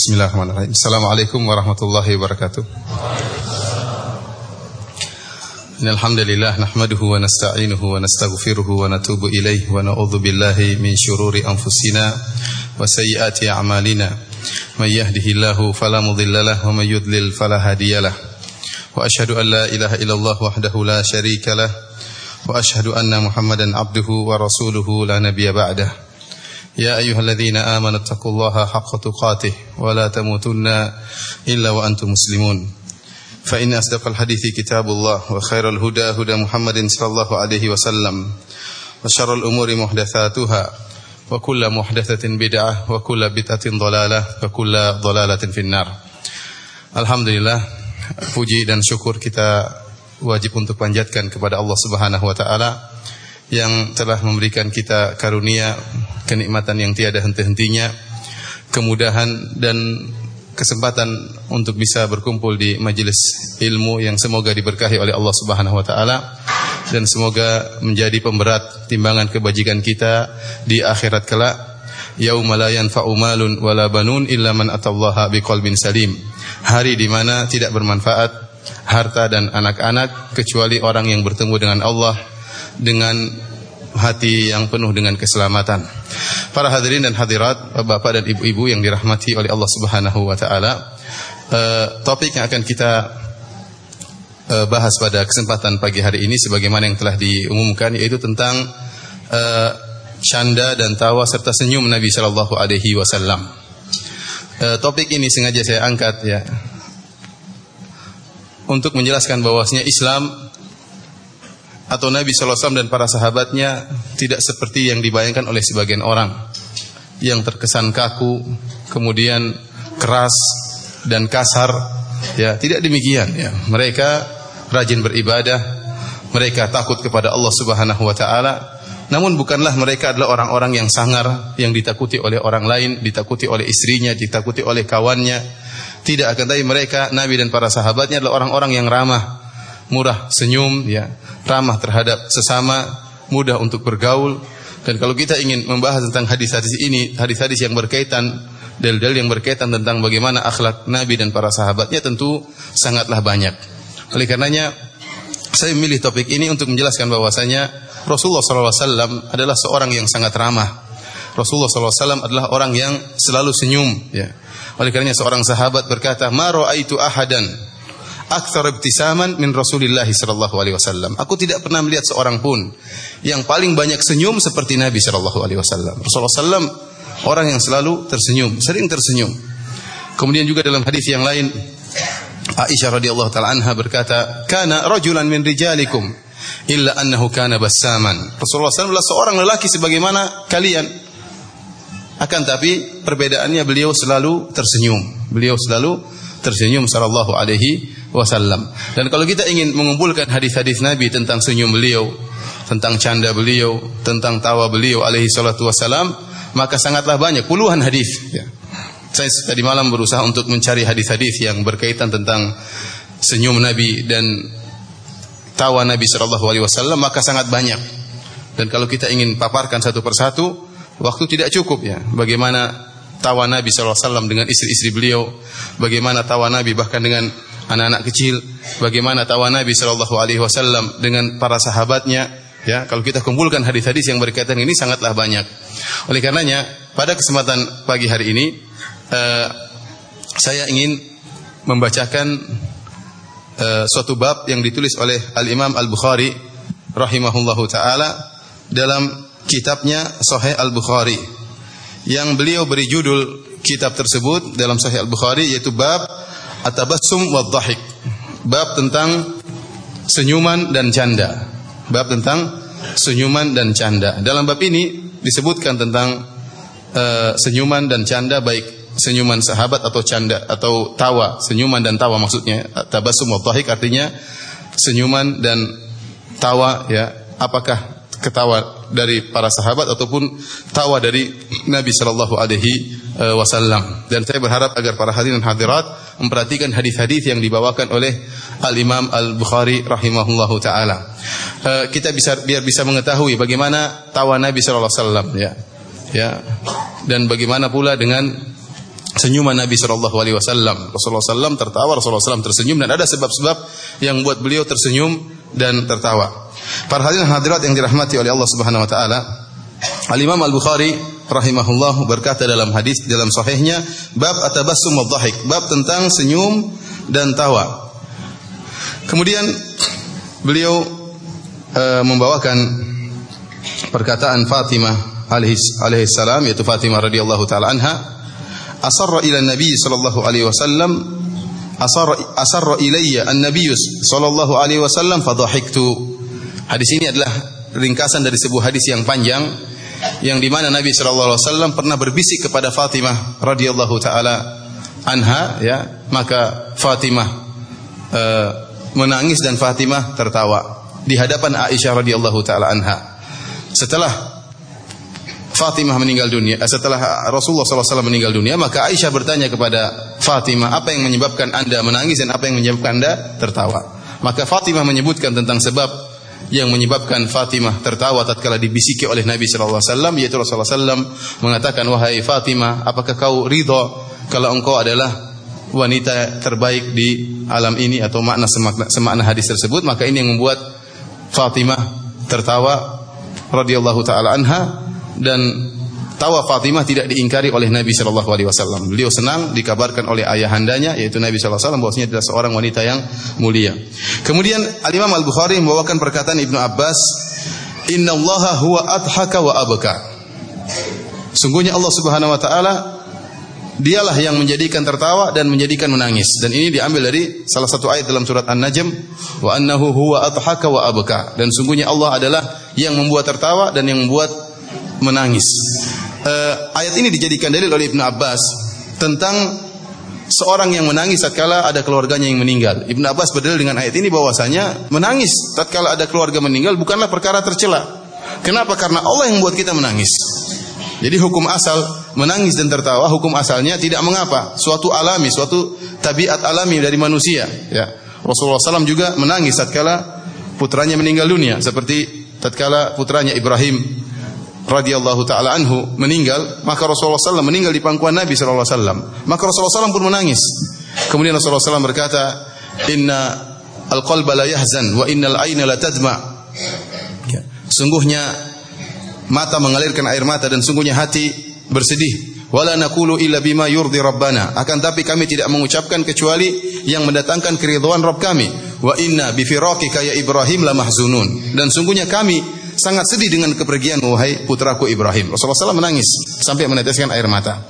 Bismillahirrahmanirrahim. Assalamualaikum warahmatullahi wabarakatuh. Alhamdulillah nahmaduhu wa nasta'inuhu wa nastaghfiruhu wa natubu ilayhi wa na'udzu billahi min shururi anfusina wa sayyiati a'malina. May yahdihillahu fala mudilla lahu wa may yudlil fala hadiyalah. Wa asyhadu an la ilaha illallah wahdahu la syarika lah wa asyhadu anna Muhammadan abduhu wa rasuluhu la nabiyya ba'dahu. يا أيها الذين آمنوا اتقوا الله حق تقاته ولا تموتن إلا وأنتم مسلمون فإن أصدق الحديث كتاب الله وخير الهدى هدى محمد صلى الله عليه وسلم وشر الأمور محدثاتها وكل محدثة بدعة وكل بدعة ضلالة وكل ضلالة في النار Alhamdulillah puji dan syukur kita wajib untuk panjatkan kepada Allah Subhanahu wa taala yang telah memberikan kita karunia kenikmatan yang tiada henti-hentinya, kemudahan dan kesempatan untuk bisa berkumpul di majelis ilmu yang semoga diberkahi oleh Allah Subhanahu wa taala dan semoga menjadi pemberat timbangan kebajikan kita di akhirat kelak. Yauma la yanfa'u malun wala banun illa man atallaha biqalbin salim. Hari di mana tidak bermanfaat harta dan anak-anak kecuali orang yang bertemu dengan Allah dengan hati yang penuh dengan keselamatan. Para hadirin dan hadirat, bapak dan ibu-ibu yang dirahmati oleh Allah Subhanahu wa taala, uh, topik yang akan kita uh, bahas pada kesempatan pagi hari ini sebagaimana yang telah diumumkan yaitu tentang uh, canda dan tawa serta senyum Nabi sallallahu alaihi wasallam. topik ini sengaja saya angkat ya untuk menjelaskan bahwasanya Islam atau Nabi SAW dan para sahabatnya tidak seperti yang dibayangkan oleh sebagian orang yang terkesan kaku, kemudian keras dan kasar. Ya, tidak demikian ya. Mereka rajin beribadah, mereka takut kepada Allah Subhanahu wa taala. Namun bukanlah mereka adalah orang-orang yang sangar, yang ditakuti oleh orang lain, ditakuti oleh istrinya, ditakuti oleh kawannya. Tidak akan tapi mereka Nabi dan para sahabatnya adalah orang-orang yang ramah, murah senyum, ya, ramah terhadap sesama, mudah untuk bergaul. Dan kalau kita ingin membahas tentang hadis-hadis ini, hadis-hadis yang berkaitan dalil-dalil yang berkaitan tentang bagaimana akhlak Nabi dan para sahabatnya tentu sangatlah banyak. Oleh karenanya saya memilih topik ini untuk menjelaskan bahwasanya Rasulullah SAW adalah seorang yang sangat ramah. Rasulullah SAW adalah orang yang selalu senyum. Ya. Oleh karenanya seorang sahabat berkata, "Ma itu ahadan aktsar ibtisaman min Rasulillah sallallahu alaihi wasallam. Aku tidak pernah melihat seorang pun yang paling banyak senyum seperti Nabi sallallahu alaihi wasallam. Rasulullah sallam orang yang selalu tersenyum, sering tersenyum. Kemudian juga dalam hadis yang lain Aisyah radhiyallahu taala anha berkata, "Kana rajulan min rijalikum illa annahu kana bassaman." Rasulullah SAW adalah seorang lelaki sebagaimana kalian. Akan tapi perbedaannya beliau selalu tersenyum. Beliau selalu tersenyum sallallahu alaihi wasallam. Dan kalau kita ingin mengumpulkan hadis-hadis Nabi tentang senyum beliau, tentang canda beliau, tentang tawa beliau alaihi salatu wasallam, maka sangatlah banyak puluhan hadis ya. Saya tadi malam berusaha untuk mencari hadis-hadis yang berkaitan tentang senyum Nabi dan tawa Nabi sallallahu alaihi wasallam maka sangat banyak. Dan kalau kita ingin paparkan satu persatu, waktu tidak cukup ya. Bagaimana tawa Nabi sallallahu alaihi wasallam dengan istri-istri beliau, bagaimana tawa Nabi bahkan dengan anak-anak kecil, bagaimana tawa Nabi Shallallahu Alaihi Wasallam dengan para sahabatnya. Ya, kalau kita kumpulkan hadis-hadis yang berkaitan ini sangatlah banyak. Oleh karenanya, pada kesempatan pagi hari ini, uh, saya ingin membacakan uh, suatu bab yang ditulis oleh Al Imam Al Bukhari, rahimahullahu taala, dalam kitabnya Sahih Al Bukhari, yang beliau beri judul kitab tersebut dalam Sahih Al Bukhari yaitu bab Atabassum wa dhahik. Bab tentang senyuman dan canda. Bab tentang senyuman dan canda. Dalam bab ini disebutkan tentang uh, senyuman dan canda baik senyuman sahabat atau canda atau tawa, senyuman dan tawa maksudnya. Tabassum wa dhahik artinya senyuman dan tawa ya. Apakah ketawa dari para sahabat ataupun tawa dari Nabi Shallallahu Alaihi eh, Wasallam. Dan saya berharap agar para hadirin hadirat memperhatikan hadis-hadis yang dibawakan oleh Al Imam Al Bukhari rahimahullahu taala. Eh, kita bisa biar bisa mengetahui bagaimana tawa Nabi Shallallahu Alaihi Wasallam ya, ya, dan bagaimana pula dengan senyuman Nabi Shallallahu Alaihi Wasallam. Rasulullah SAW tertawa, Rasulullah SAW tersenyum dan ada sebab-sebab yang buat beliau tersenyum dan tertawa. Para hadirin hadirat yang dirahmati oleh Allah Subhanahu Wa Taala, Al Imam Al Bukhari rahimahullah berkata dalam hadis dalam sahihnya bab atabassum wadhahik, bab tentang senyum dan tawa. Kemudian beliau uh, membawakan perkataan Fatimah alaihi salam yaitu Fatimah radhiyallahu taala anha asarra ila Nabi sallallahu alaihi wasallam asarra asarra ilayya an-nabiy sallallahu alaihi wasallam fadhahiktu. Hadis ini adalah ringkasan dari sebuah hadis yang panjang yang di mana Nabi sallallahu alaihi wasallam pernah berbisik kepada Fatimah radhiyallahu taala anha ya, maka Fatimah uh, menangis dan Fatimah tertawa di hadapan Aisyah radhiyallahu taala anha. Setelah Fatimah meninggal dunia, eh, setelah Rasulullah SAW meninggal dunia, maka Aisyah bertanya kepada Fatimah, apa yang menyebabkan anda menangis dan apa yang menyebabkan anda tertawa? Maka Fatimah menyebutkan tentang sebab yang menyebabkan Fatimah tertawa tatkala dibisiki oleh Nabi sallallahu alaihi wasallam yaitu Rasulullah sallam mengatakan wahai Fatimah apakah kau ridha kalau engkau adalah wanita terbaik di alam ini atau makna semakna, semakna hadis tersebut? Maka ini yang membuat Fatimah tertawa radhiyallahu taala anha dan tawa Fatimah tidak diingkari oleh Nabi Shallallahu Alaihi Wasallam. Beliau senang dikabarkan oleh ayahandanya yaitu Nabi Shallallahu Alaihi Wasallam bahwasanya adalah seorang wanita yang mulia. Kemudian Al Imam Al Bukhari membawakan perkataan Ibnu Abbas, Inna Allah huwa adhaka wa abka. Sungguhnya Allah Subhanahu Wa Taala Dialah yang menjadikan tertawa dan menjadikan menangis. Dan ini diambil dari salah satu ayat dalam surat An-Najm, wa annahu huwa adhaka wa abka. Dan sungguhnya Allah adalah yang membuat tertawa dan yang membuat menangis. Uh, ayat ini dijadikan dalil oleh Ibnu Abbas tentang seorang yang menangis tatkala ada keluarganya yang meninggal. Ibnu Abbas berdalil dengan ayat ini bahwasanya menangis tatkala ada keluarga meninggal bukanlah perkara tercela. Kenapa? Karena Allah yang membuat kita menangis. Jadi hukum asal menangis dan tertawa hukum asalnya tidak mengapa, suatu alami, suatu tabiat alami dari manusia. Ya. Rasulullah SAW juga menangis tatkala putranya meninggal dunia seperti tatkala putranya Ibrahim radhiyallahu taala anhu meninggal, maka Rasulullah SAW meninggal di pangkuan Nabi wasallam. Maka Rasulullah SAW pun menangis. Kemudian Rasulullah SAW berkata, "Inna al-qalba la yahzan wa innal aina la tadma." Ya. Sungguhnya mata mengalirkan air mata dan sungguhnya hati bersedih. Wala naqulu illa bima yurdi rabbana. Akan tapi kami tidak mengucapkan kecuali yang mendatangkan keridhaan Rabb kami. Wa inna bi firaqika ya Ibrahim la mahzunun. Dan sungguhnya kami sangat sedih dengan kepergian wahai putraku Ibrahim. Rasulullah SAW menangis sampai meneteskan air mata.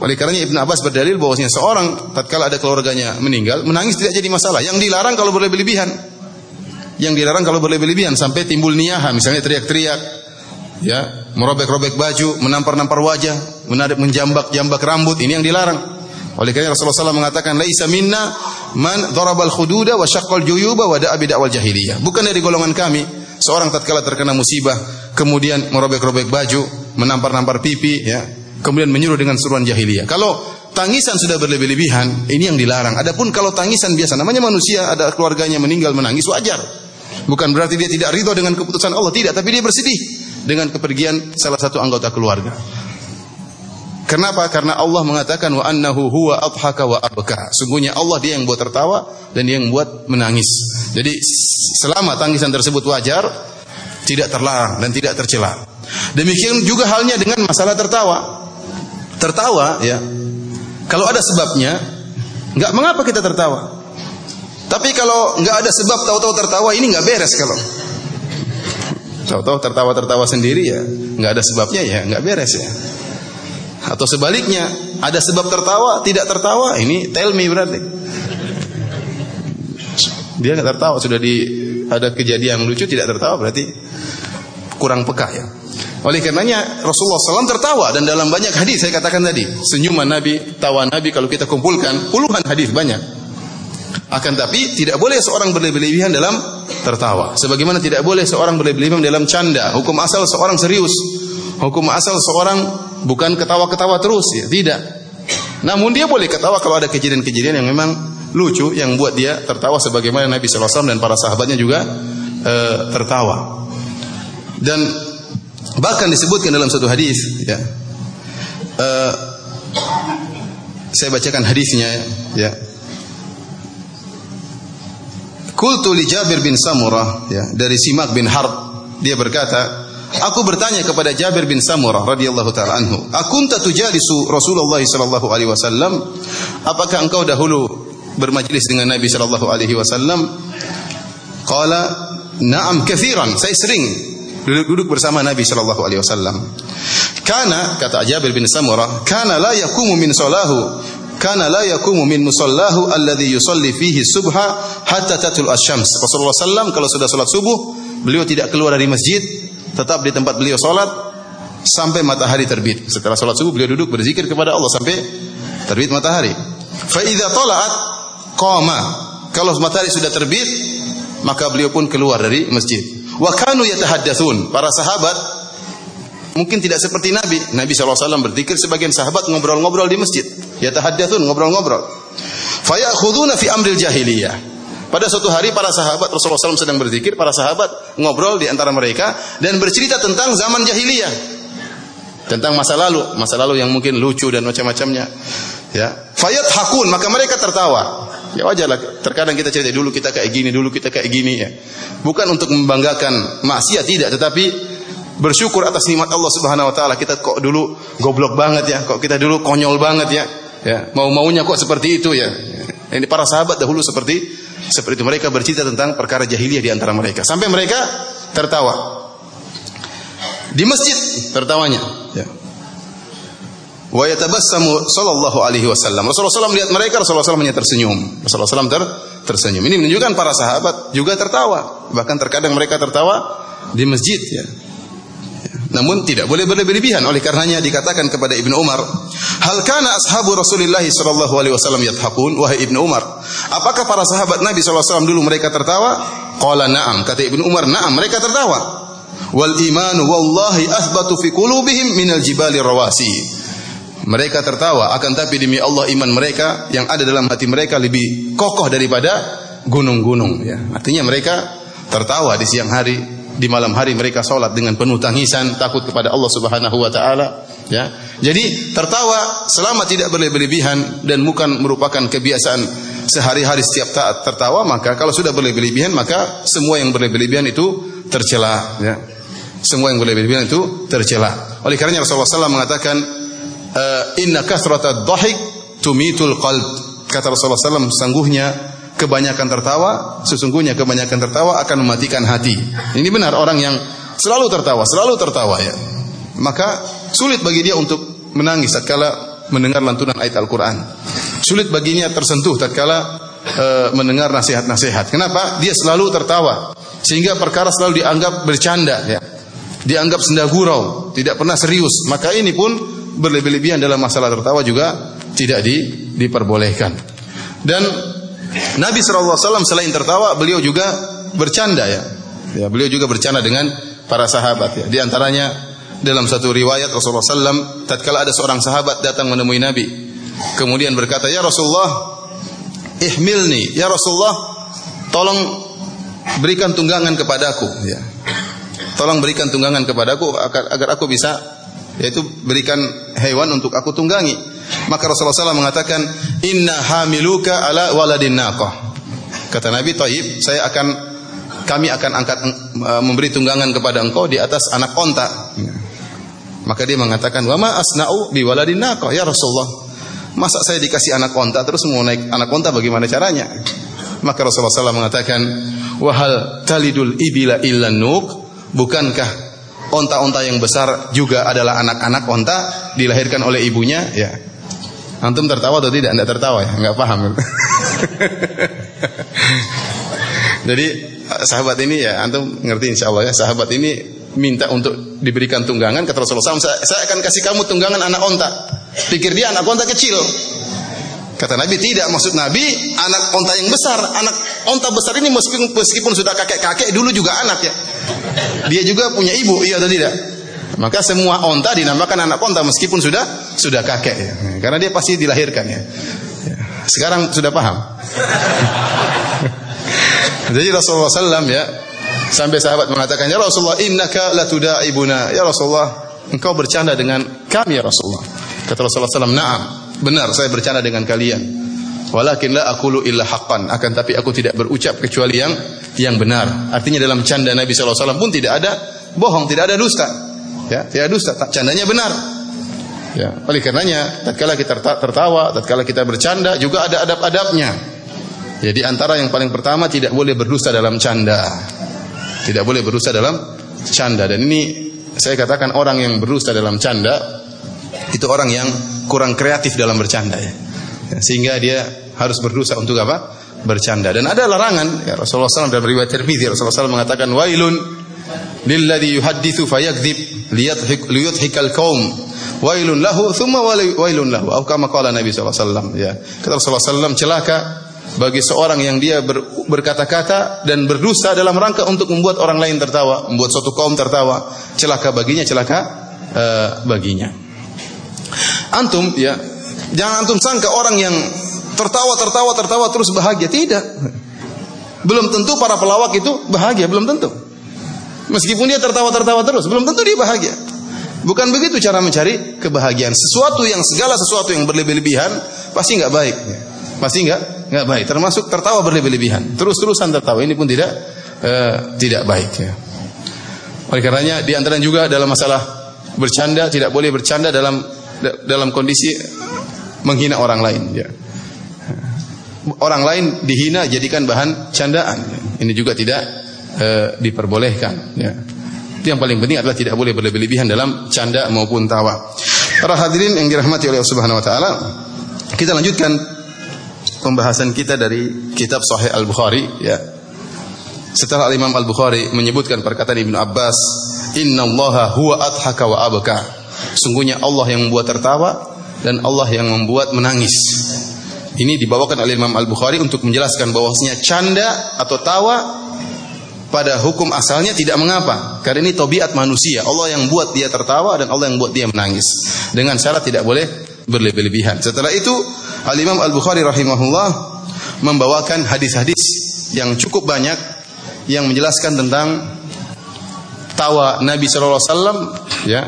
Oleh karenanya Ibn Abbas berdalil bahwasanya seorang tatkala ada keluarganya meninggal, menangis tidak jadi masalah. Yang dilarang kalau berlebih-lebihan. Yang dilarang kalau berlebih-lebihan sampai timbul niyaha, misalnya teriak-teriak, ya, merobek-robek baju, menampar-nampar wajah, menjambak-jambak rambut, ini yang dilarang. Oleh karena Rasulullah SAW mengatakan, "Laisa minna man dharabal khududa wa syaqqal juyuba wa da'a bid'awal jahiliyah." Bukan dari golongan kami Seorang tatkala terkena musibah, kemudian merobek-robek baju, menampar-nampar pipi, ya, kemudian menyuruh dengan suruhan jahiliyah. Kalau tangisan sudah berlebih-lebihan, ini yang dilarang. Adapun kalau tangisan biasa, namanya manusia, ada keluarganya meninggal menangis, wajar. Bukan berarti dia tidak ridho dengan keputusan Allah, tidak. Tapi dia bersedih dengan kepergian salah satu anggota keluarga. Kenapa? Karena Allah mengatakan wa annahu huwa adhaka wa abka. Sungguhnya Allah dia yang buat tertawa dan dia yang buat menangis. Jadi selama tangisan tersebut wajar, tidak terlarang dan tidak tercela. Demikian juga halnya dengan masalah tertawa. Tertawa ya. Kalau ada sebabnya, nggak mengapa kita tertawa. Tapi kalau nggak ada sebab tahu-tahu tertawa ini nggak beres kalau. Tahu-tahu tertawa-tertawa sendiri ya, nggak ada sebabnya ya, nggak beres ya. Atau sebaliknya, ada sebab tertawa, tidak tertawa, ini tell me berarti. Dia nggak tertawa, sudah di ada kejadian lucu tidak tertawa berarti kurang peka ya. Oleh karenanya Rasulullah SAW tertawa dan dalam banyak hadis saya katakan tadi senyuman Nabi, tawa Nabi kalau kita kumpulkan puluhan hadis banyak. Akan tapi tidak boleh seorang berlebihan dalam tertawa. Sebagaimana tidak boleh seorang berlebihan dalam canda. Hukum asal seorang serius. Hukum asal seorang bukan ketawa-ketawa terus ya, tidak. Namun dia boleh ketawa kalau ada kejadian-kejadian yang memang lucu yang buat dia tertawa sebagaimana Nabi SAW dan para sahabatnya juga e, tertawa. Dan bahkan disebutkan dalam satu hadis ya. E, Saya bacakan hadisnya ya. Qultu li Jabir bin Samurah ya, dari Simak bin Harb dia berkata, Aku bertanya kepada Jabir bin Samurah radhiyallahu taala anhu, "Akunta tujalisu Rasulullah sallallahu alaihi wasallam? Apakah engkau dahulu bermajlis dengan Nabi sallallahu alaihi wasallam?" Qala, "Na'am katsiran." Saya sering duduk-duduk bersama Nabi sallallahu alaihi wasallam. Kana kata Jabir bin Samurah, kana la yakumu min salahu kana la yakumu min musallahu alladhi yusalli fihi subha hatta tatul asyams. Rasulullah sallam kalau sudah salat subuh, beliau tidak keluar dari masjid tetap di tempat beliau sholat sampai matahari terbit. Setelah sholat subuh beliau duduk berzikir kepada Allah sampai terbit matahari. Faida tolaat koma. Kalau matahari sudah terbit, maka beliau pun keluar dari masjid. Wa kanu yatahaddatsun. Para sahabat mungkin tidak seperti Nabi. Nabi SAW berzikir, sebagian sahabat ngobrol-ngobrol di masjid. Yatahaddatsun, ngobrol-ngobrol. Fayakhuduna fi amril jahiliyah. Pada suatu hari para sahabat Rasulullah SAW sedang berzikir, para sahabat ngobrol di antara mereka dan bercerita tentang zaman jahiliyah. Tentang masa lalu, masa lalu yang mungkin lucu dan macam-macamnya. Ya. Fayat hakun, maka mereka tertawa. Ya wajarlah, terkadang kita cerita dulu kita kayak gini, dulu kita kayak gini ya. Bukan untuk membanggakan maksiat tidak, tetapi bersyukur atas nikmat Allah Subhanahu wa taala. Kita kok dulu goblok banget ya, kok kita dulu konyol banget ya. Ya, mau-maunya kok seperti itu ya. Ini para sahabat dahulu seperti seperti itu mereka bercerita tentang perkara jahiliyah di antara mereka. Sampai mereka tertawa. Di masjid tertawanya. Ya. Wa yatabassamu sallallahu alaihi wasallam. Rasulullah SAW melihat mereka, Rasulullah SAW hanya tersenyum. Rasulullah SAW ter, tersenyum. Ini menunjukkan para sahabat juga tertawa. Bahkan terkadang mereka tertawa di masjid ya. Namun tidak boleh berlebihan. Oleh karenanya dikatakan kepada Ibnu Umar, "Hal kana ashabu Rasulillah sallallahu alaihi wasallam yathaqun?" Wahai Ibnu Umar, apakah para sahabat Nabi sallallahu alaihi wasallam dulu mereka tertawa? Qala na'am. Kata Ibnu Umar, "Na'am, mereka tertawa." Wal iman wallahi athbatu fi qulubihim minal jibali rawasi. Mereka tertawa, akan tapi demi Allah iman mereka yang ada dalam hati mereka lebih kokoh daripada gunung-gunung ya. Artinya mereka tertawa di siang hari di malam hari mereka sholat dengan penuh tangisan, takut kepada Allah Subhanahu wa taala, ya. Jadi tertawa selama tidak berlebihan dan bukan merupakan kebiasaan sehari-hari setiap taat tertawa, maka kalau sudah berlebihan maka semua yang berlebihan itu tercela, ya. Semua yang berlebihan itu tercela. Oleh karenanya Rasulullah SAW mengatakan, eh, Inna kasratad dhahik tumitul qalb. Kata Rasulullah SAW, sangguhnya kebanyakan tertawa, sesungguhnya kebanyakan tertawa akan mematikan hati. Ini benar orang yang selalu tertawa, selalu tertawa ya. Maka sulit bagi dia untuk menangis tatkala mendengar lantunan ayat Al-Qur'an. Sulit baginya tersentuh tatkala e, mendengar nasihat-nasihat. Kenapa? Dia selalu tertawa sehingga perkara selalu dianggap bercanda ya. Dianggap senda gurau, tidak pernah serius. Maka ini pun berlebih-lebihan dalam masalah tertawa juga tidak di, diperbolehkan. Dan Nabi SAW selain tertawa, beliau juga bercanda ya. Ya, beliau juga bercanda dengan para sahabat ya. Di antaranya dalam satu riwayat Rasulullah SAW, tatkala ada seorang sahabat datang menemui Nabi, kemudian berkata, Ya Rasulullah, ihmilni, Ya Rasulullah, tolong berikan tunggangan kepadaku. Ya. Tolong berikan tunggangan kepadaku agar, agar aku bisa, yaitu berikan hewan untuk aku tunggangi. Maka Rasulullah SAW mengatakan, Inna hamiluka ala waladin naqah. Kata Nabi, Taib, saya akan kami akan angkat uh, memberi tunggangan kepada engkau di atas anak onta. Maka dia mengatakan, Wama asna'u bi waladin naqah. Ya Rasulullah, masa saya dikasih anak onta terus mau naik anak onta bagaimana caranya? Maka Rasulullah SAW mengatakan, Wahal talidul ibila illa nuk. Bukankah onta-onta yang besar juga adalah anak-anak onta dilahirkan oleh ibunya? Ya, Antum tertawa atau tidak? Anda tertawa ya? Enggak paham. Jadi sahabat ini ya antum ngerti insya Allah ya sahabat ini minta untuk diberikan tunggangan kata Rasulullah SAW saya, akan kasih kamu tunggangan anak onta. Pikir dia anak onta kecil. Kata Nabi tidak. Maksud Nabi anak onta yang besar. Anak onta besar ini meskipun, meskipun sudah kakek-kakek dulu juga anak ya. Dia juga punya ibu iya atau tidak maka semua onta dinamakan anak onta meskipun sudah sudah kakek ya. Karena dia pasti dilahirkan ya. Sekarang sudah paham. Jadi Rasulullah SAW ya sampai sahabat mengatakan ya Rasulullah innaka latudaibuna ya Rasulullah engkau bercanda dengan kami ya Rasulullah. Kata Rasulullah SAW na'am benar saya bercanda dengan kalian. Walakin la aqulu illa haqqan. Akan tapi aku tidak berucap kecuali yang yang benar. Artinya dalam canda Nabi SAW pun tidak ada bohong, tidak ada dusta. Ya, tidak dusta. Candanya benar. Ya, oleh karenanya tatkala kita tertawa, tatkala kita bercanda juga ada adab-adabnya. Jadi antara yang paling pertama tidak boleh berdusta dalam canda. Tidak boleh berdusta dalam canda dan ini saya katakan orang yang berdusta dalam canda itu orang yang kurang kreatif dalam bercanda ya. Sehingga dia harus berdosa untuk apa? Bercanda. Dan ada larangan ya Rasulullah SAW dalam riwayat Tirmidzi Rasulullah SAW mengatakan wailun lilladzi yuhadditsu fayakdzib liyadhik liyudhikal qaum wailun lahu thumma wailun lahu atau kama qala Nabi wasallam ya kata Rasulullah SAW celaka bagi seorang yang dia ber, berkata-kata dan berdusta dalam rangka untuk membuat orang lain tertawa, membuat suatu kaum tertawa, celaka baginya, celaka uh, baginya. Antum ya Jangan antum sangka orang yang tertawa, tertawa, tertawa terus bahagia. Tidak. Belum tentu para pelawak itu bahagia, belum tentu. Meskipun dia tertawa, tertawa terus, belum tentu dia bahagia. Bukan begitu cara mencari kebahagiaan. Sesuatu yang segala sesuatu yang berlebih-lebihan pasti nggak baik. Pasti nggak nggak baik. Termasuk tertawa berlebih-lebihan. Terus-terusan tertawa ini pun tidak uh, tidak baik. Ya. Oleh karenanya di antara juga dalam masalah bercanda tidak boleh bercanda dalam dalam kondisi menghina orang lain ya. Orang lain dihina jadikan bahan candaan. Ini juga tidak e, diperbolehkan ya. Itu yang paling penting adalah tidak boleh berlebih-lebihan dalam canda maupun tawa. Para hadirin yang dirahmati oleh Allah Subhanahu wa taala, kita lanjutkan pembahasan kita dari kitab Sahih Al-Bukhari ya. Setelah Imam Al-Bukhari menyebutkan perkataan Ibnu Abbas, "Inna Allah huwa adhaka wa abka." Sungguhnya Allah yang membuat tertawa dan Allah yang membuat menangis. Ini dibawakan oleh Imam Al-Bukhari untuk menjelaskan bahwasanya canda atau tawa pada hukum asalnya tidak mengapa karena ini tobiat manusia. Allah yang buat dia tertawa dan Allah yang buat dia menangis. Dengan syarat tidak boleh berlebih-lebihan. Setelah itu Al-Imam Al-Bukhari rahimahullah membawakan hadis-hadis yang cukup banyak yang menjelaskan tentang tawa Nabi sallallahu alaihi wasallam ya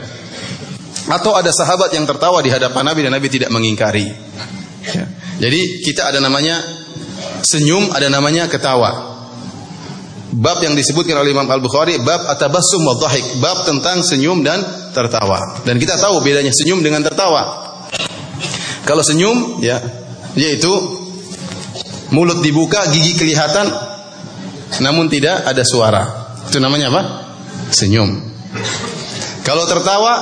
atau ada sahabat yang tertawa di hadapan Nabi dan Nabi tidak mengingkari. Ya. Jadi kita ada namanya senyum, ada namanya ketawa. Bab yang disebutkan oleh Imam Al-Bukhari bab atabassum wa dhahik, bab tentang senyum dan tertawa. Dan kita tahu bedanya senyum dengan tertawa. Kalau senyum ya yaitu mulut dibuka, gigi kelihatan namun tidak ada suara. Itu namanya apa? Senyum. Kalau tertawa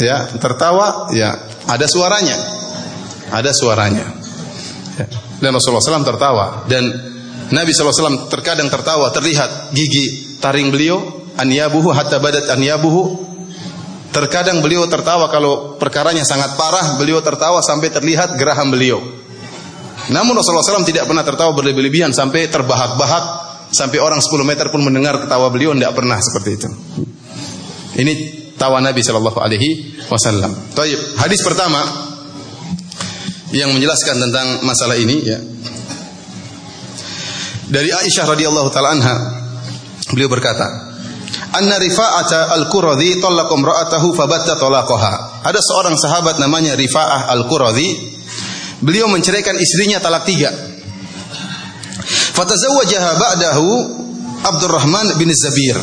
ya tertawa ya ada suaranya ada suaranya ya. dan Rasulullah SAW tertawa dan Nabi SAW terkadang tertawa terlihat gigi taring beliau anyabuhu hatta badat anyabuhu terkadang beliau tertawa kalau perkaranya sangat parah beliau tertawa sampai terlihat geraham beliau namun Rasulullah SAW tidak pernah tertawa berlebih-lebihan sampai terbahak-bahak sampai orang 10 meter pun mendengar ketawa beliau tidak pernah seperti itu ini tawa Nabi Shallallahu Alaihi Wasallam. Hadis pertama yang menjelaskan tentang masalah ini ya. Dari Aisyah radhiyallahu taala anha beliau berkata, "Anna Rifa'ata al-Quradhi talaqa imra'atahu fabatta talaqaha." Ada seorang sahabat namanya Rifa'ah al-Quradhi. Beliau menceraikan istrinya talak tiga. Fatazawwajaha ba'dahu Abdurrahman bin Zabir.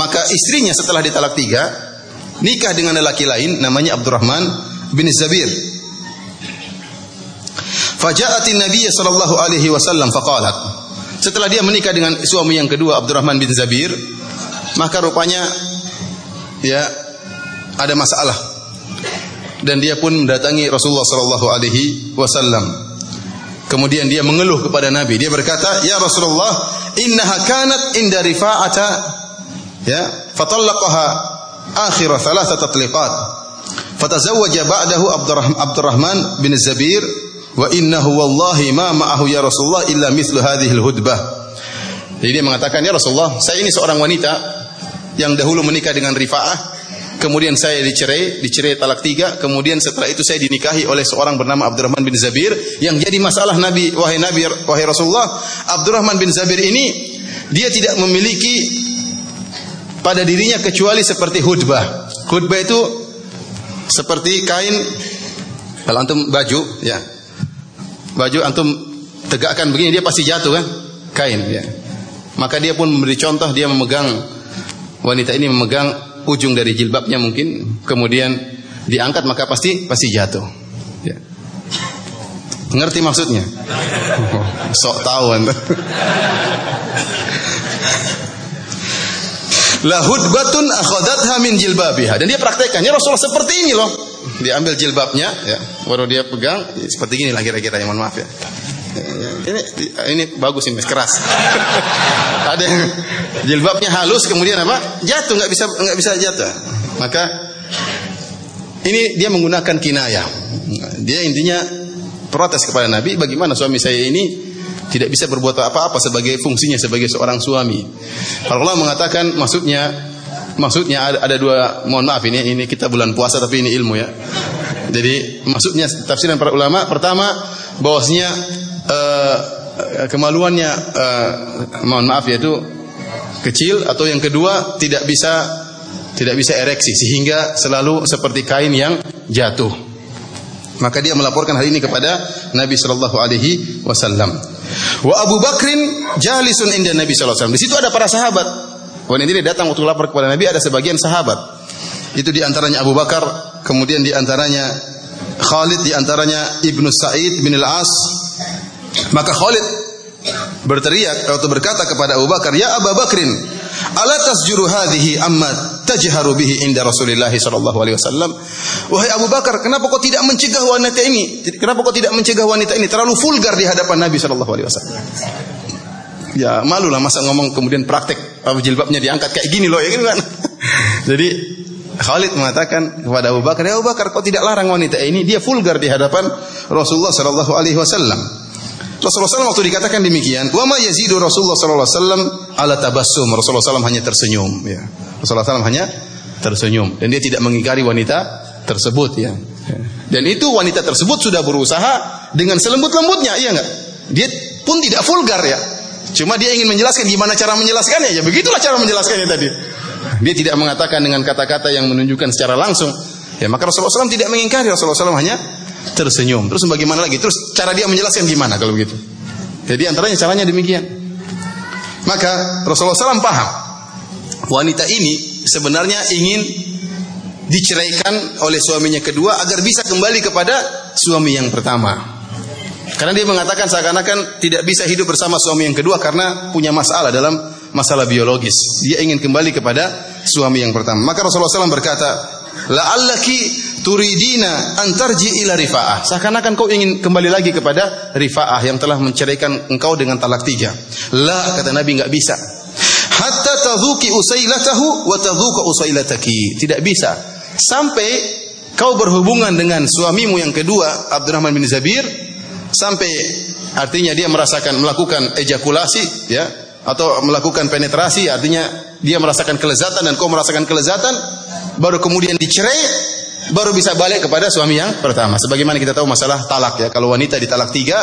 Maka istrinya setelah ditalak tiga, nikah dengan lelaki lain namanya Abdurrahman bin Zabir. Faja'atin Nabi sallallahu alaihi wasallam faqalat. Setelah dia menikah dengan suami yang kedua Abdurrahman bin Zabir, maka rupanya ya ada masalah. Dan dia pun mendatangi Rasulullah sallallahu alaihi wasallam. Kemudian dia mengeluh kepada Nabi. Dia berkata, "Ya Rasulullah, innaha kanat inda rifa'ata ya, fatallaqaha akhir thalathah tatliqat. Fatazawwaja ba'dahu Abdurrahman bin Zabir wa innahu wallahi ma ma'ahu ya Rasulullah illa mithlu hadhihi al-hudbah. Jadi dia mengatakan ya Rasulullah, saya ini seorang wanita yang dahulu menikah dengan Rifa'ah, kemudian saya dicerai, dicerai talak tiga, kemudian setelah itu saya dinikahi oleh seorang bernama Abdurrahman bin Zabir yang jadi masalah Nabi wahai Nabi wahai Rasulullah, Abdurrahman bin Zabir ini dia tidak memiliki pada dirinya kecuali seperti hudbah. Hudbah itu seperti kain Kalau antum baju, ya. Baju antum tegakkan begini dia pasti jatuh kan? Kain, ya. Maka dia pun memberi contoh dia memegang wanita ini memegang ujung dari jilbabnya mungkin, kemudian diangkat maka pasti pasti jatuh. Ya. Ngerti maksudnya? Sok tahu anda. Lahudbatun akhadatha min jilbabiha. Dan dia praktekannya Rasulullah seperti ini loh. Dia ambil jilbabnya, ya, baru dia pegang seperti ini lah kira-kira. Ya, mohon maaf ya. Ini ini bagus ini keras. Ada yang jilbabnya halus kemudian apa? Jatuh nggak bisa nggak bisa jatuh. Maka ini dia menggunakan kinayah. Dia intinya protes kepada Nabi, bagaimana suami saya ini tidak bisa berbuat apa-apa sebagai fungsinya sebagai seorang suami. Allah mengatakan maksudnya maksudnya ada, ada dua mohon maaf ini ini kita bulan puasa tapi ini ilmu ya. Jadi maksudnya tafsiran para ulama pertama bahwasanya uh, kemaluannya uh, mohon maaf ya itu kecil atau yang kedua tidak bisa tidak bisa ereksi sehingga selalu seperti kain yang jatuh. Maka dia melaporkan hal ini kepada Nabi Shallallahu Alaihi Wasallam. Wa Abu Bakrin jalisun inda Nabi sallallahu alaihi wasallam. Di situ ada para sahabat. Wanita ini datang waktu lapor kepada Nabi ada sebagian sahabat. Itu di antaranya Abu Bakar, kemudian di antaranya Khalid, di antaranya Ibnu Sa'id bin Al-As. Maka Khalid berteriak atau berkata kepada Abu Bakar, "Ya Abu Bakrin, ala tasjuru hadhihi amma tajharu bihi inda Rasulillah sallallahu alaihi wasallam?" Wahai Abu Bakar, kenapa kau tidak mencegah wanita ini? Kenapa kau tidak mencegah wanita ini? Terlalu vulgar di hadapan Nabi sallallahu alaihi wasallam. Ya, malu lah masa ngomong kemudian praktek jilbabnya diangkat kayak gini loh ya kan. Jadi Khalid mengatakan kepada Abu Bakar, "Ya Abu Bakar, kau tidak larang wanita ini, dia vulgar di hadapan Rasulullah sallallahu alaihi wasallam." Rasulullah SAW waktu dikatakan demikian, wa ma yazidu Rasulullah SAW ala tabassum. Rasulullah SAW hanya tersenyum. Ya. Rasulullah SAW hanya tersenyum dan dia tidak mengingkari wanita tersebut ya. Dan itu wanita tersebut sudah berusaha dengan selembut-lembutnya, iya enggak? Dia pun tidak vulgar ya. Cuma dia ingin menjelaskan gimana cara menjelaskannya ya. Begitulah cara menjelaskannya tadi. Dia tidak mengatakan dengan kata-kata yang menunjukkan secara langsung. Ya, maka Rasulullah SAW tidak mengingkari. Rasulullah SAW hanya tersenyum. Terus bagaimana lagi? Terus cara dia menjelaskan gimana kalau begitu? Jadi antaranya caranya demikian. Maka Rasulullah SAW paham wanita ini sebenarnya ingin diceraikan oleh suaminya kedua agar bisa kembali kepada suami yang pertama. Karena dia mengatakan seakan-akan tidak bisa hidup bersama suami yang kedua karena punya masalah dalam masalah biologis. Dia ingin kembali kepada suami yang pertama. Maka Rasulullah SAW berkata, la'allaki turidina antarji ila rifa'ah. Seakan-akan kau ingin kembali lagi kepada rifa'ah yang telah menceraikan engkau dengan talak tiga. La, kata Nabi, enggak bisa. Hatta tadhuki usailatahu wa tadhuka usailataki. Tidak bisa. Sampai kau berhubungan dengan suamimu yang kedua, Abdurrahman bin Zabir, sampai artinya dia merasakan melakukan ejakulasi, ya, atau melakukan penetrasi, artinya dia merasakan kelezatan dan kau merasakan kelezatan, baru kemudian dicerai, baru bisa balik kepada suami yang pertama. Sebagaimana kita tahu masalah talak ya, kalau wanita ditalak tiga,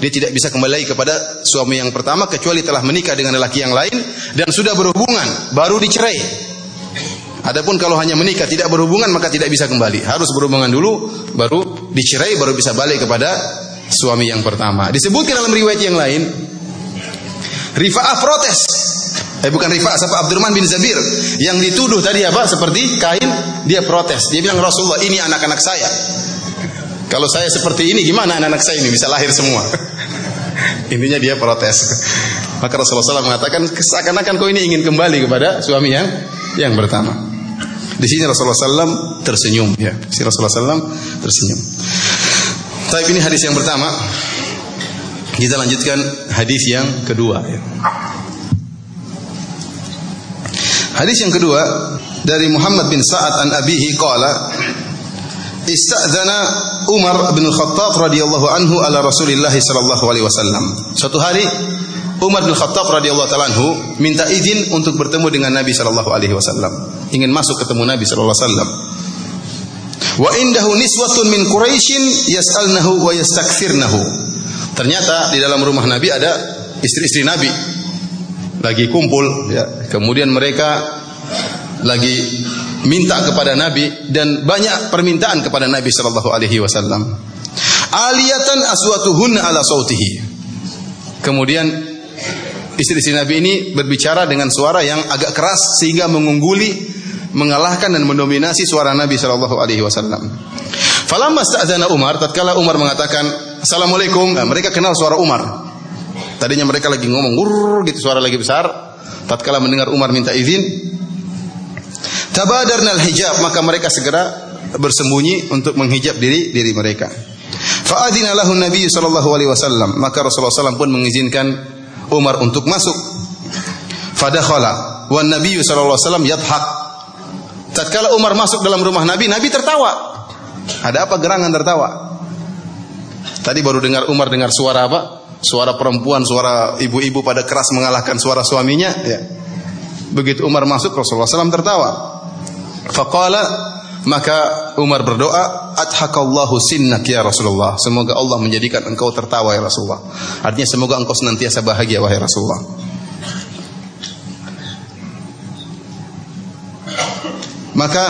dia tidak bisa kembali kepada suami yang pertama kecuali telah menikah dengan lelaki yang lain dan sudah berhubungan, baru dicerai. Adapun kalau hanya menikah tidak berhubungan maka tidak bisa kembali. Harus berhubungan dulu baru dicerai baru bisa balik kepada suami yang pertama. Disebutkan dalam riwayat yang lain Rifa'ah protes. Eh bukan Rifa'ah, siapa Abdurrahman bin Zabir yang dituduh tadi apa? Seperti kain, dia protes. Dia bilang Rasulullah, ini anak-anak saya. Kalau saya seperti ini gimana anak-anak saya ini bisa lahir semua? Intinya dia protes. Maka Rasulullah SAW mengatakan seakan-akan kau ini ingin kembali kepada suami yang yang pertama. Di sini Rasulullah SAW tersenyum ya. Si Rasulullah SAW tersenyum. Tapi ini hadis yang pertama. Kita lanjutkan hadis yang kedua. Hadis yang kedua dari Muhammad bin Sa'ad an abihi qala Istadzana Umar bin Khattab radhiyallahu anhu ala Rasulillah sallallahu alaihi wasallam. Suatu hari Umar bin Khattab radhiyallahu taala anhu minta izin untuk bertemu dengan Nabi sallallahu alaihi wasallam. Ingin masuk ketemu Nabi sallallahu alaihi wasallam. Wa indahu niswatun min Quraisyin yas'alnahu wa yastakthirnahu. Ternyata di dalam rumah Nabi ada istri-istri Nabi lagi kumpul ya. Kemudian mereka lagi minta kepada Nabi dan banyak permintaan kepada Nabi sallallahu alaihi wasallam. Aliyatan aswatuhunna ala sautihi. Kemudian istri-istri Nabi ini berbicara dengan suara yang agak keras sehingga mengungguli, mengalahkan dan mendominasi suara Nabi sallallahu alaihi wasallam. Falamma sta'zana Umar, tatkala Umar mengatakan, "Assalamualaikum." Nah, mereka kenal suara Umar. Tadinya mereka lagi ngomong, "Gurr," gitu suara lagi besar. Tatkala mendengar Umar minta izin, tabadarna al-hijab, maka mereka segera bersembunyi untuk menghijab diri diri mereka. Fa'adina lahu Nabi sallallahu alaihi wasallam, maka Rasulullah SAW pun mengizinkan Umar untuk masuk. Fadakhala wan Nabi sallallahu alaihi wasallam yadhak. Tatkala Umar masuk dalam rumah Nabi, Nabi tertawa. Ada apa gerangan tertawa? Tadi baru dengar Umar dengar suara apa? Suara perempuan, suara ibu-ibu pada keras mengalahkan suara suaminya. Ya. Begitu Umar masuk, Rasulullah SAW tertawa. Faqala maka Umar berdoa, "Adhakallahu sinnak ya Rasulullah." Semoga Allah menjadikan engkau tertawa ya Rasulullah. Artinya semoga engkau senantiasa bahagia wahai Rasulullah. Maka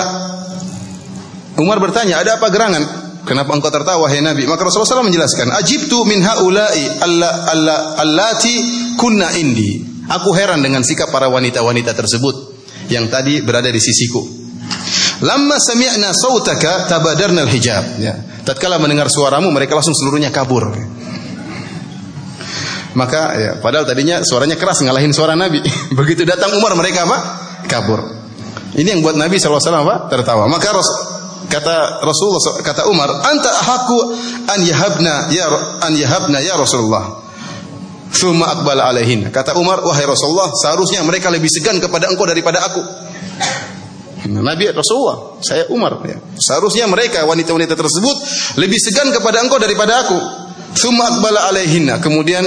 Umar bertanya, "Ada apa gerangan? Kenapa engkau tertawa wahai Nabi?" Maka Rasulullah SAW menjelaskan, "Ajibtu min haula'i alla alla allati kunna indi." Aku heran dengan sikap para wanita-wanita tersebut yang tadi berada di sisiku. Lamma sami'na sautaka tabadarna al-hijab. Ya. Tatkala mendengar suaramu mereka langsung seluruhnya kabur. Maka ya, padahal tadinya suaranya keras ngalahin suara Nabi. Begitu datang Umar mereka apa? Kabur. Ini yang buat Nabi SAW apa? Tertawa. Maka kata Rasulullah kata Umar, "Anta ahaqu an yahabna ya an yahabna ya Rasulullah." Thumma aqbala alaihin. Kata Umar, "Wahai Rasulullah, seharusnya mereka lebih segan kepada engkau daripada aku." Nabi Rasulullah, saya Umar ya. Seharusnya mereka wanita-wanita tersebut lebih segan kepada engkau daripada aku. Thumma aqbala alaihinna. Kemudian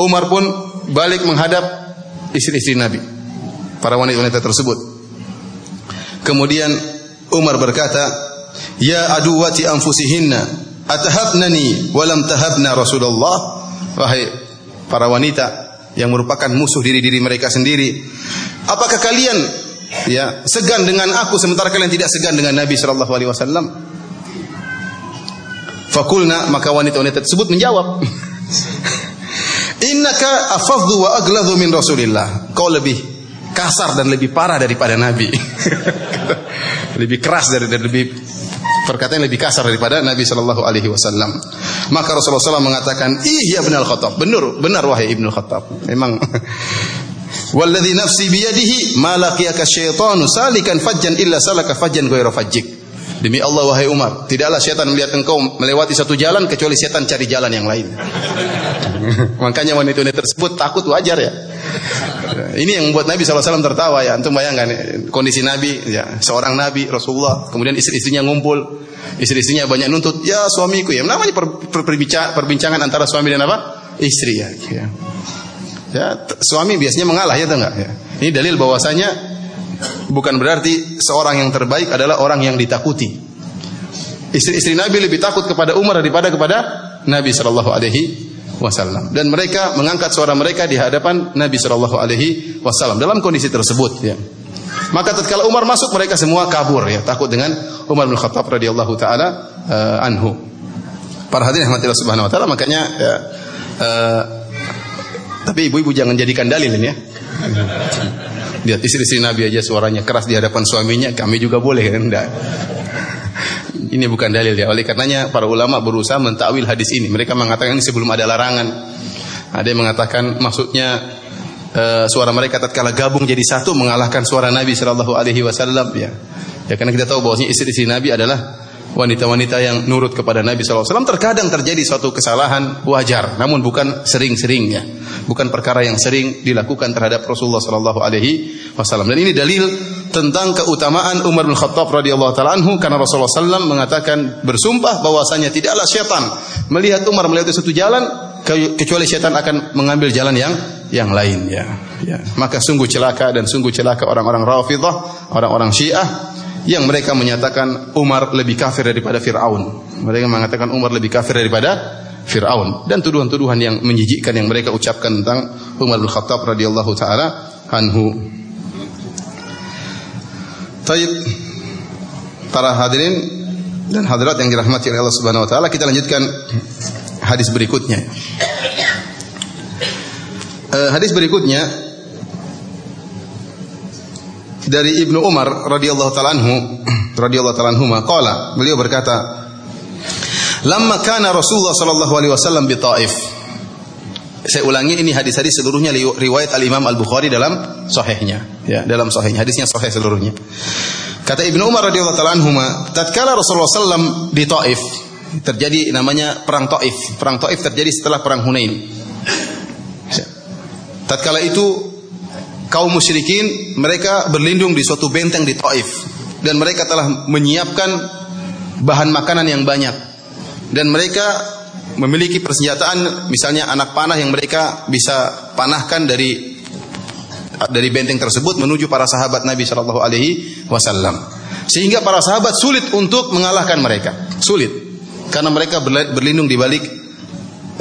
Umar pun balik menghadap istri-istri Nabi. Para wanita-wanita tersebut. Kemudian Umar berkata, "Ya aduwati anfusihinna, atahabnani wa lam tahabna Rasulullah?" Wahai para wanita yang merupakan musuh diri-diri mereka sendiri, apakah kalian ya segan dengan aku sementara kalian tidak segan dengan Nabi sallallahu alaihi wasallam? Fakulna maka wanita-wanita tersebut menjawab, "Innaka afadhu wa agladhu min Rasulillah." Kau lebih kasar dan lebih parah daripada Nabi. lebih keras dari dan lebih perkataan lebih kasar daripada Nabi Shallallahu Alaihi Wasallam. Maka Rasulullah SAW mengatakan, ih ya benar Khattab, benar, benar wahai ibnu Khattab. Memang. Walladhi nafsi biyadihi ma laqiyaka syaitanu salikan fajjan illa salaka fajjan ghairu fajjik. Demi Allah wahai Umar, tidaklah syaitan melihat engkau melewati satu jalan kecuali syaitan cari jalan yang lain. Makanya wanita-wanita tersebut takut wajar ya. Ini yang membuat Nabi SAW tertawa ya. Antum bayangkan kondisi Nabi, ya, seorang Nabi Rasulullah, kemudian istri-istrinya ngumpul, istri-istrinya banyak nuntut, ya suamiku ya. Namanya per, per, perbincangan antara suami dan apa? Istri ya. ya. Ya, suami biasanya mengalah ya enggak ya. Ini dalil bahwasanya bukan berarti seorang yang terbaik adalah orang yang ditakuti. Istri-istri Nabi lebih takut kepada Umar daripada kepada Nabi Shallallahu Alaihi Wasallam. Dan mereka mengangkat suara mereka di hadapan Nabi Shallallahu Alaihi Wasallam dalam kondisi tersebut. Ya. Maka tatkala Umar masuk mereka semua kabur ya takut dengan Umar bin Khattab radhiyallahu taala uh, anhu. Para hadirin rahmatillah subhanahu wa taala makanya ya, uh, tapi ibu-ibu jangan jadikan dalil ini ya. Lihat istri-istri Nabi aja suaranya keras di hadapan suaminya, kami juga boleh kan? Enggak. Ini bukan dalil ya. Oleh karenanya para ulama berusaha mentakwil hadis ini. Mereka mengatakan ini sebelum ada larangan. Ada yang mengatakan maksudnya uh, suara mereka tatkala gabung jadi satu mengalahkan suara Nabi Shallallahu Alaihi Wasallam ya. Ya karena kita tahu bahwasanya istri-istri Nabi adalah wanita-wanita yang nurut kepada Nabi SAW. Terkadang terjadi suatu kesalahan wajar, namun bukan sering-seringnya, bukan perkara yang sering dilakukan terhadap Rasulullah Wasallam. Dan ini dalil tentang keutamaan Umar bin Khattab radhiyallahu taala anhu karena Rasulullah SAW mengatakan bersumpah bahwasanya tidaklah syaitan melihat Umar melewati satu jalan kecuali syaitan akan mengambil jalan yang yang lain ya. ya. Maka sungguh celaka dan sungguh celaka orang-orang Rafidhah, orang-orang Syiah yang mereka menyatakan Umar lebih kafir daripada Fir'aun. Mereka mengatakan Umar lebih kafir daripada Fir'aun dan tuduhan-tuduhan yang menjijikkan yang mereka ucapkan tentang Umar bin Khattab radhiyallahu taala anhu. Taib para hadirin dan hadirat yang dirahmati oleh Allah Subhanahu wa taala, kita lanjutkan hadis berikutnya. Uh, hadis berikutnya dari Ibnu Umar radhiyallahu taala anhu radhiyallahu taala anhu qala beliau berkata lamma kana Rasulullah sallallahu alaihi wasallam bi Taif saya ulangi ini hadis-hadis seluruhnya riwayat Al Imam Al Bukhari dalam sahihnya. Ya dalam sahihnya. Hadisnya sahih seluruhnya. Kata Ibnu Umar radhiyallahu anhu tatkala Rasulullah sallam di Taif terjadi namanya perang Taif. Perang Taif terjadi setelah perang Hunain. Tatkala itu kaum musyrikin mereka berlindung di suatu benteng di Taif. Dan mereka telah menyiapkan bahan makanan yang banyak. Dan mereka memiliki persenjataan misalnya anak panah yang mereka bisa panahkan dari dari benteng tersebut menuju para sahabat Nabi Shallallahu Alaihi Wasallam. Sehingga para sahabat sulit untuk mengalahkan mereka. Sulit. Karena mereka berlindung di balik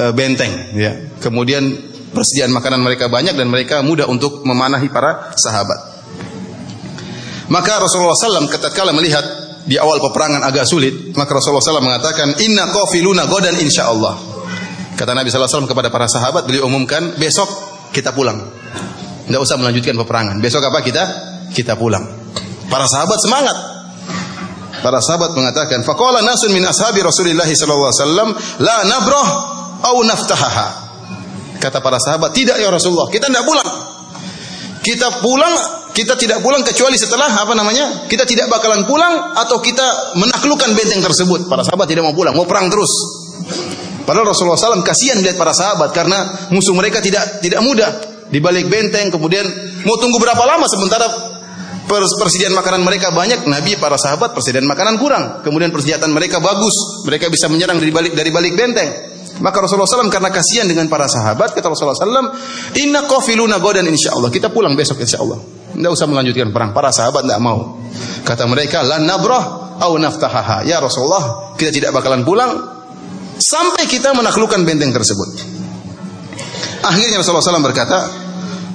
eh, benteng ya. Kemudian persediaan makanan mereka banyak dan mereka mudah untuk memanahi para sahabat. Maka Rasulullah SAW ketika melihat di awal peperangan agak sulit, maka Rasulullah SAW mengatakan, Inna qafiluna godan insya Allah. Kata Nabi SAW kepada para sahabat, beliau umumkan, besok kita pulang. Tidak usah melanjutkan peperangan. Besok apa kita? Kita pulang. Para sahabat semangat. Para sahabat mengatakan, Faqala nasun min ashabi Rasulullah SAW, La nabrah au naftahaha. Kata para sahabat, tidak ya Rasulullah, kita tidak pulang. Kita pulang, kita tidak pulang kecuali setelah apa namanya? Kita tidak bakalan pulang atau kita menaklukkan benteng tersebut. Para sahabat tidak mau pulang, mau perang terus. Padahal Rasulullah SAW kasihan melihat para sahabat karena musuh mereka tidak tidak mudah di balik benteng. Kemudian mau tunggu berapa lama sementara persediaan makanan mereka banyak, Nabi para sahabat persediaan makanan kurang. Kemudian persenjataan mereka bagus, mereka bisa menyerang dari balik dari balik benteng. Maka Rasulullah SAW karena kasihan dengan para sahabat, kata Rasulullah SAW, Inna qafiluna godan insya Allah. Kita pulang besok insya Allah. Tidak usah melanjutkan perang. Para sahabat tidak mau. Kata mereka, lan nabrah au naftahaha. Ya Rasulullah, kita tidak bakalan pulang sampai kita menaklukkan benteng tersebut. Akhirnya Rasulullah SAW berkata,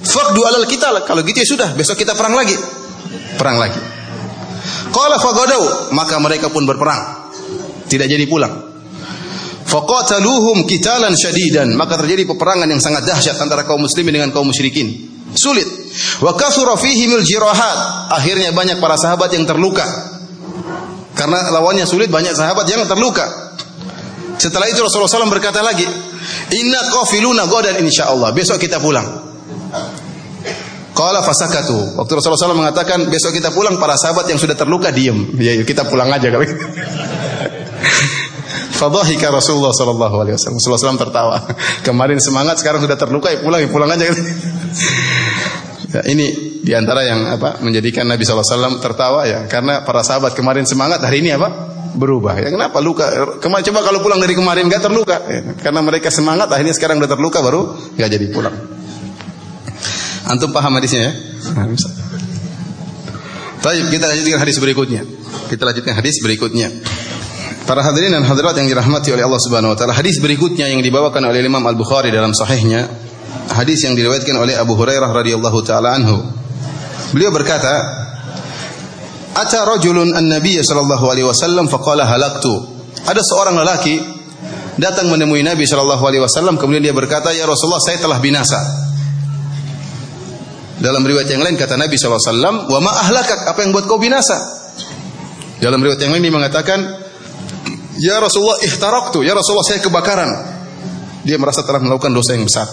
Fakdu alal kita. Kalau gitu ya sudah, besok kita perang lagi. Perang lagi. Qala fagadau, maka mereka pun berperang. Tidak jadi pulang. Faqataluhum qitalan syadidan, maka terjadi peperangan yang sangat dahsyat antara kaum muslimin dengan kaum musyrikin. Sulit. Wa fihimul jirahat. Akhirnya banyak para sahabat yang terluka. Karena lawannya sulit, banyak sahabat yang terluka. Setelah itu Rasulullah SAW berkata lagi, Inna qafiluna godan insyaallah. Besok kita pulang. Qala fasakatu. Waktu Rasulullah SAW mengatakan besok kita pulang, para sahabat yang sudah terluka diem. Ya, kita pulang aja kali. Fadhahika Rasulullah sallallahu alaihi wasallam. Rasulullah SAW tertawa. Kemarin semangat, sekarang sudah terluka, ya pulang, ya pulang aja. ya, ini di antara yang apa menjadikan Nabi SAW tertawa ya, karena para sahabat kemarin semangat, hari ini apa? berubah. Ya kenapa luka? Kemarin coba kalau pulang dari kemarin nggak terluka, ya, karena mereka semangat, akhirnya sekarang udah terluka baru nggak jadi pulang. Antum paham hadisnya ya? Baik, kita lanjutkan hadis berikutnya. Kita lanjutkan hadis berikutnya. Para hadirin dan hadirat yang dirahmati oleh Allah Subhanahu wa taala, hadis berikutnya yang dibawakan oleh Imam Al-Bukhari dalam sahihnya, hadis yang diriwayatkan oleh Abu Hurairah radhiyallahu taala anhu. Beliau berkata, "Ata rajulun an-nabiy sallallahu alaihi wasallam faqala halaktu." Ada seorang lelaki datang menemui Nabi sallallahu alaihi wasallam kemudian dia berkata, "Ya Rasulullah, saya telah binasa." Dalam riwayat yang lain kata Nabi sallallahu alaihi wasallam, "Wa ma ahlakak? Apa yang buat kau binasa?" Dalam riwayat yang lain dia mengatakan, Ya Rasulullah ihtaraktu, ya Rasulullah saya kebakaran. Dia merasa telah melakukan dosa yang besar.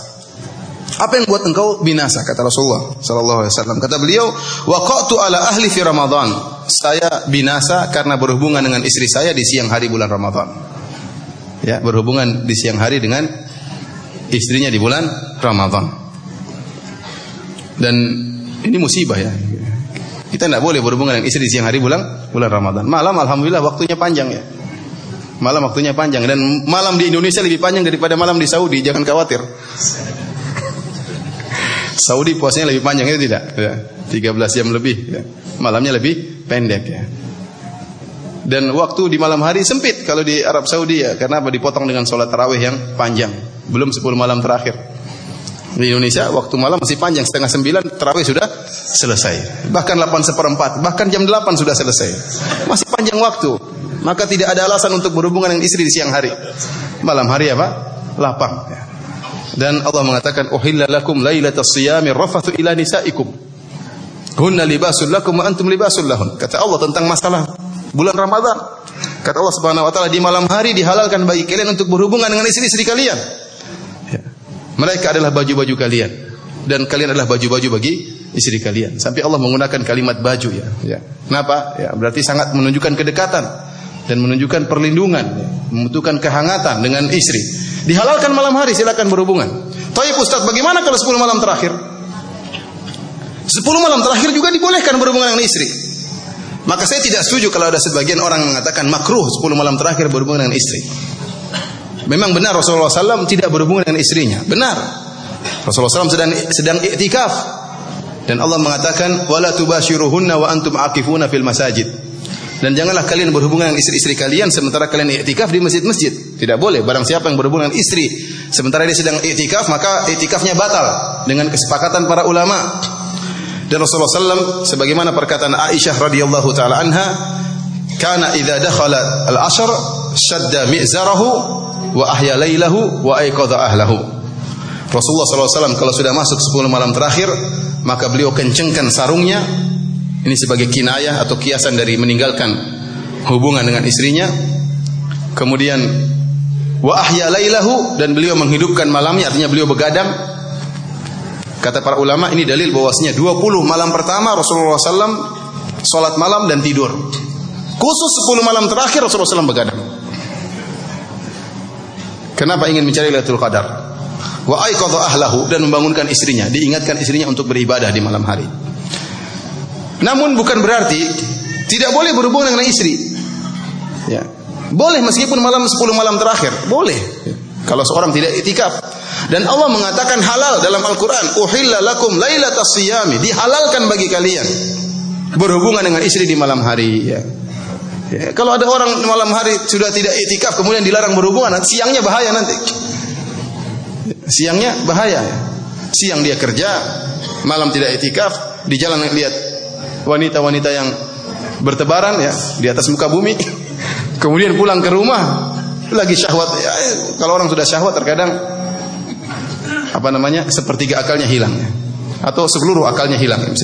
Apa yang buat engkau binasa kata Rasulullah sallallahu alaihi wasallam. Kata beliau, waqatu ala ahli fi Ramadan. Saya binasa karena berhubungan dengan istri saya di siang hari bulan Ramadan. Ya, berhubungan di siang hari dengan istrinya di bulan Ramadan. Dan ini musibah ya. Kita tidak boleh berhubungan dengan istri di siang hari bulan bulan Ramadan. Malam alhamdulillah waktunya panjang ya. Malam waktunya panjang dan malam di Indonesia lebih panjang daripada malam di Saudi, jangan khawatir. Saudi puasanya lebih panjang itu tidak? Ya, 13 jam lebih ya. Malamnya lebih pendek ya. Dan waktu di malam hari sempit kalau di Arab Saudi ya, karena apa? Dipotong dengan sholat tarawih yang panjang, belum 10 malam terakhir. Di Indonesia waktu malam masih panjang setengah sembilan terawih sudah selesai. Bahkan delapan seperempat, bahkan jam delapan sudah selesai. Masih panjang waktu. Maka tidak ada alasan untuk berhubungan dengan istri di siang hari. Malam hari apa? Lapang. Dan Allah mengatakan, "Uhilla lakum lailatas siyami rafathu ila nisaikum." Hunna libasul lakum wa antum libasul lahun. Kata Allah tentang masalah bulan Ramadan. Kata Allah Subhanahu wa taala di malam hari dihalalkan bagi kalian untuk berhubungan dengan istri-istri kalian. Ya. Mereka adalah baju-baju kalian dan kalian adalah baju-baju bagi istri kalian. Sampai Allah menggunakan kalimat baju ya. ya. Kenapa? Ya, berarti sangat menunjukkan kedekatan dan menunjukkan perlindungan, ya. membutuhkan kehangatan dengan istri. Dihalalkan malam hari silakan berhubungan. Tapi Ustaz, bagaimana kalau 10 malam terakhir? 10 malam terakhir juga dibolehkan berhubungan dengan istri. Maka saya tidak setuju kalau ada sebagian orang mengatakan makruh 10 malam terakhir berhubungan dengan istri. Memang benar Rasulullah SAW tidak berhubungan dengan istrinya. Benar. Rasulullah SAW sedang sedang iktikaf dan Allah mengatakan tubashiruhunna wa antum aqifuna fil masajid. Dan janganlah kalian berhubungan dengan istri-istri kalian sementara kalian iktikaf di masjid-masjid. Tidak boleh. Barang siapa yang berhubungan dengan istri sementara dia sedang iktikaf maka iktikafnya batal dengan kesepakatan para ulama. Dan Rasulullah SAW sebagaimana perkataan Aisyah radhiyallahu taala anha, "Kana idza dakhala al-ashr shadda mi'zarahu wa ahya lailahu wa ayqadha ahlahu." Rasulullah SAW kalau sudah masuk 10 malam terakhir, maka beliau kencengkan sarungnya. Ini sebagai kinayah atau kiasan dari meninggalkan hubungan dengan istrinya. Kemudian wa ahya lailahu dan beliau menghidupkan malamnya artinya beliau begadang Kata para ulama ini dalil bahwasanya 20 malam pertama Rasulullah SAW salat malam dan tidur. Khusus 10 malam terakhir Rasulullah SAW begadang. Kenapa ingin mencari Lailatul Qadar? Wa aiqadha ahlahu dan membangunkan istrinya, diingatkan istrinya untuk beribadah di malam hari. Namun bukan berarti tidak boleh berhubungan dengan istri. Ya. Boleh meskipun malam 10 malam terakhir, boleh. Kalau seorang tidak itikaf. Dan Allah mengatakan halal dalam Al-Quran. Uhilla lakum siyami. Dihalalkan bagi kalian. Berhubungan dengan istri di malam hari. Ya. Ya, kalau ada orang malam hari sudah tidak itikaf kemudian dilarang berhubungan, siangnya bahaya nanti. Siangnya bahaya. Siang dia kerja, malam tidak itikaf, di jalan lihat wanita-wanita yang bertebaran ya di atas muka bumi. Kemudian pulang ke rumah lagi syahwat. Ya, kalau orang sudah syahwat terkadang apa namanya sepertiga akalnya hilang. Ya. atau seluruh akalnya hilang. Ya,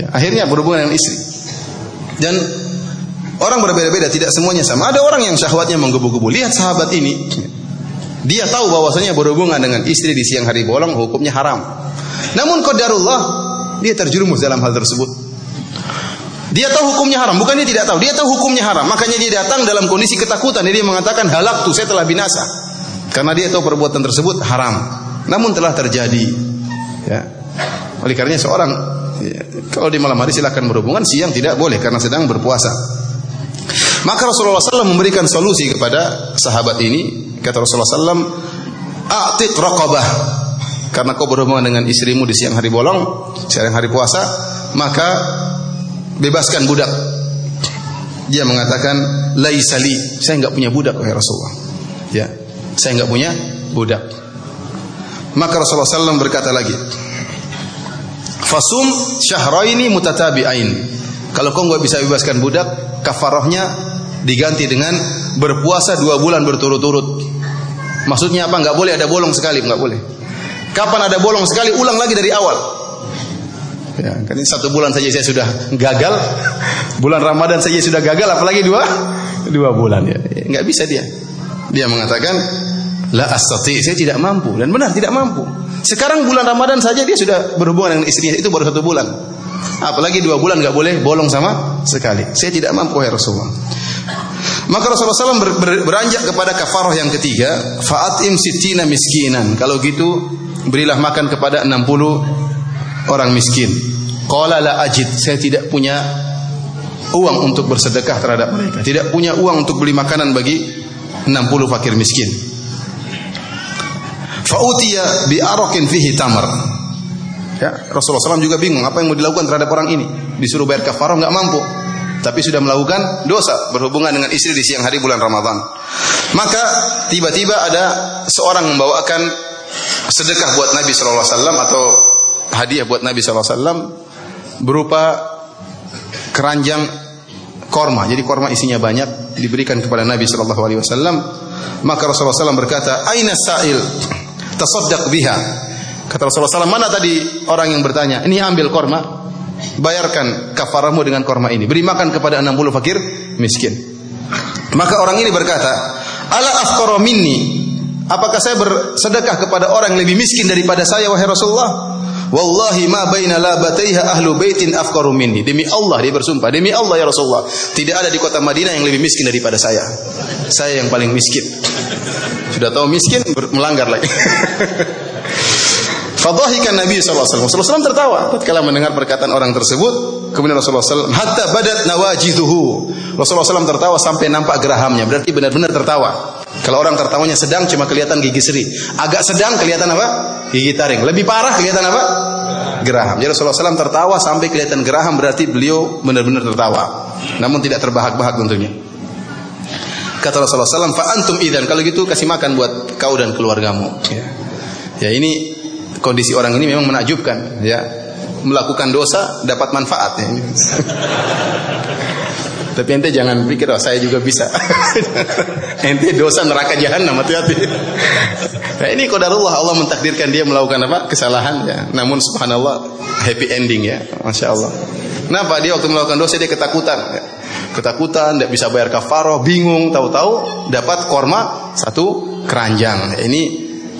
ya, akhirnya berhubungan dengan istri. Dan orang berbeda-beda tidak semuanya sama. Ada orang yang syahwatnya menggebu-gebu. Lihat sahabat ini. Dia tahu bahwasanya berhubungan dengan istri di siang hari bolong hukumnya haram. Namun qadarullah dia terjerumus dalam hal tersebut dia tahu hukumnya haram, bukan dia tidak tahu. Dia tahu hukumnya haram, makanya dia datang dalam kondisi ketakutan. Dia mengatakan halak tuh, saya telah binasa. Karena dia tahu perbuatan tersebut haram. Namun telah terjadi. Ya. Oleh karenanya seorang ya, kalau di malam hari silakan berhubungan, siang tidak boleh karena sedang berpuasa. Maka Rasulullah SAW memberikan solusi kepada sahabat ini. Kata Rasulullah SAW, "A'tiq raqabah." Karena kau berhubungan dengan istrimu di siang hari bolong, siang hari puasa, maka bebaskan budak. Dia mengatakan, laisali, saya enggak punya budak wahai Rasulullah. Ya, saya enggak punya budak. Maka Rasulullah SAW berkata lagi, Fasum syahraini mutatabi'ain. Kalau kau enggak bisa bebaskan budak, kafarahnya diganti dengan berpuasa dua bulan berturut-turut. Maksudnya apa? Enggak boleh ada bolong sekali, enggak boleh. Kapan ada bolong sekali, ulang lagi dari awal. Ya, ini satu bulan saja saya sudah gagal. Bulan Ramadan saja sudah gagal, apalagi dua dua bulan ya. Nggak bisa dia. Dia mengatakan la astati, saya tidak mampu dan benar tidak mampu. Sekarang bulan Ramadan saja dia sudah berhubungan dengan istrinya itu baru satu bulan. Apalagi dua bulan nggak boleh bolong sama sekali. Saya tidak mampu ya Rasulullah. Maka Rasulullah SAW ber, ber, beranjak kepada kafarah yang ketiga, faatim sitina miskinan. Kalau gitu berilah makan kepada 60 orang miskin. Qala la ajid, saya tidak punya uang untuk bersedekah terhadap mereka. Tidak punya uang untuk beli makanan bagi 60 fakir miskin. Fa'utiya bi arakin fihi tamar. Ya, Rasulullah SAW juga bingung apa yang mau dilakukan terhadap orang ini. Disuruh bayar kafarah nggak mampu. Tapi sudah melakukan dosa berhubungan dengan istri di siang hari bulan Ramadan. Maka tiba-tiba ada seorang membawakan sedekah buat Nabi sallallahu alaihi wasallam atau hadiah buat Nabi wasallam berupa keranjang korma. Jadi korma isinya banyak diberikan kepada Nabi wasallam. Maka Rasulullah SAW berkata, "Aina sa'il? Tasaddaq biha." Kata Rasulullah SAW, "Mana tadi orang yang bertanya? Ini ambil korma, bayarkan kafarahmu dengan korma ini. Beri makan kepada 60 fakir miskin." Maka orang ini berkata, "Ala afqara minni?" Apakah saya bersedekah kepada orang yang lebih miskin daripada saya wahai Rasulullah? Wallahi ma baina labataiha ahlu baitin afqaru minni. Demi Allah dia bersumpah, demi Allah ya Rasulullah, tidak ada di kota Madinah yang lebih miskin daripada saya. Saya yang paling miskin. Sudah tahu miskin melanggar lagi. Fadhahikan Nabi SAW. Rasulullah SAW tertawa tatkala mendengar perkataan orang tersebut. Kemudian Rasulullah SAW hatta badat nawajiduhu. Rasulullah SAW tertawa sampai nampak gerahamnya. Berarti benar-benar tertawa. Kalau orang tertawanya sedang cuma kelihatan gigi seri. Agak sedang kelihatan apa? Gigi taring. Lebih parah kelihatan apa? Geraham. Jadi Rasulullah SAW tertawa sampai kelihatan geraham berarti beliau benar-benar tertawa. Namun tidak terbahak-bahak tentunya. Kata Rasulullah SAW, Fa antum idan. Kalau gitu kasih makan buat kau dan keluargamu. Ya, ya ini kondisi orang ini memang menakjubkan ya melakukan dosa dapat manfaat ya. Tapi ente jangan pikir oh saya juga bisa. ente dosa neraka jahanam hati-hati. nah ini qadarullah Allah mentakdirkan dia melakukan apa? kesalahan ya. Namun subhanallah happy ending ya. Masya Allah. Kenapa dia waktu melakukan dosa dia ketakutan ya. Ketakutan, tidak bisa bayar kafaroh, bingung, tahu-tahu dapat korma satu keranjang. Ini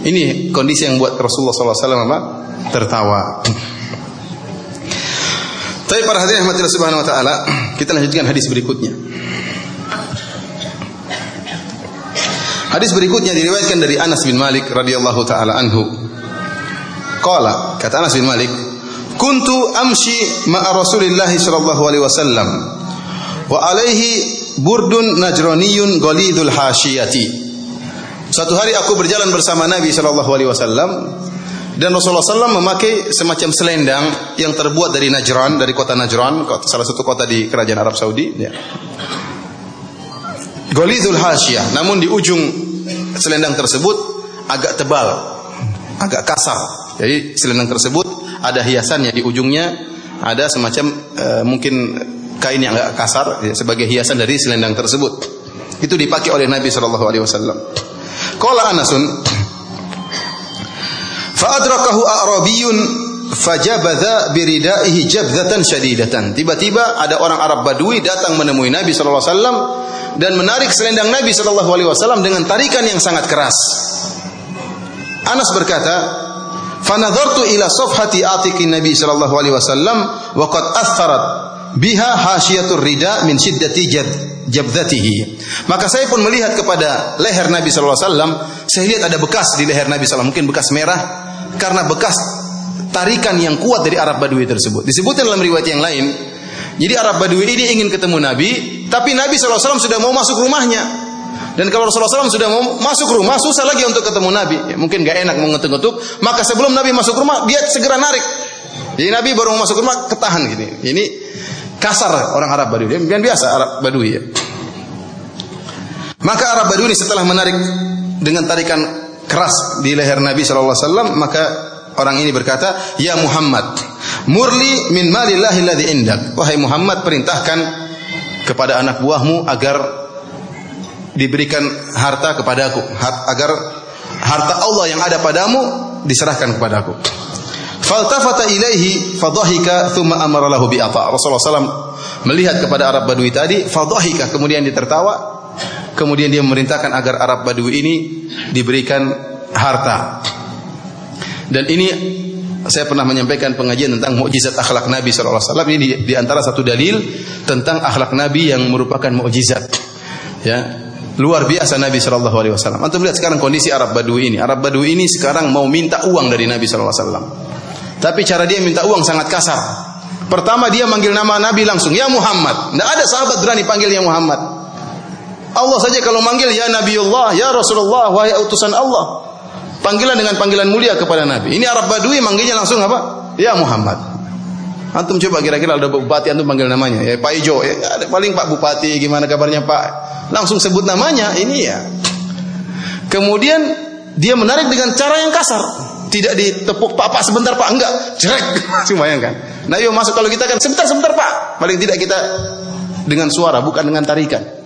ini kondisi yang buat Rasulullah SAW apa? tertawa. Tapi para hadirin rahmatillah subhanahu wa taala, kita lanjutkan hadis berikutnya. Hadis berikutnya diriwayatkan dari Anas bin Malik radhiyallahu taala anhu. Qala, kata Anas bin Malik, "Kuntu amshi ma'a Rasulillah sallallahu alaihi wasallam wa alaihi burdun najraniyun ghalidul hasyiyati." Suatu hari aku berjalan bersama Nabi Shallallahu Alaihi Wasallam dan Rasulullah SAW memakai semacam selendang yang terbuat dari Najran, dari kota Najran, salah satu kota di kerajaan Arab Saudi. Ya. Golizul Hasyah, namun di ujung selendang tersebut agak tebal, agak kasar. Jadi selendang tersebut ada hiasannya di ujungnya, ada semacam e, mungkin kain yang agak kasar ya, sebagai hiasan dari selendang tersebut. Itu dipakai oleh Nabi Shallallahu Alaihi Wasallam. Qala Anasun Fa'adrakahu a'rabiyun fajabadha biridaihi jabdatan syadidatan. Tiba-tiba ada orang Arab Badui datang menemui Nabi sallallahu alaihi wasallam dan menarik selendang Nabi sallallahu alaihi wasallam dengan tarikan yang sangat keras. Anas berkata, "Fanadhartu ila safhati atiqin Nabi sallallahu alaihi wasallam wa qad atharat biha hasyiatur rida min shiddati jad jabdatihi. Maka saya pun melihat kepada leher Nabi sallallahu alaihi wasallam, saya lihat ada bekas di leher Nabi sallallahu mungkin bekas merah karena bekas tarikan yang kuat dari Arab Badui tersebut. Disebutkan dalam riwayat yang lain, jadi Arab Badui ini ingin ketemu Nabi, tapi Nabi SAW sudah mau masuk rumahnya. Dan kalau Rasulullah SAW sudah mau masuk rumah, susah lagi untuk ketemu Nabi. Ya, mungkin gak enak mau ngetuk-ngetuk. Maka sebelum Nabi masuk rumah, dia segera narik. Jadi Nabi baru masuk rumah, ketahan gini. Ini kasar orang Arab Badui. Dia biasa Arab Badui ya. Maka Arab Badui setelah menarik dengan tarikan keras di leher Nabi Shallallahu Alaihi Wasallam, maka orang ini berkata, Ya Muhammad, murli min malillahi ladhi indak. Wahai Muhammad, perintahkan kepada anak buahmu agar diberikan harta kepadaku, agar harta Allah yang ada padamu diserahkan kepadaku. Faltafata ilaihi fadhahika thumma amara lahu bi Rasulullah SAW melihat kepada Arab Badui tadi, fadhahika kemudian dia tertawa, kemudian dia memerintahkan agar Arab Badui ini diberikan harta. Dan ini saya pernah menyampaikan pengajian tentang mukjizat akhlak Nabi wasallam ini di, di antara satu dalil tentang akhlak Nabi yang merupakan mukjizat. Ya, luar biasa Nabi Shallallahu Alaihi Wasallam. Antum lihat sekarang kondisi Arab Badui ini. Arab Badui ini sekarang mau minta uang dari Nabi Wasallam. Tapi cara dia minta uang sangat kasar. Pertama dia manggil nama Nabi langsung, ya Muhammad. Tidak ada sahabat berani panggil ya Muhammad. Allah saja kalau manggil ya Nabiullah, ya Rasulullah, wahai utusan Allah. Panggilan dengan panggilan mulia kepada Nabi. Ini Arab Badui manggilnya langsung apa? Ya Muhammad. Antum coba kira-kira ada bupati antum panggil namanya, ya Pak Ijo, ya, paling Pak Bupati, gimana kabarnya Pak? Langsung sebut namanya, ini ya. Kemudian dia menarik dengan cara yang kasar. Tidak ditepuk pak pak sebentar pak enggak, jerek. Cuma kan. Nabi masuk kalau kita kan sebentar sebentar pak. Paling tidak kita dengan suara bukan dengan tarikan.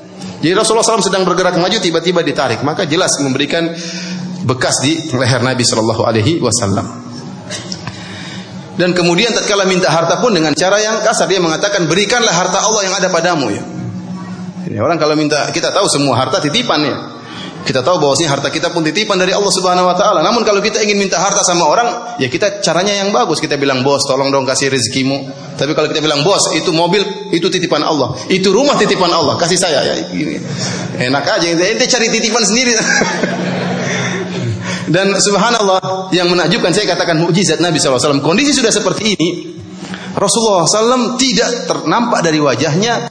Jadi Rasulullah SAW sedang bergerak maju tiba-tiba ditarik, maka jelas memberikan bekas di leher Nabi Shallallahu Alaihi Wasallam. Dan kemudian tatkala minta harta pun dengan cara yang kasar dia mengatakan berikanlah harta Allah yang ada padamu ya. Ini orang kalau minta kita tahu semua harta titipan ya. Kita tahu bahwasanya harta kita pun titipan dari Allah Subhanahu wa taala. Namun kalau kita ingin minta harta sama orang, ya kita caranya yang bagus. Kita bilang, "Bos, tolong dong kasih rezekimu." Tapi kalau kita bilang, "Bos, itu mobil itu titipan Allah. Itu rumah titipan Allah, kasih saya." Ya, gini. Enak aja ente cari titipan sendiri. Dan subhanallah yang menakjubkan saya katakan mukjizat Nabi SAW. Kondisi sudah seperti ini. Rasulullah SAW tidak ternampak dari wajahnya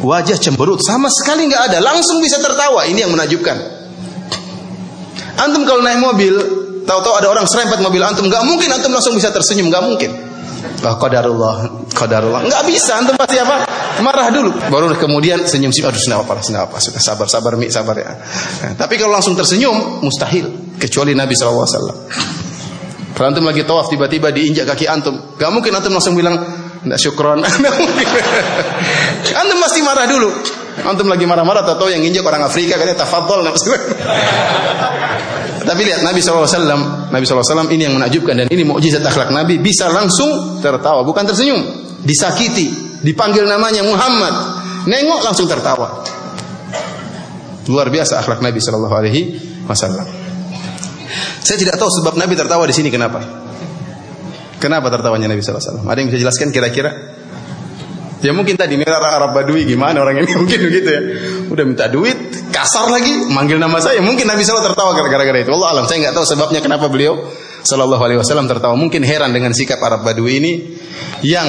wajah cemberut sama sekali nggak ada langsung bisa tertawa ini yang menakjubkan antum kalau naik mobil tahu-tahu ada orang serempet mobil antum nggak mungkin antum langsung bisa tersenyum nggak mungkin Oh, qadarullah, qadarullah. Enggak bisa, antum pasti apa? Marah dulu. Baru kemudian senyum sih. Aduh, senapa apa. Sudah sabar, sabar, mi, sabar ya. Nah, tapi kalau langsung tersenyum, mustahil. Kecuali Nabi SAW. Kalau antum lagi tawaf tiba-tiba diinjak kaki antum, gak mungkin antum langsung bilang tidak syukron. antum pasti marah dulu. Antum lagi marah-marah atau yang injak orang Afrika katanya tafadhol. Tapi lihat Nabi SAW, Nabi SAW ini yang menakjubkan dan ini mukjizat akhlak Nabi bisa langsung tertawa, bukan tersenyum, disakiti, dipanggil namanya Muhammad, nengok langsung tertawa. Luar biasa akhlak Nabi Shallallahu Alaihi Wasallam. Saya tidak tahu sebab Nabi tertawa di sini kenapa. Kenapa tertawanya Nabi Wasallam? Ada yang bisa jelaskan kira-kira? Ya mungkin tadi merah Arab Badui gimana orang ini mungkin begitu ya. Udah minta duit, kasar lagi, manggil nama saya. Mungkin Nabi SAW tertawa gara-gara itu. Allah alam, saya nggak tahu sebabnya kenapa beliau Shallallahu Alaihi Wasallam tertawa. Mungkin heran dengan sikap Arab Badui ini yang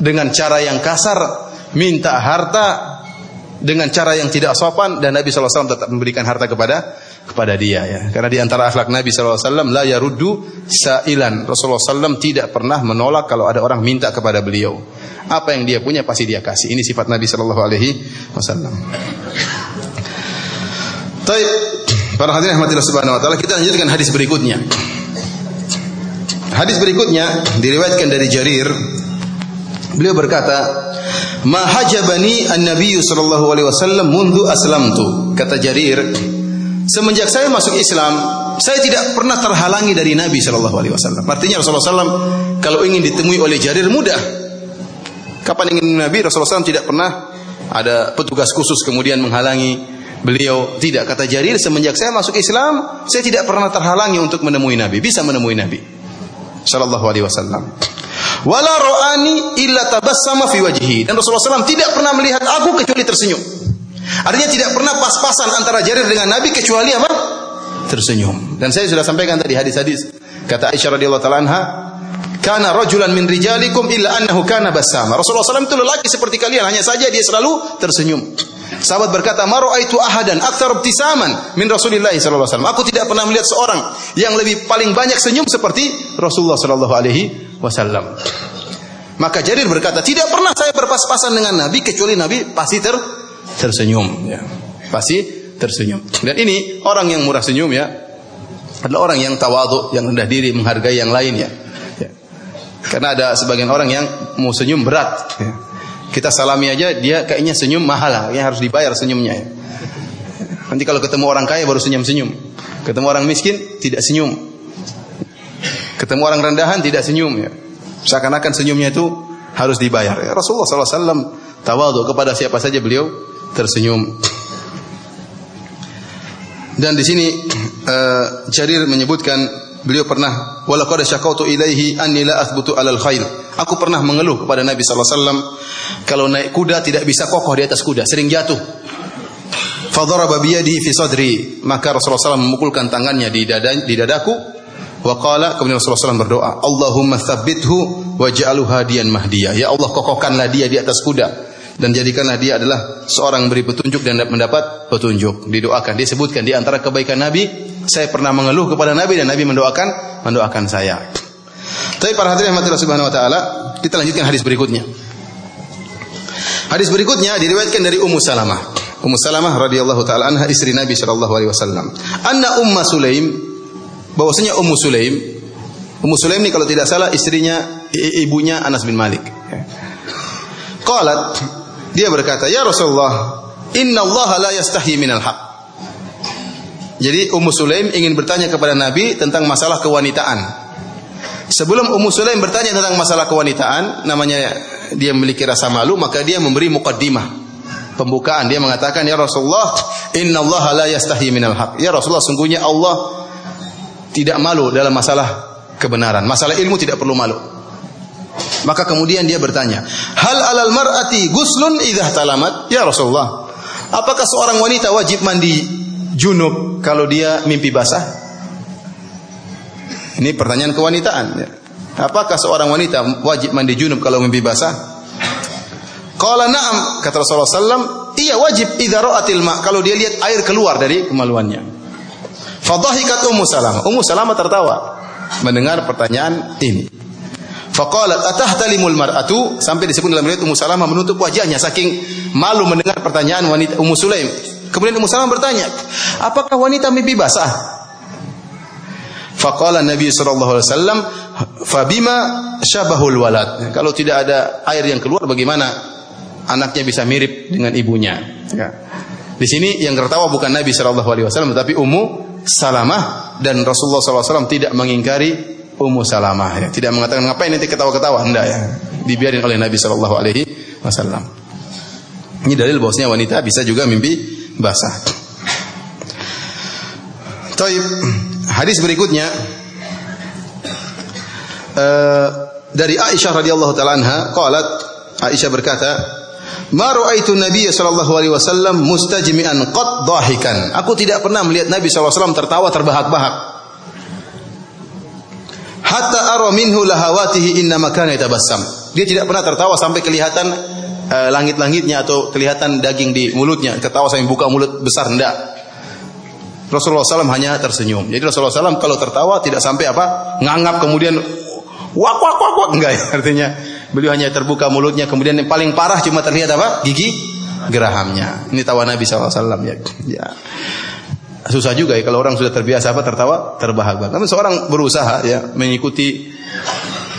dengan cara yang kasar minta harta dengan cara yang tidak sopan dan Nabi SAW tetap memberikan harta kepada kepada dia ya. Karena di antara akhlak Nabi SAW la yaruddu sailan. Rasulullah SAW tidak pernah menolak kalau ada orang minta kepada beliau. Apa yang dia punya pasti dia kasih. Ini sifat Nabi Shallallahu Alaihi Wasallam. Taib, para hadirin rahmatillah subhanahu wa taala, kita lanjutkan hadis berikutnya. Hadis berikutnya diriwayatkan dari Jarir. Beliau berkata, "Ma hajabani an-nabiy sallallahu alaihi wasallam mundu aslamtu." Kata Jarir, semenjak saya masuk Islam, saya tidak pernah terhalangi dari Nabi sallallahu alaihi wasallam. Artinya Rasulullah SAW kalau ingin ditemui oleh Jarir mudah. Kapan ingin Nabi Rasulullah SAW tidak pernah ada petugas khusus kemudian menghalangi beliau. Tidak kata Jarir semenjak saya masuk Islam saya tidak pernah terhalangi untuk menemui Nabi. Bisa menemui Nabi. Sallallahu alaihi wasallam. Wala ro'ani illa tabassama fi wajhi. Dan Rasulullah SAW tidak pernah melihat aku kecuali tersenyum. Artinya tidak pernah pas-pasan antara Jarir dengan Nabi kecuali apa? Tersenyum. Dan saya sudah sampaikan tadi hadis-hadis. Kata Aisyah radhiyallahu taala anha, kana rajulan min rijalikum illa annahu kana basama. Rasulullah SAW itu lelaki seperti kalian, hanya saja dia selalu tersenyum. Sahabat berkata, "Ma ra'aitu ahadan aktsar ibtisaman min Rasulillah sallallahu alaihi wasallam." Aku tidak pernah melihat seorang yang lebih paling banyak senyum seperti Rasulullah sallallahu alaihi wasallam. Maka Jarir berkata, "Tidak pernah saya berpas-pasan dengan Nabi kecuali Nabi pasti ter tersenyum." Ya. Pasti tersenyum. Dan ini orang yang murah senyum ya adalah orang yang tawadhu, yang rendah diri, menghargai yang lain ya. Karena ada sebagian orang yang mau senyum berat. Ya. Kita salami aja dia kayaknya senyum mahal lah, yang harus dibayar senyumnya. Ya. Nanti kalau ketemu orang kaya baru senyum-senyum. Ketemu orang miskin tidak senyum. Ketemu orang rendahan tidak senyum ya. Seakan-akan senyumnya itu harus dibayar. Ya, Rasulullah SAW tawadu kepada siapa saja beliau tersenyum. Dan di sini uh, Jarir menyebutkan Beliau pernah walaqad syakautu ilaihi anni la athbutu alal khair. Aku pernah mengeluh kepada Nabi sallallahu alaihi wasallam kalau naik kuda tidak bisa kokoh di atas kuda, sering jatuh. Fadaraba biyadihi fi sadri. Maka Rasulullah SAW memukulkan tangannya di dada di dadaku. Wa qala kemudian Rasulullah SAW berdoa, Allahumma tsabbithu waj'alhu hadiyan mahdiyah. Ya Allah kokohkanlah dia di atas kuda dan jadikanlah dia adalah seorang beri petunjuk dan mendapat petunjuk. Didoakan, disebutkan di antara kebaikan Nabi saya pernah mengeluh kepada Nabi dan Nabi mendoakan mendoakan saya. Tapi para hadirin yang subhanahu wa taala, kita lanjutkan hadis berikutnya. Hadis berikutnya diriwayatkan dari Ummu Salamah. Ummu Salamah radhiyallahu taala anha istri Nabi sallallahu alaihi wasallam. Anna Umma Sulaim bahwasanya Ummu Sulaim Ummu Sulaim ini kalau tidak salah istrinya ibunya Anas bin Malik. Qalat dia berkata, "Ya Rasulullah, inna Allah la yastahi minal haq." Jadi Ummu Sulaim ingin bertanya kepada Nabi tentang masalah kewanitaan. Sebelum Ummu Sulaim bertanya tentang masalah kewanitaan, namanya dia memiliki rasa malu, maka dia memberi mukaddimah. Pembukaan dia mengatakan, "Ya Rasulullah, inna Allah la yastahi minal haq." Ya Rasulullah, sungguhnya Allah tidak malu dalam masalah kebenaran. Masalah ilmu tidak perlu malu. Maka kemudian dia bertanya, "Hal alal mar'ati guslun idza talamat?" Ya Rasulullah, apakah seorang wanita wajib mandi junub kalau dia mimpi basah? Ini pertanyaan kewanitaan. Ya. Apakah seorang wanita wajib mandi junub kalau mimpi basah? Qala na'am, kata Rasulullah sallam, iya wajib idza ra'atil ma kalau dia lihat air keluar dari kemaluannya. Fadhahikat Ummu Salamah. Ummu Salamah tertawa mendengar pertanyaan ini. Faqalat atahtalimul mar'atu sampai disebut dalam riwayat Ummu Salamah menutup wajahnya saking malu mendengar pertanyaan wanita Ummu Sulaim. Kemudian Ummu Salamah bertanya, "Apakah wanita mimpi basah?" Faqala Nabi sallallahu alaihi wasallam, "Fabima syabahul walad." Kalau tidak ada air yang keluar bagaimana anaknya bisa mirip dengan ibunya? Ya. Di sini yang tertawa bukan Nabi sallallahu alaihi wasallam tapi Ummu Salamah dan Rasulullah SAW tidak mengingkari Ummu Salamah ya. Tidak mengatakan ngapain nanti ketawa-ketawa hendak ya. Dibiarin oleh Nabi alaihi wasallam. Ini dalil bahwasanya wanita bisa juga mimpi basah. Taib. Hadis berikutnya uh, dari Aisyah radhiyallahu taala anha qalat Aisyah berkata Ma ra'aitu Nabi sallallahu alaihi wasallam mustajmi'an qad dhahikan. Aku tidak pernah melihat Nabi sallallahu alaihi wasallam tertawa terbahak-bahak. Hatta ara minhu lahawatihi inna makana yatabassam. Dia tidak pernah tertawa sampai kelihatan uh, langit-langitnya atau kelihatan daging di mulutnya. Ketawa sampai buka mulut besar enggak. Rasulullah SAW hanya tersenyum. Jadi Rasulullah SAW kalau tertawa tidak sampai apa ngangap kemudian wak wak wak wak enggak ya artinya Beliau hanya terbuka mulutnya, kemudian yang paling parah cuma terlihat apa? Gigi gerahamnya. Ini tawa Nabi SAW ya. ya. Susah juga ya kalau orang sudah terbiasa apa tertawa terbahak-bahak. Namun seorang berusaha ya mengikuti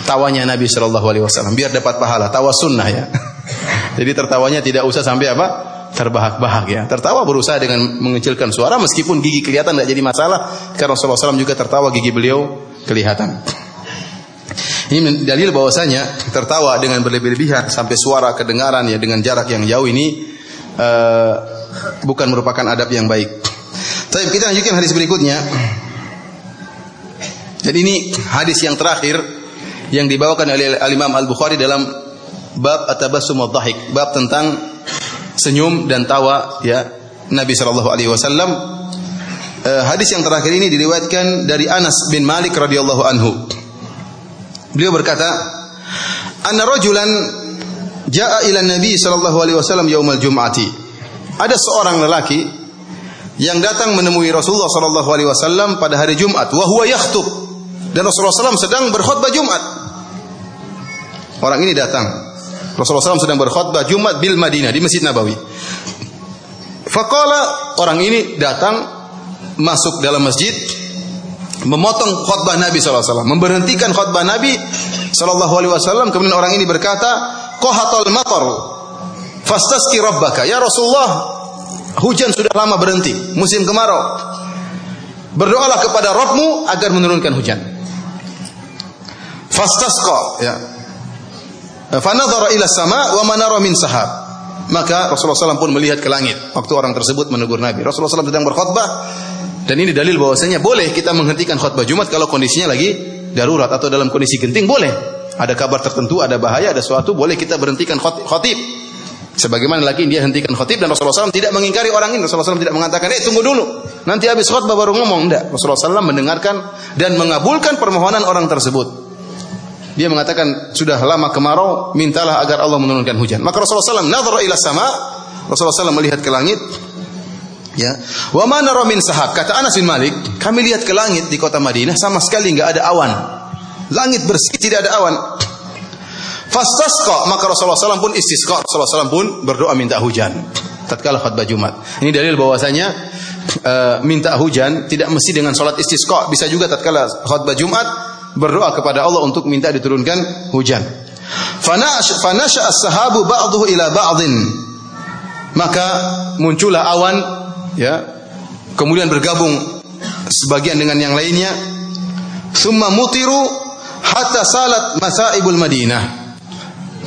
tawanya Nabi Shallallahu Alaihi Wasallam biar dapat pahala. Tawa sunnah ya. Jadi tertawanya tidak usah sampai apa terbahak-bahak ya. Tertawa berusaha dengan mengecilkan suara meskipun gigi kelihatan tidak jadi masalah. Karena Rasulullah SAW juga tertawa gigi beliau kelihatan. Ini dalil bahwasanya tertawa dengan berlebih-lebihan sampai suara kedengaran ya dengan jarak yang jauh ini uh, bukan merupakan adab yang baik. Tapi kita lanjutkan hadis berikutnya. Jadi ini hadis yang terakhir yang dibawakan oleh Al Imam Al Bukhari dalam bab atabassum dhahik, bab tentang senyum dan tawa ya Nabi sallallahu alaihi wasallam. Uh, hadis yang terakhir ini diriwayatkan dari Anas bin Malik radhiyallahu anhu. Beliau berkata, "Anna rajulan jaa ila Nabi sallallahu alaihi wasallam yaumal jum'ati." Ada seorang lelaki yang datang menemui Rasulullah sallallahu alaihi wasallam pada hari Jumat wa dan Rasulullah SAW sedang berkhutbah Jumat. Orang ini datang. Rasulullah SAW sedang berkhutbah Jumat bil Madinah di Masjid Nabawi. Faqala orang ini datang masuk dalam masjid memotong khutbah Nabi SAW, memberhentikan khutbah Nabi SAW. Kemudian orang ini berkata, Qohatul matar, fastaski rabbaka. Ya Rasulullah, hujan sudah lama berhenti, musim kemarau. Berdoalah kepada Rabbmu agar menurunkan hujan. Fastasqa, ya. Fanadhara ila sama wa manara min sahab. Maka Rasulullah SAW pun melihat ke langit. Waktu orang tersebut menegur Nabi. Rasulullah SAW sedang berkhutbah. Dan ini dalil bahwasanya boleh kita menghentikan khutbah Jumat kalau kondisinya lagi darurat atau dalam kondisi genting boleh. Ada kabar tertentu, ada bahaya, ada sesuatu boleh kita berhentikan khotib. Sebagaimana lagi dia hentikan khotib dan Rasulullah SAW tidak mengingkari orang ini. Rasulullah SAW tidak mengatakan, eh tunggu dulu. Nanti habis khutbah baru ngomong. Tidak. Rasulullah SAW mendengarkan dan mengabulkan permohonan orang tersebut. Dia mengatakan, sudah lama kemarau, mintalah agar Allah menurunkan hujan. Maka Rasulullah SAW nadhara ila sama. Rasulullah SAW melihat ke langit. Ya. Wa mana min sahab. Kata Anas bin Malik, kami lihat ke langit di kota Madinah sama sekali enggak ada awan. Langit bersih, tidak ada awan. Fastasqa, maka Rasulullah SAW pun istisqa. Rasulullah SAW pun berdoa minta hujan. Tatkala khutbah Jumat. Ini dalil bahwasanya uh, minta hujan tidak mesti dengan salat istisqa, bisa juga tatkala khutbah Jumat berdoa kepada Allah untuk minta diturunkan hujan. Fanasha as-sahabu ba'dahu ila ba'dhin. Maka muncullah awan ya. Kemudian bergabung sebagian dengan yang lainnya. Summa mutiru hatta salat masaibul Madinah.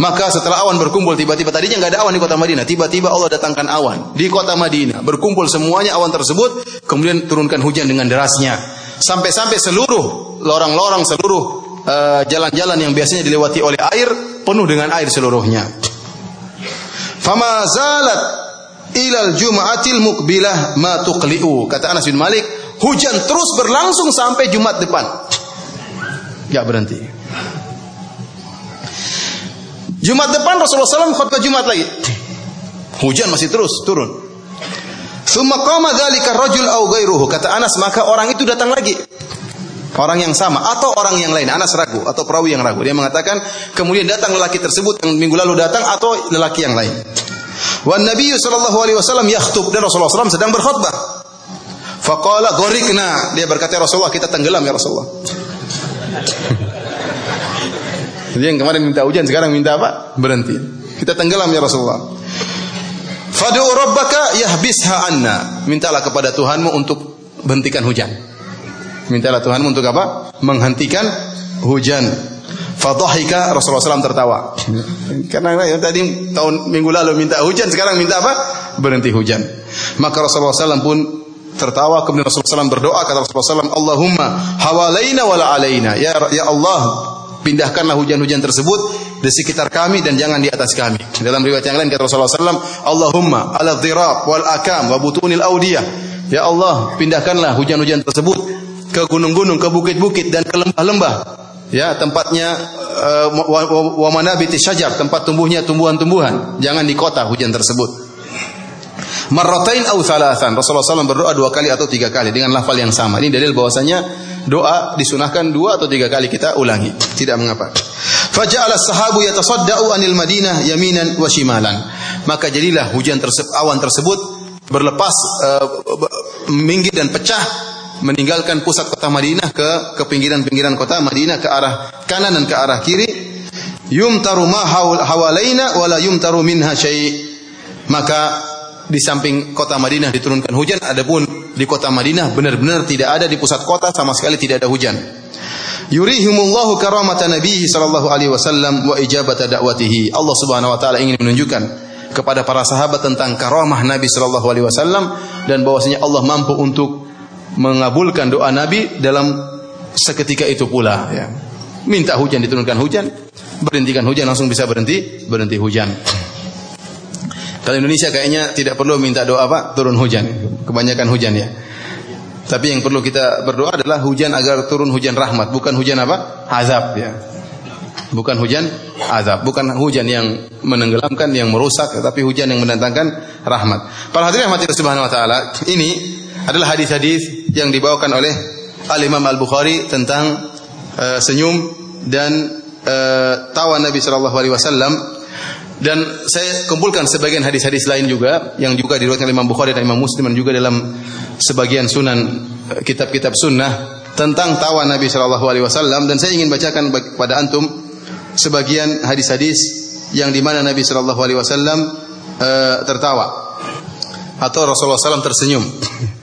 Maka setelah awan berkumpul tiba-tiba tadinya nggak ada awan di kota Madinah, tiba-tiba Allah datangkan awan di kota Madinah, berkumpul semuanya awan tersebut, kemudian turunkan hujan dengan derasnya. Sampai-sampai seluruh lorong-lorong seluruh eh, jalan-jalan uh, yang biasanya dilewati oleh air penuh dengan air seluruhnya. Fama zalat ilal jum'atil mukbilah ma tuqli'u. Kata Anas bin Malik, hujan terus berlangsung sampai Jumat depan. Gak berhenti. Jumat depan Rasulullah SAW khutbah Jumat lagi. Hujan masih terus turun. Summa qama dzalika rajul ghairuhu. Kata Anas, maka orang itu datang lagi. Orang yang sama atau orang yang lain. Anas ragu atau perawi yang ragu. Dia mengatakan, kemudian datang lelaki tersebut yang minggu lalu datang atau lelaki yang lain. Wan Nabi sallallahu alaihi wasallam yakhutub dan Rasulullah SAW sedang berkhutbah. Faqala gharikna. Dia berkata, ya Rasulullah, kita tenggelam ya Rasulullah. Jadi yang kemarin minta hujan sekarang minta apa? Berhenti. Kita tenggelam ya Rasulullah. Fadu rabbaka yahbisha anna. Mintalah kepada Tuhanmu untuk hentikan hujan. Mintalah Tuhanmu untuk apa? Menghentikan hujan. Fadhahika Rasulullah SAW tertawa. Karena yang tadi tahun minggu lalu minta hujan, sekarang minta apa? Berhenti hujan. Maka Rasulullah SAW pun tertawa kemudian Rasulullah SAW berdoa kata Rasulullah SAW Allahumma hawalaina wala alaina ya ya Allah pindahkanlah hujan-hujan tersebut di sekitar kami dan jangan di atas kami. Dalam riwayat yang lain kata Rasulullah SAW, Allahumma ala dhirab wal akam wa butunil audiyah. Ya Allah, pindahkanlah hujan-hujan tersebut ke gunung-gunung, ke bukit-bukit dan ke lembah-lembah. Ya, tempatnya uh, wa manabiti syajar, tempat tumbuhnya tumbuhan-tumbuhan. Jangan di kota hujan tersebut. Marratain au thalathan. Rasulullah SAW berdoa dua kali atau tiga kali dengan lafal yang sama. Ini dalil bahwasanya doa disunahkan dua atau tiga kali kita ulangi. Tidak mengapa. Faja'ala sahabu yatasadda'u anil Madinah yaminan wa shimalan. Maka jadilah hujan tersebut, awan tersebut berlepas uh, minggir dan pecah meninggalkan pusat kota Madinah ke ke pinggiran-pinggiran kota Madinah ke arah kanan dan ke arah kiri yumtaru ma hawalaina wala yumtaru minha syai maka di samping kota Madinah diturunkan hujan, adapun di kota Madinah benar-benar tidak ada di pusat kota sama sekali tidak ada hujan. Yurihimullahu karamata Nabi sallallahu alaihi wasallam wa ijabata da'watihi. Allah Subhanahu wa taala ingin menunjukkan kepada para sahabat tentang karamah Nabi sallallahu alaihi wasallam dan bahwasanya Allah mampu untuk mengabulkan doa Nabi dalam seketika itu pula ya. Minta hujan diturunkan hujan, berhentikan hujan langsung bisa berhenti, berhenti hujan. Kalau Indonesia kayaknya tidak perlu minta doa apa? Turun hujan. Kebanyakan hujan ya. Tapi yang perlu kita berdoa adalah hujan agar turun hujan rahmat, bukan hujan apa? Azab ya. Bukan hujan azab, bukan hujan yang menenggelamkan, yang merusak, tapi hujan yang mendatangkan rahmat. Para hadirin rahmatillah subhanahu wa taala, ini adalah hadis-hadis yang dibawakan oleh Al Imam Al Bukhari tentang uh, senyum dan uh, tawa Nabi sallallahu alaihi wasallam dan saya kumpulkan sebagian hadis-hadis lain juga yang juga diriwayatkan Imam Bukhari dan Imam Muslim dan juga dalam sebagian sunan eh, kitab-kitab sunnah tentang tawa Nabi Shallallahu Alaihi Wasallam. Dan saya ingin bacakan kepada antum sebagian hadis-hadis yang di mana Nabi Shallallahu Alaihi Wasallam uh, tertawa atau Rasulullah SAW tersenyum.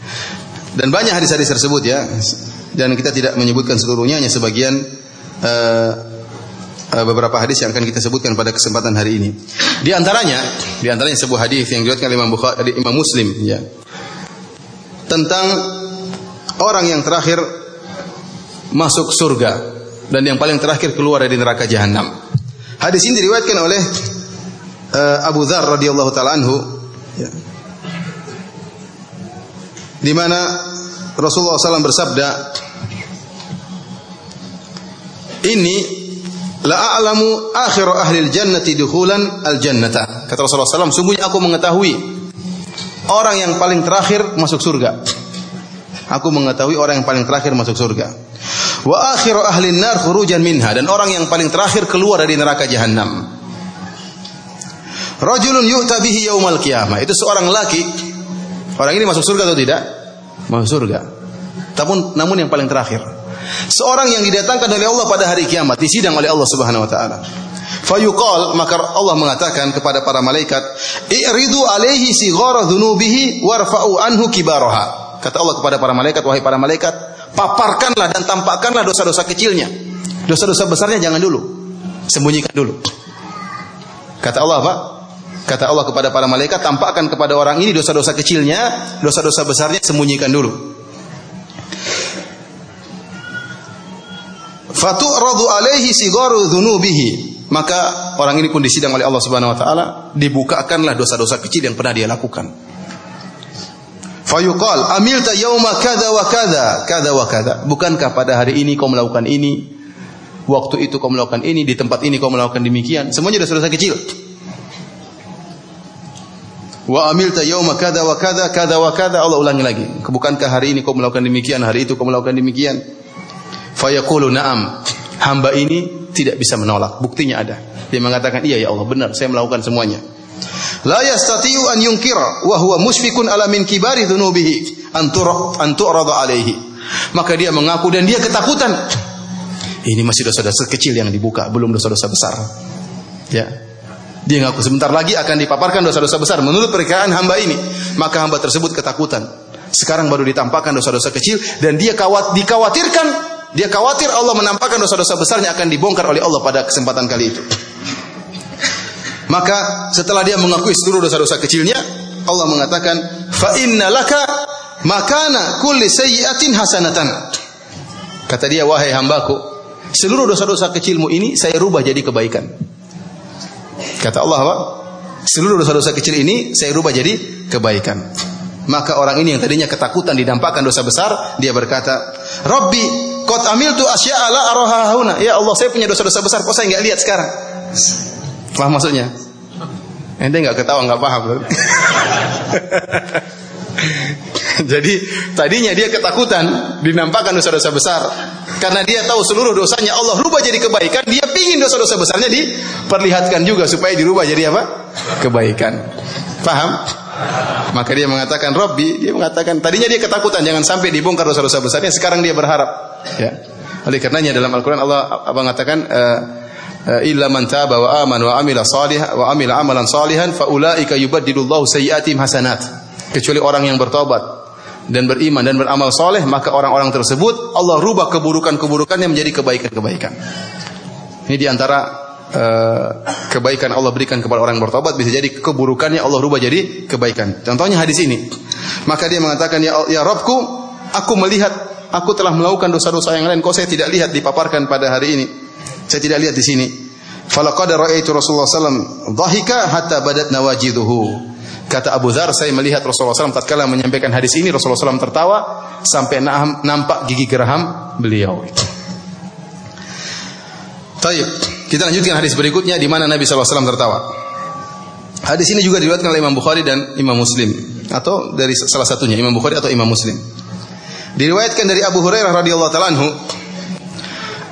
Dan banyak hadis-hadis tersebut ya. Dan kita tidak menyebutkan seluruhnya hanya sebagian Eh, beberapa hadis yang akan kita sebutkan pada kesempatan hari ini. Di antaranya, di antaranya sebuah hadis yang diriwayatkan Imam Bukhari, Imam Muslim ya. Tentang orang yang terakhir masuk surga dan yang paling terakhir keluar dari neraka jahanam. Hadis ini diriwayatkan oleh uh, Abu Dzar radhiyallahu taala anhu ya. Di mana Rasulullah SAW bersabda, ini La a'lamu akhiru ahli jannati dukhulan al-jannata. Kata Rasulullah SAW, sungguhnya aku mengetahui orang yang paling terakhir masuk surga. Aku mengetahui orang yang paling terakhir masuk surga. Wa akhiru ahli nar khurujan minha dan orang yang paling terakhir keluar dari neraka jahanam. Rajulun yu'ta bihi yaumal qiyamah. Itu seorang laki. Orang ini masuk surga atau tidak? Masuk surga. Namun namun yang paling terakhir, seorang yang didatangkan oleh Allah pada hari kiamat disidang oleh Allah Subhanahu wa taala. Fayuqal maka Allah mengatakan kepada para malaikat, "I'ridu alaihi sighara dzunubihi warfa'u anhu kibaraha." Kata Allah kepada para malaikat, "Wahai para malaikat, paparkanlah dan tampakkanlah dosa-dosa kecilnya. Dosa-dosa besarnya jangan dulu. Sembunyikan dulu." Kata Allah apa? Kata Allah kepada para malaikat, tampakkan kepada orang ini dosa-dosa kecilnya, dosa-dosa besarnya sembunyikan dulu. Fatu'radu alaihi sigaru dzunubihi maka orang ini pun disidang oleh Allah Subhanahu wa taala, dibukakanlah dosa-dosa kecil yang pernah dia lakukan. Fayuqal, amilta yauma kada wa kada, kada wa kada. Bukankah pada hari ini kau melakukan ini? Waktu itu kau melakukan ini, di tempat ini kau melakukan demikian. Semuanya dosa-dosa kecil. Wa amilta yauma kada wa kada, kada wa kada. Allah ulangi lagi. Bukankah hari ini kau melakukan demikian, hari itu kau melakukan demikian? Fayaqulu na'am. Hamba ini tidak bisa menolak. Buktinya ada. Dia mengatakan, "Iya ya Allah, benar, saya melakukan semuanya." La yastati'u an yunkira wa huwa musfikun ala min kibari dhunubihi an tu'rada alaihi. Maka dia mengaku dan dia ketakutan. Ini masih dosa-dosa kecil yang dibuka, belum dosa-dosa besar. Ya. Dia ngaku sebentar lagi akan dipaparkan dosa-dosa besar menurut perkiraan hamba ini. Maka hamba tersebut ketakutan. Sekarang baru ditampakkan dosa-dosa kecil dan dia kawat dikhawatirkan dia khawatir Allah menampakkan dosa-dosa besarnya akan dibongkar oleh Allah pada kesempatan kali itu. Maka setelah dia mengakui seluruh dosa-dosa kecilnya, Allah mengatakan, "Fa inna laka makana kulli sayyi'atin hasanatan." Kata dia, "Wahai hambaku, seluruh dosa-dosa kecilmu ini saya rubah jadi kebaikan." Kata Allah apa? Seluruh dosa-dosa kecil ini saya rubah jadi kebaikan. Maka orang ini yang tadinya ketakutan didampakkan dosa besar, dia berkata, "Rabbi, Qad amiltu asya'a la araha hauna. Ya Allah, saya punya dosa-dosa besar kok saya enggak lihat sekarang. Paham maksudnya? Ente enggak ketawa, enggak paham. Jadi tadinya dia ketakutan dinampakkan dosa-dosa besar karena dia tahu seluruh dosanya Allah rubah jadi kebaikan, dia pingin dosa-dosa besarnya diperlihatkan juga supaya dirubah jadi apa? Kebaikan. Paham? Maka dia mengatakan Robbi, dia mengatakan tadinya dia ketakutan jangan sampai dibongkar dosa-dosa besarnya, sekarang dia berharap. Ya. Oleh karenanya dalam Al-Qur'an Allah mengatakan uh, illa man taba wa amana wa amila salih wa amila amalan salihan fa ulaika yubaddilullahu sayyi'atihim hasanat. Kecuali orang yang bertobat dan beriman dan beramal soleh maka orang-orang tersebut Allah rubah keburukan-keburukannya menjadi kebaikan-kebaikan. Ini di antara Eh, kebaikan Allah berikan kepada orang yang bertobat bisa jadi keburukannya Allah rubah jadi kebaikan. Contohnya hadis ini. Maka dia mengatakan ya ya Rabbku, aku melihat aku telah melakukan dosa-dosa yang lain kok saya tidak lihat dipaparkan pada hari ini. Saya tidak lihat di sini. Falaqad ra'aitu Rasulullah sallam dhahika hatta badat nawajiduhu. Kata Abu Dhar, saya melihat Rasulullah SAW tatkala menyampaikan hadis ini, Rasulullah SAW tertawa sampai nampak gigi geraham beliau. Taib. Kita lanjutkan hadis berikutnya di mana Nabi SAW tertawa. Hadis ini juga diriwayatkan oleh Imam Bukhari dan Imam Muslim atau dari salah satunya Imam Bukhari atau Imam Muslim. Diriwayatkan dari Abu Hurairah radhiyallahu taala anhu,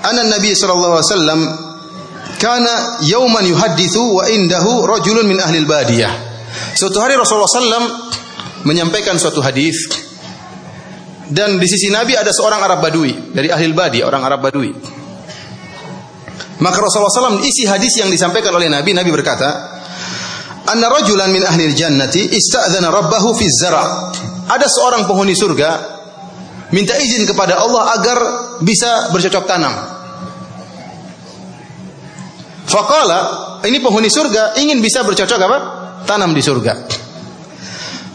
anna Nabi sallallahu alaihi wasallam kana yauman yuhaddithu wa indahu rajulun min ahli al-badiyah. Suatu hari Rasulullah sallam menyampaikan suatu hadis dan di sisi Nabi ada seorang Arab Badui dari ahli al-badiyah, orang Arab Badui. Maka Rasulullah SAW isi hadis yang disampaikan oleh Nabi, Nabi berkata, Anna rajulan min ahli jannati ista'zana rabbahu fi zara. Ada seorang penghuni surga minta izin kepada Allah agar bisa bercocok tanam. Faqala, ini penghuni surga ingin bisa bercocok apa? Tanam di surga.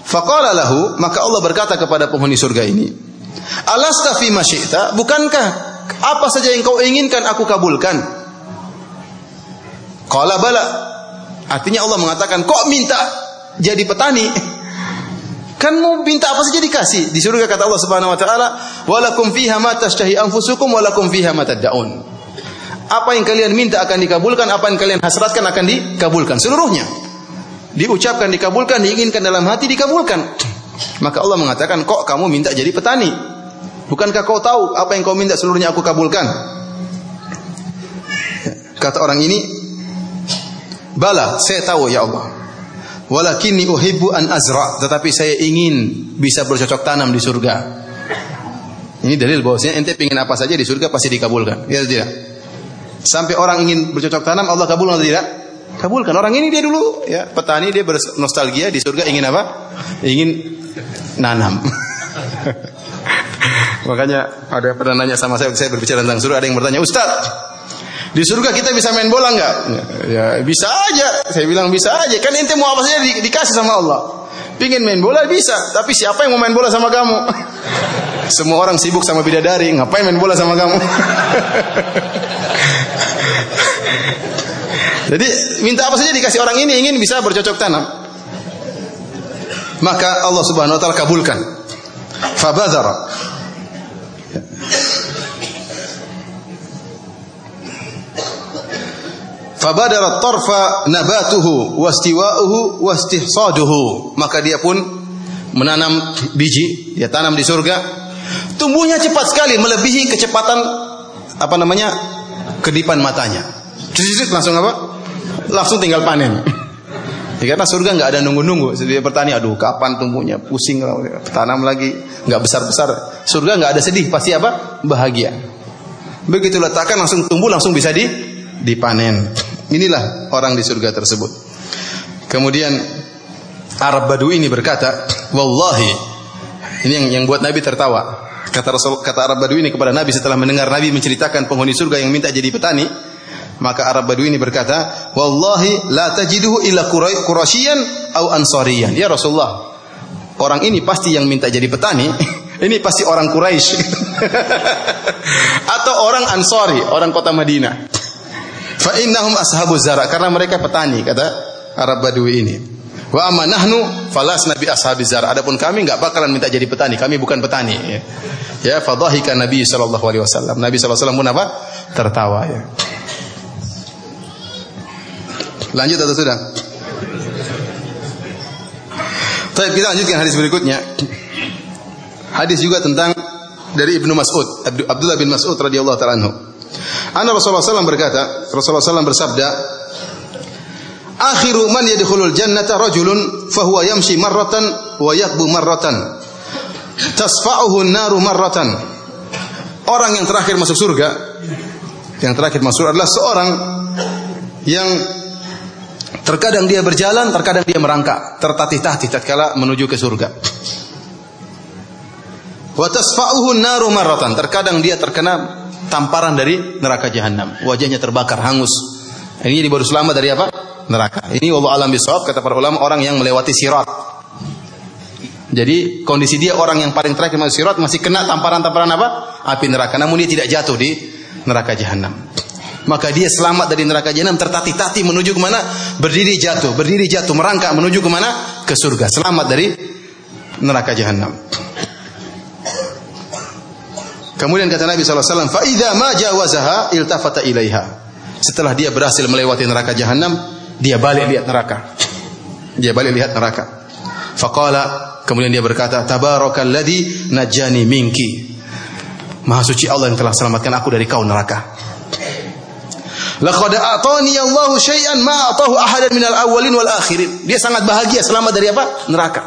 Faqala lahu, maka Allah berkata kepada penghuni surga ini, Alasta fi masyita, bukankah apa saja yang kau inginkan aku kabulkan? Qala bala. Artinya Allah mengatakan, "Kok minta jadi petani?" Kan mau minta apa saja dikasih. Di surga kata Allah Subhanahu wa taala, "Walakum fiha ma tashtahi anfusukum walakum fiha ma tad'un." Apa yang kalian minta akan dikabulkan, apa yang kalian hasratkan akan dikabulkan seluruhnya. Diucapkan dikabulkan, diinginkan dalam hati dikabulkan. Maka Allah mengatakan, "Kok kamu minta jadi petani? Bukankah kau tahu apa yang kau minta seluruhnya aku kabulkan?" Kata orang ini, Bala, saya tahu ya Allah. Walakinni uhibbu an azra, tetapi saya ingin bisa bercocok tanam di surga. Ini dalil bahwasanya ente ingin apa saja di surga pasti dikabulkan. Ya tidak? Sampai orang ingin bercocok tanam Allah kabul atau tidak? Kabulkan. Orang ini dia dulu ya petani dia bernostalgia di surga ingin apa? Ingin nanam. Makanya ada pernah nanya sama saya saya berbicara tentang surga ada yang bertanya, "Ustaz, di surga kita bisa main bola nggak? Ya bisa aja. Saya bilang bisa aja. Kan ente mau apa saja di, dikasih sama Allah. Pingin main bola bisa. Tapi siapa yang mau main bola sama kamu? Semua orang sibuk sama bidadari. Ngapain main bola sama kamu? Jadi minta apa saja dikasih orang ini ingin bisa bercocok tanam. Maka Allah Subhanahu wa taala kabulkan. Fabadhara Fabadarat tarfa nabatuhu wastiwa'uhu wastihsaduhu. Maka dia pun menanam biji, dia tanam di surga. Tumbuhnya cepat sekali melebihi kecepatan apa namanya? kedipan matanya. Langsung apa? Langsung tinggal panen. Ya, karena surga nggak ada nunggu-nunggu. Dia bertani, aduh kapan tumbuhnya? Pusing tanam lagi, nggak besar-besar. Surga nggak ada sedih, pasti apa? Bahagia. Begitu letakkan langsung tumbuh, langsung bisa di dipanen. Inilah orang di surga tersebut. Kemudian Arab Badui ini berkata, "Wallahi." Ini yang yang buat Nabi tertawa. Kata Rasul, kata Arab Badui ini kepada Nabi setelah mendengar Nabi menceritakan penghuni surga yang minta jadi petani, maka Arab Badui ini berkata, "Wallahi la tajiduhu illa Quraisyan au Ansariyan." Ya Rasulullah, orang ini pasti yang minta jadi petani, ini pasti orang Quraisy atau orang Ansari, orang kota Madinah. Fa innahum ashabu zara karena mereka petani kata Arab Badui ini. Wa amma nahnu falas nabi ashabi zara. Adapun kami enggak bakalan minta jadi petani, kami bukan petani ya. Ya fadhahika Nabi sallallahu alaihi wasallam. Nabi sallallahu alaihi wasallam pun apa? Tertawa ya. Lanjut atau sudah? Baik, kita lanjutkan hadis berikutnya. Hadis juga tentang dari Ibnu Mas'ud, Abdullah bin Mas'ud radhiyallahu taala anhu. Anna Rasulullah SAW berkata, Rasulullah SAW bersabda, Akhiru man yadkhulul jannata rajulun fahuwa yamshi marratan wa yakbu marratan. Tasfa'uhu naru marratan. Orang yang terakhir masuk surga, yang terakhir masuk adalah seorang yang terkadang dia berjalan, terkadang dia merangkak, tertatih-tatih tatkala menuju ke surga. Wa tasfa'uhu naru marratan. Terkadang dia terkena tamparan dari neraka jahanam. Wajahnya terbakar hangus. Ini baru selamat dari apa? Neraka. Ini Allah alam bisawab kata para ulama orang yang melewati sirat. Jadi kondisi dia orang yang paling terakhir masuk sirat masih kena tamparan-tamparan apa? Api neraka. Namun dia tidak jatuh di neraka jahanam. Maka dia selamat dari neraka jahanam tertatih-tatih menuju ke mana? Berdiri jatuh, berdiri jatuh, merangkak menuju ke mana? Ke surga. Selamat dari neraka jahanam. Kemudian kata Nabi SAW, Fa'idha ma jawazaha iltafata ilaiha. Setelah dia berhasil melewati neraka jahanam, dia balik lihat neraka. Dia balik lihat neraka. Faqala, kemudian dia berkata, Tabarakalladhi najani minki. Maha suci Allah yang telah selamatkan aku dari kau neraka. Laqad a'tani Allahu syai'an ma atahu ahadan minal awwalin wal akhirin. Dia sangat bahagia selamat dari apa? Neraka.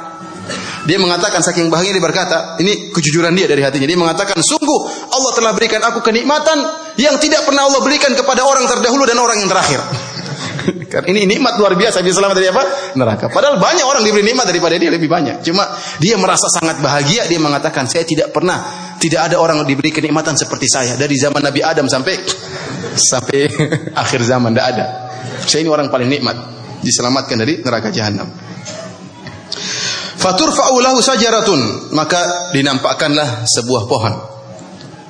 Dia mengatakan saking bahagia dia berkata, ini kejujuran dia dari hatinya. Dia mengatakan, sungguh Allah telah berikan aku kenikmatan yang tidak pernah Allah berikan kepada orang terdahulu dan orang yang terakhir. Ini nikmat luar biasa dia selamat dari apa? Neraka. Padahal banyak orang diberi nikmat daripada dia lebih banyak. Cuma dia merasa sangat bahagia. Dia mengatakan saya tidak pernah tidak ada orang yang diberi kenikmatan seperti saya dari zaman Nabi Adam sampai sampai akhir zaman tidak ada. Saya ini orang paling nikmat diselamatkan dari neraka jahanam. Faturfa'u lahu sajaratun, maka dinampakkanlah sebuah pohon.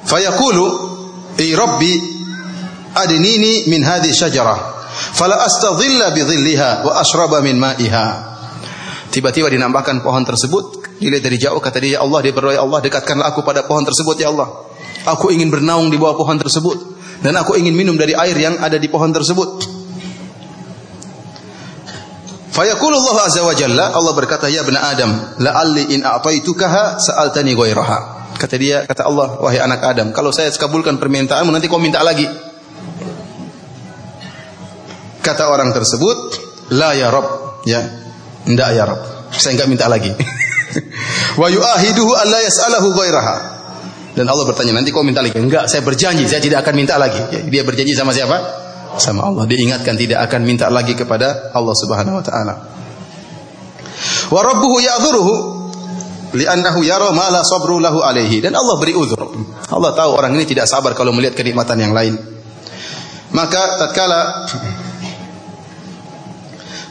Fayaqulu, "Ai Rabbi, adnini min hadhihi syajarah, fala astadhilla bi dhilliha wa ashraba min ma'iha." Tiba-tiba dinampakkan pohon tersebut, dilihat dari jauh kata dia, "Ya Allah, dia berdoa, ya Allah, dekatkanlah aku pada pohon tersebut ya Allah. Aku ingin bernaung di bawah pohon tersebut dan aku ingin minum dari air yang ada di pohon tersebut." Fayaqulu Allah azza wa jalla, Allah berkata, "Ya ibn Adam, la'alli in a'taitukaha sa'altani ghairaha." Kata dia, kata Allah, "Wahai anak Adam, kalau saya kabulkan permintaanmu nanti kau minta lagi." Kata orang tersebut, "La ya Rabb." Ya. Enggak ya Rabb. Saya enggak minta lagi. Wa yu'ahiduhu alla yas'alahu ghairaha. Dan Allah bertanya, nanti kau minta lagi? Enggak, saya berjanji, saya tidak akan minta lagi. Dia berjanji sama siapa? Sama Allah. Dia ingatkan tidak akan minta lagi kepada Allah Subhanahu wa taala. Wa rabbuhu ya'dhuruhu li'annahu yara ma la sabru lahu alaihi. Dan Allah beri uzur. Allah tahu orang ini tidak sabar kalau melihat kenikmatan yang lain. Maka tatkala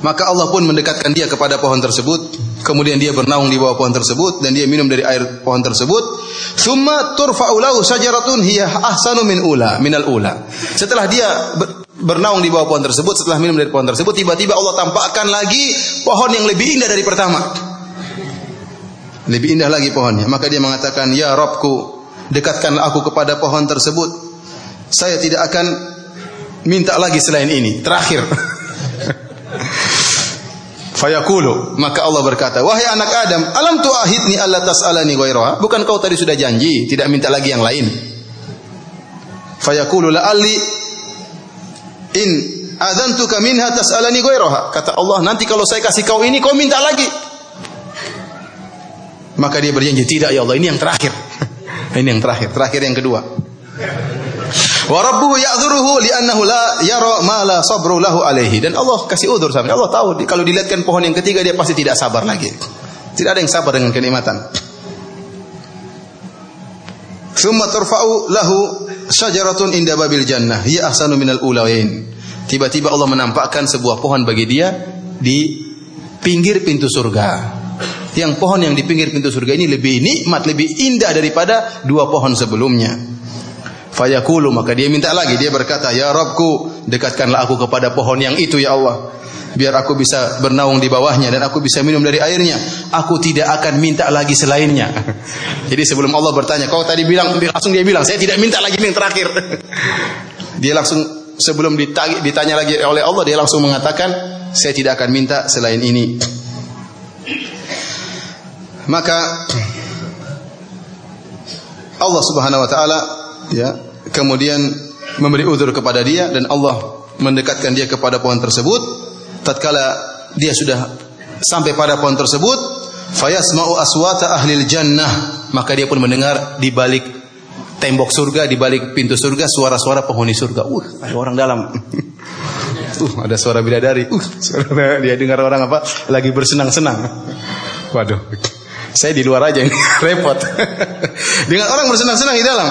maka Allah pun mendekatkan dia kepada pohon tersebut, kemudian dia bernaung di bawah pohon tersebut dan dia minum dari air pohon tersebut. Summa turfa'u lahu syajaratun hiya ahsanu min ula, minal ula. Setelah dia bernaung di bawah pohon tersebut, setelah minum dari pohon tersebut, tiba-tiba Allah tampakkan lagi pohon yang lebih indah dari pertama. Lebih indah lagi pohonnya. Maka dia mengatakan, "Ya Rabbku, dekatkanlah aku kepada pohon tersebut. Saya tidak akan minta lagi selain ini." Terakhir. Fayaqulu, maka Allah berkata, "Wahai anak Adam, alam tu'ahidni alla tas'alani ghairaha?" Bukan kau tadi sudah janji tidak minta lagi yang lain? Fayaqulu la'alli in adzantuka minha tas'alani ghairaha. Kata Allah, nanti kalau saya kasih kau ini kau minta lagi. Maka dia berjanji, "Tidak ya Allah, ini yang terakhir." ini yang terakhir, terakhir yang kedua. Wa rabbuhu ya'dhuruhu li'annahu la yara ma la sabru lahu alaihi. Dan Allah kasih udur sama Allah tahu kalau dilihatkan pohon yang ketiga dia pasti tidak sabar lagi. Tidak ada yang sabar dengan kenikmatan. Thumma turfa'u lahu syajaratun inda babil jannah. Hiya ahsanu minal ulawain. Tiba-tiba Allah menampakkan sebuah pohon bagi dia di pinggir pintu surga. Yang pohon yang di pinggir pintu surga ini lebih nikmat, lebih indah daripada dua pohon sebelumnya. Fayakulu maka dia minta lagi dia berkata ya Robku dekatkanlah aku kepada pohon yang itu ya Allah biar aku bisa bernaung di bawahnya dan aku bisa minum dari airnya. Aku tidak akan minta lagi selainnya. Jadi sebelum Allah bertanya kau tadi bilang langsung dia bilang saya tidak minta lagi yang terakhir. Dia langsung sebelum ditanya lagi oleh Allah dia langsung mengatakan saya tidak akan minta selain ini. Maka Allah Subhanahu wa taala ya kemudian memberi uzur kepada dia dan Allah mendekatkan dia kepada pohon tersebut tatkala dia sudah sampai pada pohon tersebut fayasma'u aswata ahlil jannah. Maka dia pun mendengar di balik tembok surga di balik pintu surga suara-suara penghuni surga. Uh ada orang dalam. Uh ada suara bidadari. Uh suara dia dengar orang apa? Lagi bersenang-senang. Waduh. Saya di luar aja ini repot. Dengan orang bersenang-senang di dalam.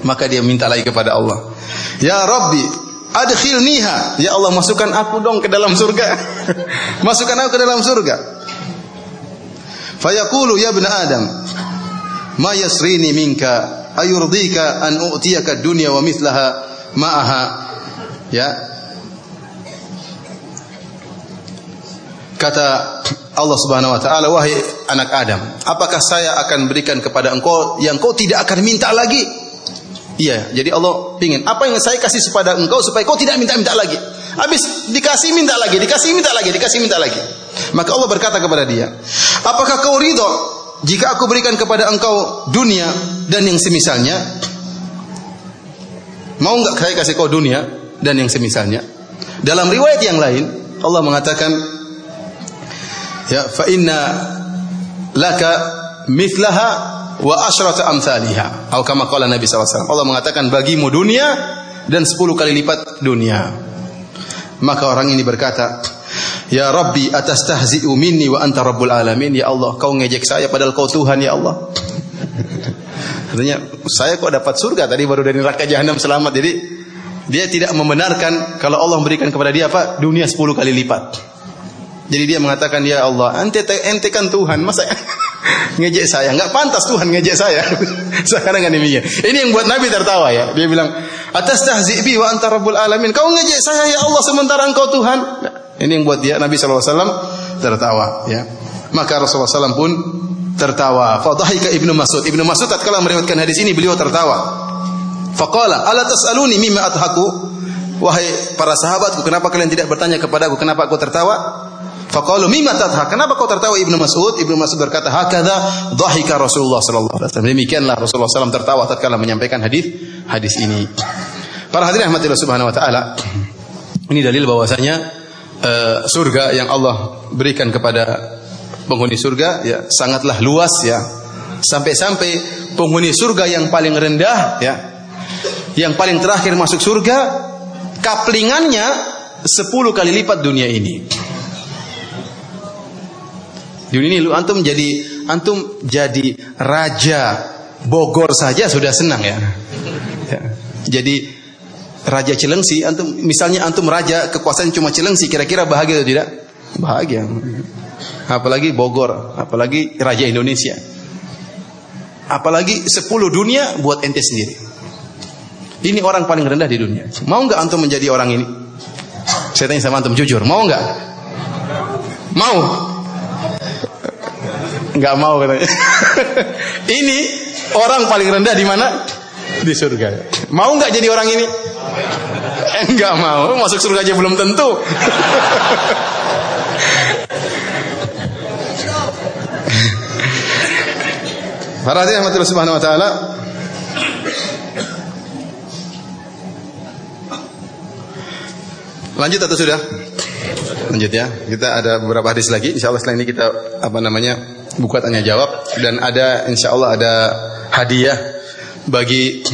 Maka dia minta lagi kepada Allah. Ya Rabbi, adkhilniha. Ya Allah, masukkan aku dong ke dalam surga. masukkan aku ke dalam surga. Fayaqulu ya ibn Adam, ma yasrini minka ayurdika an u'tiyaka dunya wa mithlaha ma'aha. Ya. Kata Allah Subhanahu wa taala, wahai anak Adam, apakah saya akan berikan kepada engkau yang kau tidak akan minta lagi? Iya, jadi Allah pingin apa yang saya kasih kepada engkau supaya kau tidak minta-minta lagi. Habis dikasih minta lagi, dikasih minta lagi, dikasih minta lagi. Maka Allah berkata kepada dia, apakah kau ridho jika aku berikan kepada engkau dunia dan yang semisalnya? Mau enggak saya kasih kau dunia dan yang semisalnya? Dalam riwayat yang lain, Allah mengatakan, ya fa inna laka mithlaha wa asyrata amsalihha. Atau kama qala Nabi SAW. Allah mengatakan bagimu dunia dan sepuluh kali lipat dunia. Maka orang ini berkata, Ya Rabbi atas tahzi'u minni wa anta rabbul alamin. Ya Allah, kau ngejek saya padahal kau Tuhan ya Allah. Artinya, saya kok dapat surga tadi baru dari neraka jahanam selamat. Jadi, dia tidak membenarkan kalau Allah memberikan kepada dia apa? Dunia sepuluh kali lipat. Jadi dia mengatakan, Ya Allah, ente, ente kan Tuhan. Masa ngejek saya. Enggak pantas Tuhan ngejek saya. Sekarang kan demikian. Ini yang buat Nabi tertawa ya. Dia bilang, "Atas tahzibi wa anta rabbul alamin." Kau ngejek saya ya Allah sementara engkau Tuhan. Nah, ini yang buat dia Nabi SAW tertawa ya. Maka Rasulullah SAW pun tertawa. Fadhahika Ibnu Mas'ud. Ibnu Mas'ud tatkala meriwayatkan hadis ini beliau tertawa. Faqala, "Ala tas'aluni mimma adhaku?" Wahai para sahabatku, kenapa kalian tidak bertanya kepadaku kenapa aku tertawa? Faqalu mimma tadhak? Kenapa kau tertawa Ibnu Mas'ud? Ibnu Mas'ud berkata, "Hakadha dhahika Rasulullah sallallahu alaihi wasallam." Demikianlah Rasulullah SAW tertawa tatkala menyampaikan hadis hadis ini. Para hadirin rahmatillah subhanahu wa taala. Ini dalil bahwasanya uh, surga yang Allah berikan kepada penghuni surga ya sangatlah luas ya. Sampai-sampai penghuni surga yang paling rendah ya yang paling terakhir masuk surga kaplingannya 10 kali lipat dunia ini. Dunia ini lu antum jadi antum jadi raja Bogor saja sudah senang ya. ya. Jadi raja Cilengsi antum misalnya antum raja kekuasaan cuma Cilengsi kira-kira bahagia atau tidak? Bahagia. Apalagi Bogor, apalagi raja Indonesia. Apalagi 10 dunia buat ente sendiri. Ini orang paling rendah di dunia. Mau nggak antum menjadi orang ini? Saya tanya sama antum jujur, mau nggak? Mau? Nggak mau katanya. ini orang paling rendah di mana? Di surga. Mau nggak jadi orang ini? Eh, nggak mau. Masuk surga aja belum tentu. Para hadirin subhanahu wa taala, Lanjut atau sudah? Lanjut ya. Kita ada beberapa hadis lagi. Insya Allah setelah ini kita apa namanya buka tanya jawab dan ada insya Allah ada hadiah bagi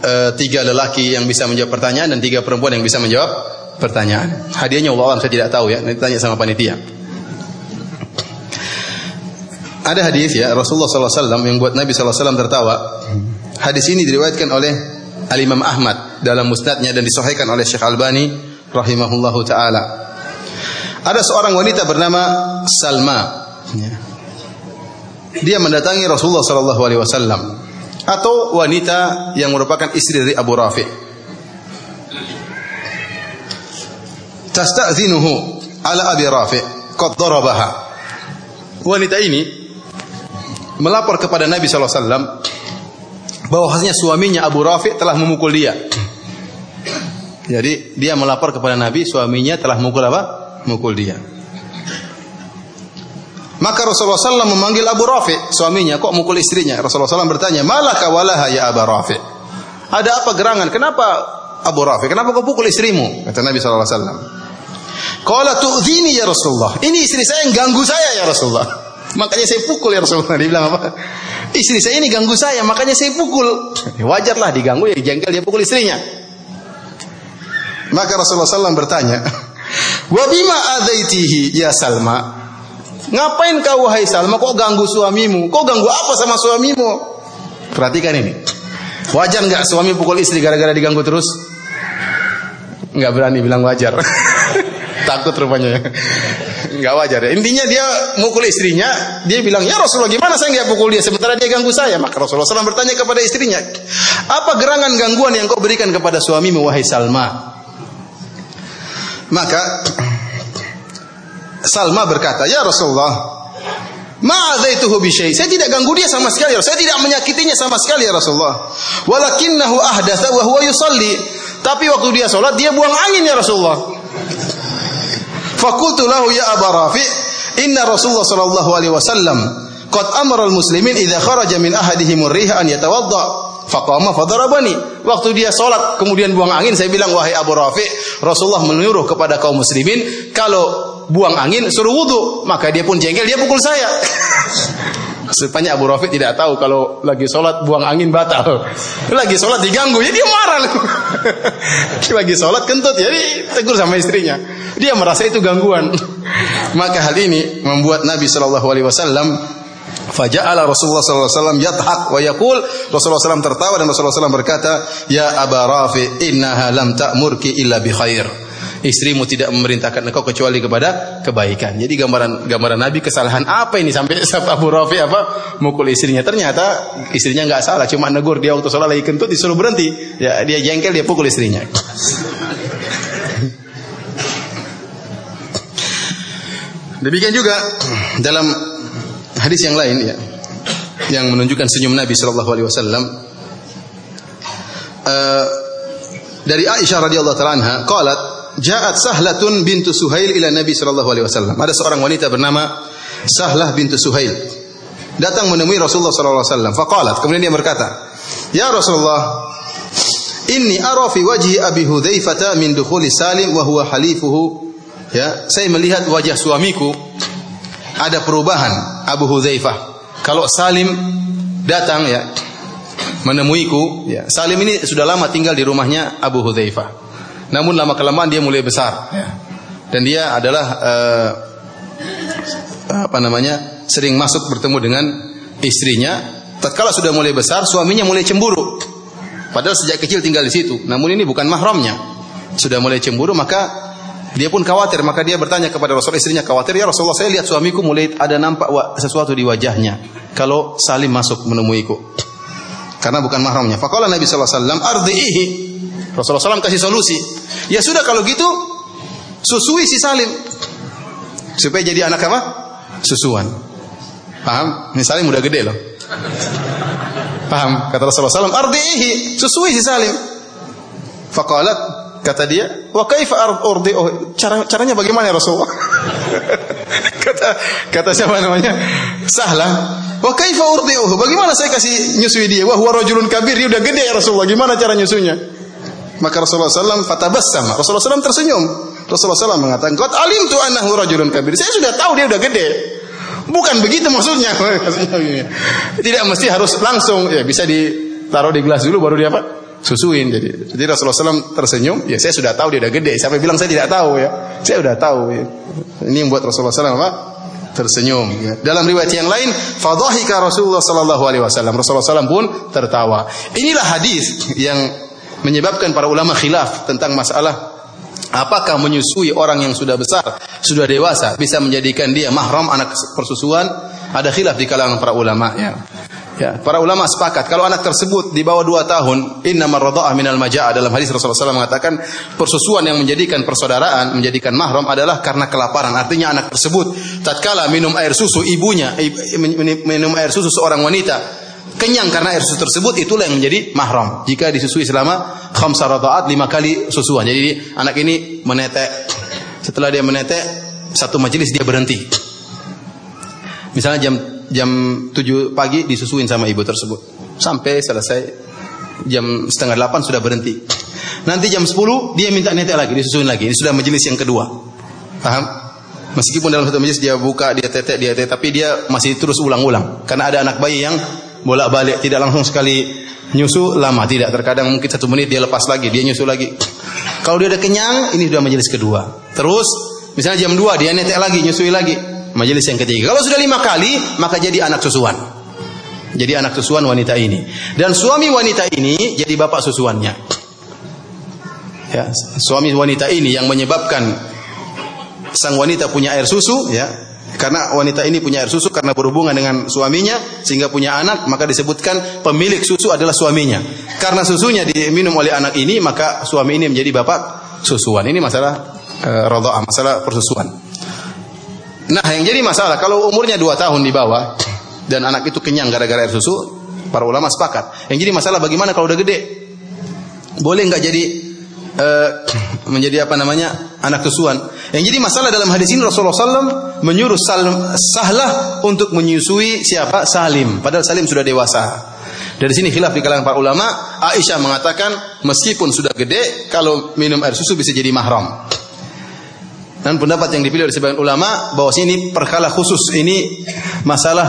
uh, tiga lelaki yang bisa menjawab pertanyaan dan tiga perempuan yang bisa menjawab pertanyaan. Hadiahnya Allah saya tidak tahu ya. Nanti tanya sama panitia. Ada hadis ya Rasulullah SAW yang buat Nabi SAW tertawa. Hadis ini diriwayatkan oleh Al Imam Ahmad dalam musnadnya dan disahihkan oleh Syekh Albani rahimahullahu taala. Ada seorang wanita bernama Salma. Dia mendatangi Rasulullah sallallahu alaihi wasallam atau wanita yang merupakan istri dari Abu Rafi. Tasta'zinuhu ala Abi Rafi qad darabaha. Wanita ini melapor kepada Nabi sallallahu alaihi wasallam bahwasanya suaminya Abu Rafi telah memukul dia. Jadi dia melapor kepada Nabi suaminya telah mukul apa? Mukul dia. Maka Rasulullah SAW memanggil Abu Rafi, suaminya, kok mukul istrinya? Rasulullah SAW bertanya, malaka walaha ya Abu Rafi? Ada apa gerangan? Kenapa Abu Rafi? Kenapa kau pukul istrimu? Kata Nabi SAW. Qala tu'zini ya Rasulullah. Ini istri saya yang ganggu saya ya Rasulullah. Makanya saya pukul ya Rasulullah. Dia bilang apa? Istri saya ini ganggu saya, makanya saya pukul. Wajarlah diganggu ya jengkel dia pukul istrinya. Maka Rasulullah SAW bertanya, Wa bima adaitihi ya Salma? Ngapain kau wahai Salma kok ganggu suamimu? Kok ganggu apa sama suamimu? Perhatikan ini. Wajar nggak suami pukul istri gara-gara diganggu terus? Nggak berani bilang wajar. Takut rupanya. Nggak wajar ya. Intinya dia mukul istrinya, dia bilang, "Ya Rasulullah, gimana saya nggak pukul dia sementara dia ganggu saya?" Maka Rasulullah SAW bertanya kepada istrinya, "Apa gerangan gangguan yang kau berikan kepada suamimu wahai Salma?" Maka Salma berkata, "Ya Rasulullah, Ma'adzaituhu bi syai. Saya tidak ganggu dia sama sekali. Saya tidak menyakitinya sama sekali ya Rasulullah. Walakinnahu ahdatsa wa huwa yusalli. Tapi waktu dia salat dia buang angin ya Rasulullah. Fakultu lahu ya Aba Rafi, inna Rasulullah sallallahu alaihi wasallam qad amara al-muslimin idza kharaja min ahadihim ar-riha an yatawadda. Faqama fadarabani. Waktu dia sholat kemudian buang angin, saya bilang wahai Abu Rafi, Rasulullah menyuruh kepada kaum muslimin kalau buang angin suruh wudhu, maka dia pun jengkel, dia pukul saya. Supaya Abu Rafi tidak tahu kalau lagi sholat buang angin batal. Lagi sholat diganggu, ya dia marah. lagi sholat kentut, jadi tegur sama istrinya. Dia merasa itu gangguan. Maka hal ini membuat Nabi Shallallahu Alaihi Wasallam Faja'ala Rasulullah SAW yadhak wa yakul Rasulullah SAW tertawa dan Rasulullah SAW berkata Ya Aba Rafi innaha lam ta'murki illa bi khair Istrimu tidak memerintahkan engkau kecuali kepada kebaikan. Jadi gambaran gambaran Nabi kesalahan apa ini sampai Abu Rafi apa mukul istrinya. Ternyata istrinya nggak salah, cuma negur dia waktu sholat lagi kentut disuruh berhenti. Ya dia jengkel dia pukul istrinya. Demikian juga dalam hadis yang lain ya. Yang menunjukkan senyum Nabi Shallallahu Alaihi Wasallam. Uh, dari Aisyah radhiyallahu anha qalat ja'at sahlatun bintu Suhail ila Nabi Shallallahu Alaihi Wasallam. Ada seorang wanita bernama Sahlah bintu Suhail. Datang menemui Rasulullah Shallallahu Alaihi Wasallam. Faqalat kemudian dia berkata ya Rasulullah inni ara fi wajhi Abi Hudzaifah min dukhuli Salim wa huwa halifuhu. Ya, saya melihat wajah suamiku ada perubahan Abu Hudzaifah. Kalau Salim datang ya menemuiku, ya, Salim ini sudah lama tinggal di rumahnya Abu Hudzaifah. Namun lama kelamaan dia mulai besar ya. Dan dia adalah uh, apa namanya? sering masuk bertemu dengan istrinya. Tatkala sudah mulai besar, suaminya mulai cemburu. Padahal sejak kecil tinggal di situ. Namun ini bukan mahramnya. Sudah mulai cemburu maka dia pun khawatir, maka dia bertanya kepada Rasul istrinya khawatir, "Ya Rasulullah, saya lihat suamiku mulai ada nampak sesuatu di wajahnya kalau Salim masuk menemuiku." Karena bukan mahramnya. Faqala Nabi sallallahu alaihi wasallam. Rasulullah SAW kasih solusi. Ya sudah kalau gitu susui si Salim supaya jadi anak apa? Susuan. Paham? Ini Salim udah gede loh. Paham? Kata Rasulullah SAW, "Ardhihi." Susui si Salim. Faqalat Kata dia, "Wa kaifa oh, cara caranya bagaimana ya Rasulullah?" kata kata siapa namanya? Sahlah. Wa kaifa oh, bagaimana saya kasih nyusui dia? Wah, huwa rajulun kabir, dia udah gede ya Rasulullah. Gimana cara nyusunya? Maka Rasulullah SAW fatabassam. Rasulullah SAW tersenyum. Rasulullah SAW mengatakan, "Qad alimtu annahu rajulun kabir." Saya sudah tahu dia udah gede. Bukan begitu maksudnya. Tidak mesti harus langsung, ya bisa ditaruh di gelas dulu baru dia apa? Susuin. Jadi jadi Rasulullah SAW tersenyum ya saya sudah tahu dia udah gede. Sampai bilang saya tidak tahu ya. Saya sudah tahu ya. ini yang buat Rasulullah SAW apa? Tersenyum ya. dalam riwayat yang lain fadhahika Rasulullah sallallahu alaihi wasallam. Rasulullah SAW pun tertawa. Inilah hadis yang menyebabkan para ulama khilaf tentang masalah apakah menyusui orang yang sudah besar sudah dewasa bisa menjadikan dia mahram anak persusuan. Ada khilaf di kalangan para ulama ya Ya, para ulama sepakat kalau anak tersebut di bawah dua tahun, inna radha'ah minal majaa dalam hadis Rasulullah SAW mengatakan persusuan yang menjadikan persaudaraan, menjadikan mahram adalah karena kelaparan. Artinya anak tersebut tatkala minum air susu ibunya, minum air susu seorang wanita, kenyang karena air susu tersebut itulah yang menjadi mahram. Jika disusui selama khamsa radha'at lima kali susuan. Jadi anak ini menetek. Setelah dia menetek, satu majelis dia berhenti. Misalnya jam jam 7 pagi disusuin sama ibu tersebut. Sampai selesai jam setengah 8 sudah berhenti. Nanti jam 10 dia minta netek lagi, disusuin lagi. Ini sudah majelis yang kedua. Paham? Meskipun dalam satu majelis dia buka, dia tetek, dia tetek, tapi dia masih terus ulang-ulang. Karena ada anak bayi yang bolak-balik, tidak langsung sekali nyusu lama, tidak. Terkadang mungkin satu menit dia lepas lagi, dia nyusu lagi. Kalau dia udah kenyang, ini sudah majelis kedua. Terus, misalnya jam 2 dia netek lagi, nyusui lagi majelis yang ketiga. Kalau sudah lima kali, maka jadi anak susuan. Jadi anak susuan wanita ini. Dan suami wanita ini jadi bapak susuannya. Ya, suami wanita ini yang menyebabkan sang wanita punya air susu, ya, karena wanita ini punya air susu karena berhubungan dengan suaminya sehingga punya anak maka disebutkan pemilik susu adalah suaminya karena susunya diminum oleh anak ini maka suami ini menjadi bapak susuan ini masalah e, masalah persusuan Nah, yang jadi masalah kalau umurnya dua tahun di bawah dan anak itu kenyang gara-gara air susu, para ulama sepakat. Yang jadi masalah bagaimana kalau udah gede? Boleh nggak jadi uh, menjadi apa namanya anak susuan? Yang jadi masalah dalam hadis ini Rasulullah SAW menyuruh Salim, Sahlah untuk menyusui siapa? Salim. Padahal Salim sudah dewasa. Dari sini khilaf di kalangan para ulama. Aisyah mengatakan meskipun sudah gede, kalau minum air susu bisa jadi mahram. Dan pendapat yang dipilih oleh sebagian ulama bahwa ini perkala khusus ini masalah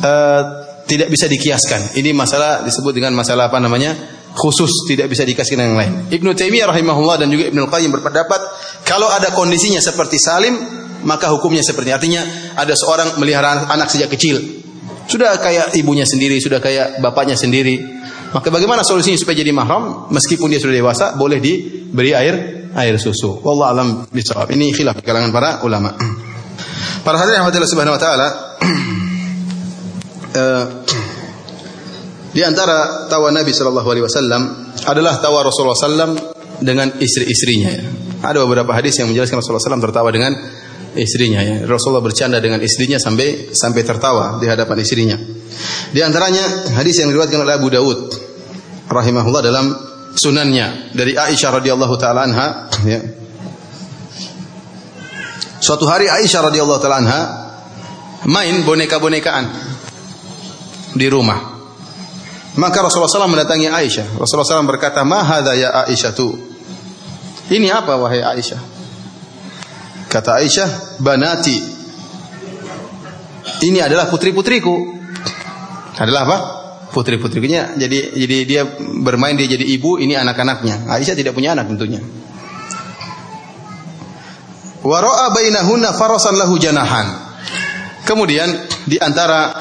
uh, tidak bisa dikiaskan. Ini masalah disebut dengan masalah apa namanya? khusus tidak bisa dikasih yang lain. Ibnu Taimiyah rahimahullah dan juga Ibnu Qayyim berpendapat kalau ada kondisinya seperti Salim maka hukumnya seperti artinya ada seorang melihara anak sejak kecil sudah kayak ibunya sendiri sudah kayak bapaknya sendiri maka bagaimana solusinya supaya jadi mahram meskipun dia sudah dewasa boleh diberi air air susu. Wallah alam bisawab. Ini khilaf di kalangan para ulama. Para hadirin yang Allah Subhanahu wa taala uh, di antara tawa Nabi sallallahu alaihi wasallam adalah tawa Rasulullah sallam dengan istri-istrinya. Ada beberapa hadis yang menjelaskan Rasulullah sallam tertawa dengan istrinya ya. Rasulullah bercanda dengan istrinya sampai sampai tertawa di hadapan istrinya. Di antaranya hadis yang diriwayatkan oleh Abu Dawud rahimahullah dalam sunannya dari Aisyah radhiyallahu taala anha ya. Suatu hari Aisyah radhiyallahu taala anha main boneka-bonekaan di rumah. Maka Rasulullah SAW mendatangi Aisyah. Rasulullah SAW berkata, "Ma ya Aisyah tu?" Ini apa wahai Aisyah? Kata Aisyah, banati. Ini adalah putri-putriku. Adalah apa? Putri-putrinya. Jadi jadi dia bermain dia jadi ibu, ini anak-anaknya. Aisyah tidak punya anak tentunya. Wa ra'a bainahunna farasan lahu janahan. Kemudian di antara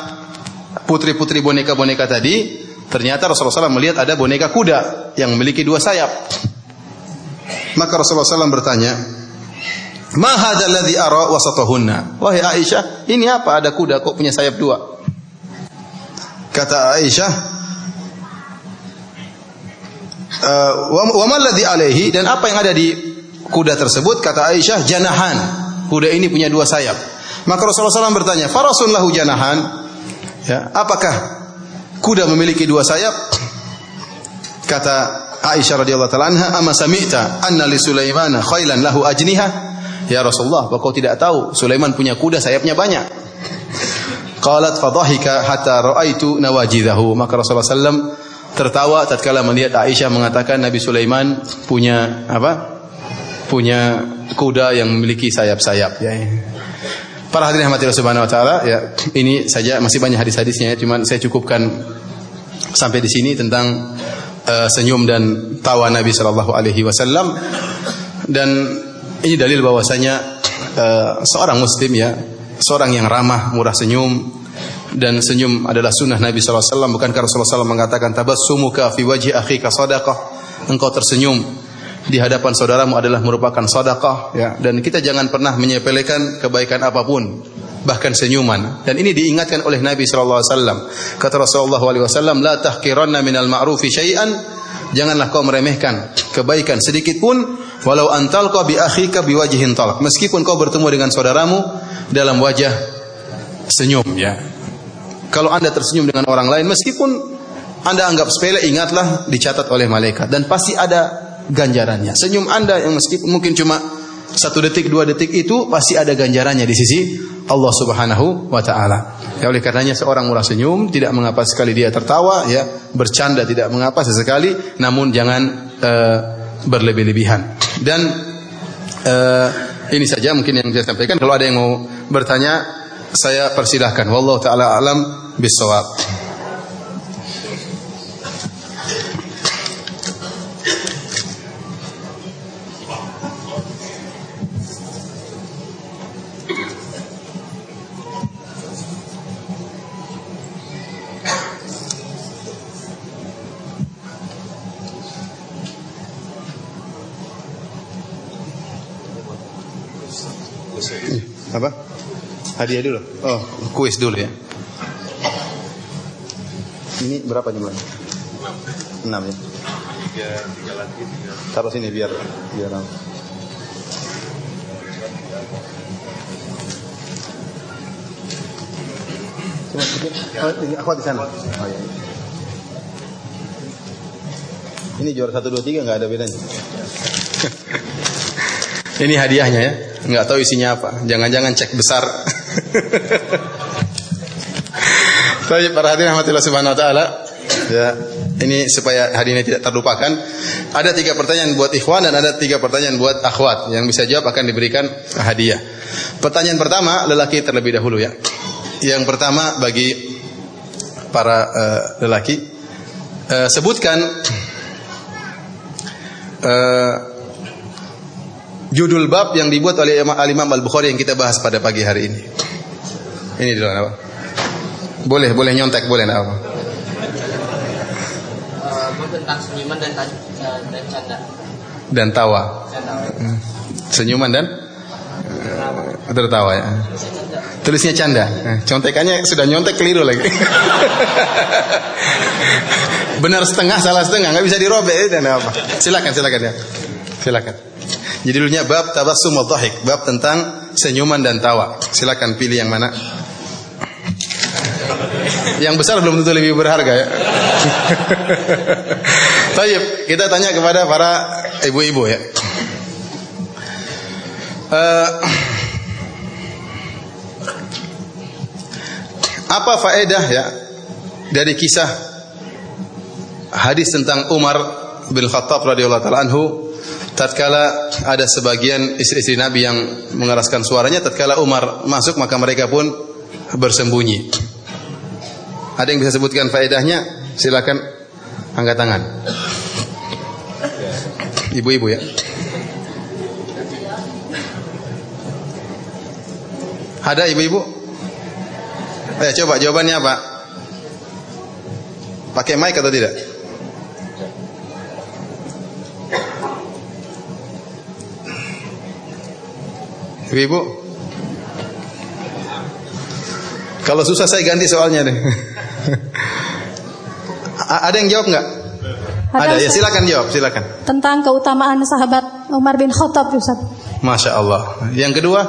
putri-putri boneka-boneka tadi, ternyata Rasulullah SAW melihat ada boneka kuda yang memiliki dua sayap. Maka Rasulullah SAW bertanya, Ma hadzal ladzi ara wasatahunna? Wahai Aisyah, ini apa ada kuda kok punya sayap dua? Kata Aisyah, uh, wa ma alladzi alaihi dan apa yang ada di kuda tersebut? Kata Aisyah, janahan. Kuda ini punya dua sayap. Maka Rasulullah SAW bertanya, Farasun lahu janahan. Ya, apakah kuda memiliki dua sayap? Kata Aisyah radhiyallahu taala anha, "Amma sami'ta anna li Sulaiman khailan lahu ajniha?" Ya Rasulullah, kau tidak tahu Sulaiman punya kuda sayapnya banyak? Qalat fadhahika hatta ra'aitu nawajidahu. Maka Rasulullah sallam tertawa tatkala melihat Aisyah mengatakan Nabi Sulaiman punya apa? Punya kuda yang memiliki sayap-sayap ya. Para hadirin rahmatillah subhanahu wa taala, ya ini saja masih banyak hadis-hadisnya ya, cuman saya cukupkan sampai di sini tentang uh, senyum dan tawa Nabi sallallahu alaihi wasallam dan ini dalil bahwasanya uh, seorang muslim ya, seorang yang ramah, murah senyum. Dan senyum adalah sunnah Nabi sallallahu alaihi wasallam. Bukankah Rasulullah SAW mengatakan tabassumuka fi wajhi akhika sadaqah. Engkau tersenyum di hadapan saudaramu adalah merupakan sedekah ya. Dan kita jangan pernah menyepelekan kebaikan apa pun bahkan senyuman. Dan ini diingatkan oleh Nabi sallallahu alaihi wasallam. Kata Rasulullah alaihi wasallam la tahqiranna minal ma'rufi syai'an. Janganlah kau meremehkan kebaikan sedikit pun walau antalqa bi akhika biwajhin talak meskipun kau bertemu dengan saudaramu dalam wajah senyum ya kalau Anda tersenyum dengan orang lain meskipun anda anggap sepele ingatlah dicatat oleh malaikat dan pasti ada ganjarannya. Senyum Anda yang meskipun mungkin cuma satu detik, dua detik itu pasti ada ganjarannya di sisi Allah Subhanahu wa taala. Ya oleh karenanya seorang murah senyum tidak mengapa sekali dia tertawa ya, bercanda tidak mengapa sesekali, namun jangan uh, berlebih-lebihan. Dan uh, ini saja mungkin yang saya sampaikan. Kalau ada yang mau bertanya, saya persilahkan. Wallahu taala alam bisawab. Hadiah dulu. Oh, kuis dulu ya. Ini berapa jumlahnya? Enam ya. Tiga, tiga lagi. Tiga. Taruh sini biar biar. Cuma sedikit. Oh, ini aku di sana. Oh, iya. Ini juara satu dua tiga nggak ada bedanya. ini hadiahnya ya nggak tahu isinya apa. Jangan-jangan cek besar. Baik, para hadirin rahmatillah subhanahu wa taala. Ya, ini supaya hari ini tidak terlupakan. Ada tiga pertanyaan buat ikhwan dan ada tiga pertanyaan buat akhwat. Yang bisa jawab akan diberikan hadiah. Pertanyaan pertama lelaki terlebih dahulu ya. Yang pertama bagi para uh, lelaki uh, sebutkan uh, judul bab yang dibuat oleh Al-Imam Al-Bukhari yang kita bahas pada pagi hari ini. Ini dulu apa? Boleh, boleh nyontek, boleh apa? Uh, tentang senyuman dan, dan canda. Dan tawa. Hmm. Senyuman dan tertawa ya. Tulisnya canda. Eh, contekannya sudah nyontek keliru lagi. Benar setengah, salah setengah, nggak bisa dirobek dan apa. Silakan, silakan ya. Silakan. Jadi dulunya bab tabassum wa dhahik, bab tentang senyuman dan tawa. Silakan pilih yang mana. Yang besar belum tentu lebih berharga ya. Tayyib, kita tanya kepada para ibu-ibu ya. Uh, apa faedah ya dari kisah hadis tentang Umar bin Khattab radhiyallahu taala anhu tatkala ada sebagian istri-istri Nabi yang mengeraskan suaranya tatkala Umar masuk maka mereka pun bersembunyi. Ada yang bisa sebutkan faedahnya? Silakan angkat tangan. Ibu-ibu ya. Ada ibu-ibu? Eh coba jawabannya apa? Pakai mic atau tidak? Ibu-ibu? Kalau susah saya ganti soalnya deh. Ada yang jawab nggak? Ada, ya silakan jawab, silakan. Tentang keutamaan sahabat Umar bin Khattab, Ustaz. Masya Allah. Yang kedua?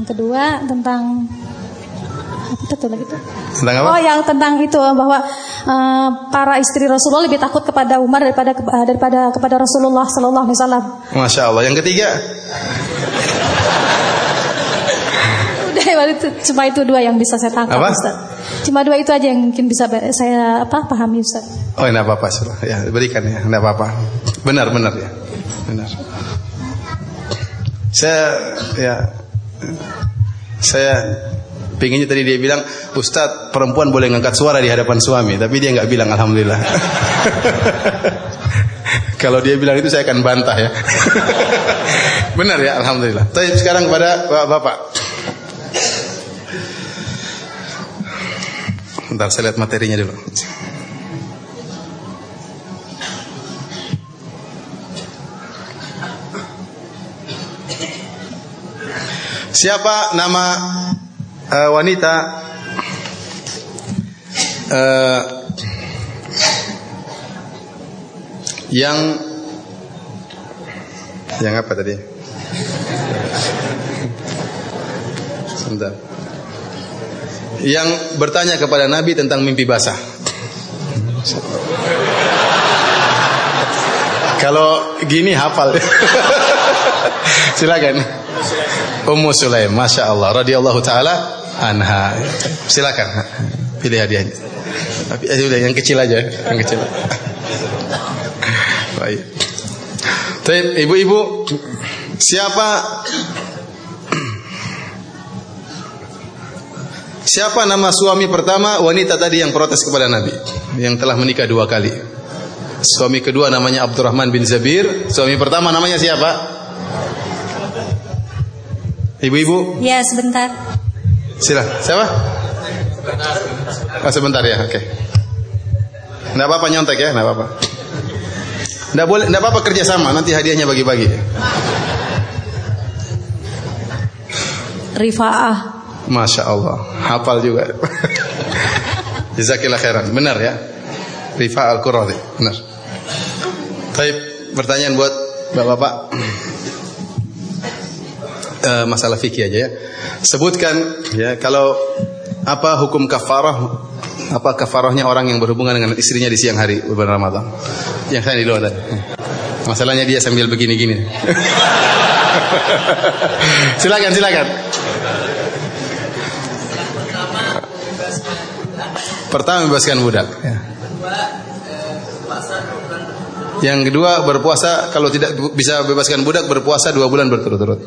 Yang kedua tentang apa lagi? Tentang apa? Oh, yang tentang itu bahwa uh, para istri Rasulullah lebih takut kepada Umar daripada uh, daripada kepada Rasulullah Sallallahu Alaihi Wasallam. Masya Allah. Yang ketiga? Itu cuma itu dua yang bisa saya tangkap, Apa? Ustaz. Cuma dua itu aja yang mungkin bisa saya apa pahami, Ustaz. Oh, tidak apa-apa, sudah. Ya, berikan ya, tidak apa-apa. Benar, benar ya. Benar. Saya ya saya pinginnya tadi dia bilang, Ustadz perempuan boleh ngangkat suara di hadapan suami, tapi dia nggak bilang alhamdulillah. Kalau dia bilang itu saya akan bantah ya. Benar ya, alhamdulillah. Tapi sekarang pada bapak-bapak. Bentar saya lihat materinya dulu. Siapa nama uh, wanita uh, yang yang apa tadi? Sebentar. Yang bertanya kepada Nabi tentang mimpi basah. Kalau gini hafal. Silakan. Ummu Sulaim, masya Allah, radhiyallahu taala anha. Silakan, pilih hadiahnya. Tapi eh, udah yang kecil aja, yang kecil. Baik. Baik, ibu-ibu, siapa Siapa nama suami pertama wanita tadi yang protes kepada Nabi yang telah menikah dua kali? Suami kedua namanya Abdurrahman bin Zabir, suami pertama namanya siapa? Ibu-ibu? Ya, sebentar. Sila. Siapa? Oh, sebentar ya, oke. Okay. Nggak apa-apa nyontek ya, nggak apa-apa. Nggak boleh, nggak apa-apa kerja sama. Nanti hadiahnya bagi-bagi. Rifa'ah. Masya Allah, hafal juga. Jazakillah khairan. Benar ya? Rifa al-Quradi. Benar. Baik, pertanyaan buat Bapak-bapak. Uh, masalah fikih aja ya. Sebutkan ya kalau apa hukum kafarah apa kafarahnya orang yang berhubungan dengan istrinya di siang hari bulan Ramadan. Yang saya di luar tadi. Masalahnya dia sambil begini-gini. silakan silakan. Pertama bebaskan budak. Ya. Yang kedua berpuasa kalau tidak bisa bebaskan budak berpuasa dua bulan berturut-turut.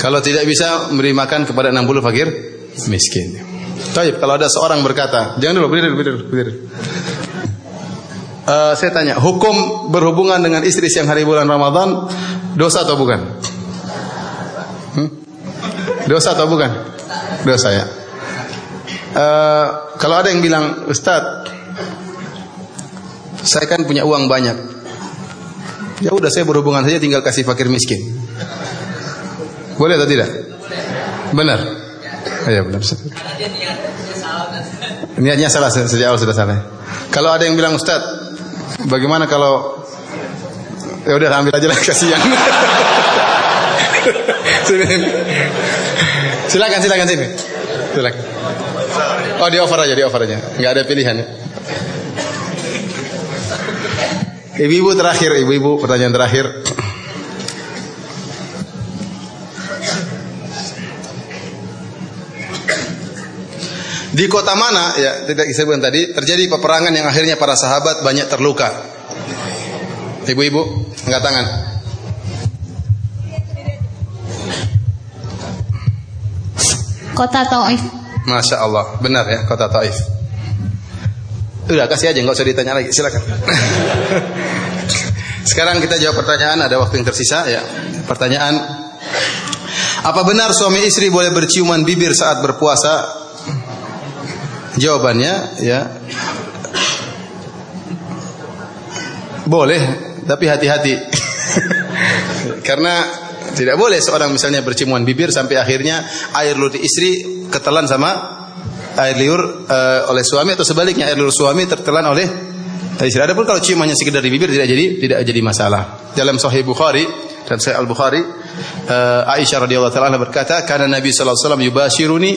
Kalau tidak bisa memberi makan kepada 60 fakir miskin. Taib, kalau ada seorang berkata, jangan dulu, berdiri, berdiri, berdiri. Uh, saya tanya, hukum berhubungan dengan istri siang hari bulan Ramadan dosa atau bukan? Dosa atau bukan? Dosa ya. Uh, kalau ada yang bilang, Ustadz, saya kan punya uang banyak. Ya udah saya berhubungan saja tinggal kasih fakir miskin. Boleh atau tidak? Benar. Oh, ya benar. Niatnya salah sejak awal sudah salah. Kalau ada yang bilang Ustaz, bagaimana kalau ya udah ambil aja lah kasihan. silakan silakan sini. Silakan. Oh di offer aja di offer aja, nggak ada pilihan. Ibu-ibu terakhir, ibu-ibu pertanyaan terakhir. Di kota mana ya tidak disebutkan tadi terjadi peperangan yang akhirnya para sahabat banyak terluka. Ibu-ibu angkat tangan. Kota Taif. Masya Allah, benar ya kota Taif. Udah kasih aja, nggak usah ditanya lagi. Silakan. Sekarang kita jawab pertanyaan. Ada waktu yang tersisa ya. Pertanyaan: Apa benar suami istri boleh berciuman bibir saat berpuasa? Jawabannya ya boleh, tapi hati-hati. Karena tidak boleh seorang misalnya berciuman bibir sampai akhirnya air liur istri ketelan sama air liur uh, oleh suami atau sebaliknya air liur suami tertelan oleh istri. Adapun kalau ciumannya sekedar di bibir tidak jadi tidak jadi masalah. Dalam Sahih Bukhari dan Sahih Al Bukhari uh, Aisyah radhiyallahu taala berkata, "Karena Nabi sallallahu alaihi wasallam yubashiruni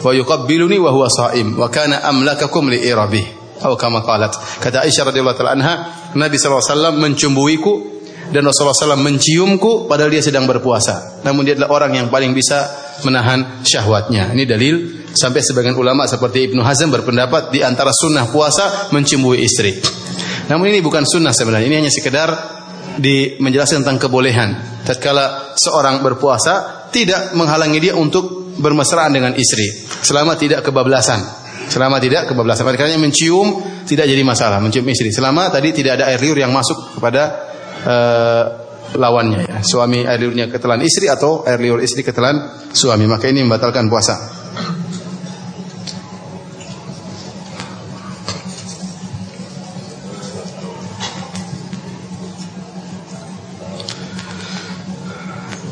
wa yuqabbiluni wa huwa sha'im wa kana amlakakum li irabih." Atau kama qalat. Kata Aisyah radhiyallahu taala anha, Nabi sallallahu alaihi wasallam mencumbuiku dan Rasulullah SAW menciumku padahal dia sedang berpuasa. Namun dia adalah orang yang paling bisa menahan syahwatnya. Ini dalil sampai sebagian ulama seperti Ibnu Hazm berpendapat di antara sunnah puasa menciumui istri. Namun ini bukan sunnah sebenarnya. Ini hanya sekedar di menjelaskan tentang kebolehan. Tatkala seorang berpuasa tidak menghalangi dia untuk bermesraan dengan istri selama tidak kebablasan. Selama tidak kebablasan. Karena mencium tidak jadi masalah mencium istri. Selama tadi tidak ada air liur yang masuk kepada uh, lawannya ya. Suami air liurnya ketelan istri atau air liur istri ketelan suami, maka ini membatalkan puasa.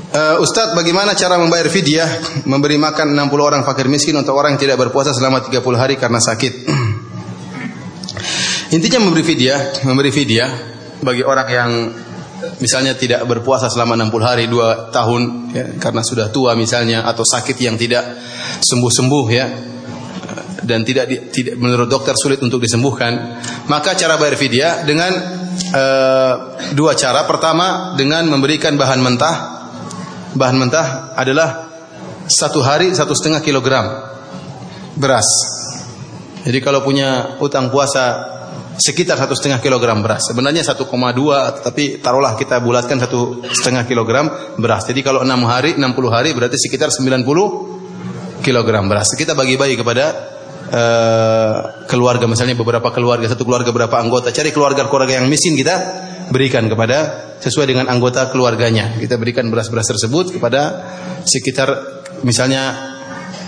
Uh, Ustadz, bagaimana cara membayar fidyah memberi makan 60 orang fakir miskin untuk orang yang tidak berpuasa selama 30 hari karena sakit? Intinya memberi fidyah, memberi fidyah bagi orang yang misalnya tidak berpuasa selama 60 hari 2 tahun ya, karena sudah tua misalnya atau sakit yang tidak sembuh-sembuh ya dan tidak tidak menurut dokter sulit untuk disembuhkan maka cara bayar fidyah dengan uh, dua cara. Pertama dengan memberikan bahan mentah. Bahan mentah adalah satu hari satu setengah kilogram beras. Jadi kalau punya utang puasa sekitar satu setengah kilogram beras. Sebenarnya 1,2 tapi taruhlah kita bulatkan satu setengah kilogram beras. Jadi kalau 6 hari 60 hari berarti sekitar 90 kilogram beras. Kita bagi-bagi kepada uh, keluarga misalnya beberapa keluarga satu keluarga berapa anggota. Cari keluarga-keluarga yang miskin kita berikan kepada sesuai dengan anggota keluarganya. Kita berikan beras-beras tersebut kepada sekitar misalnya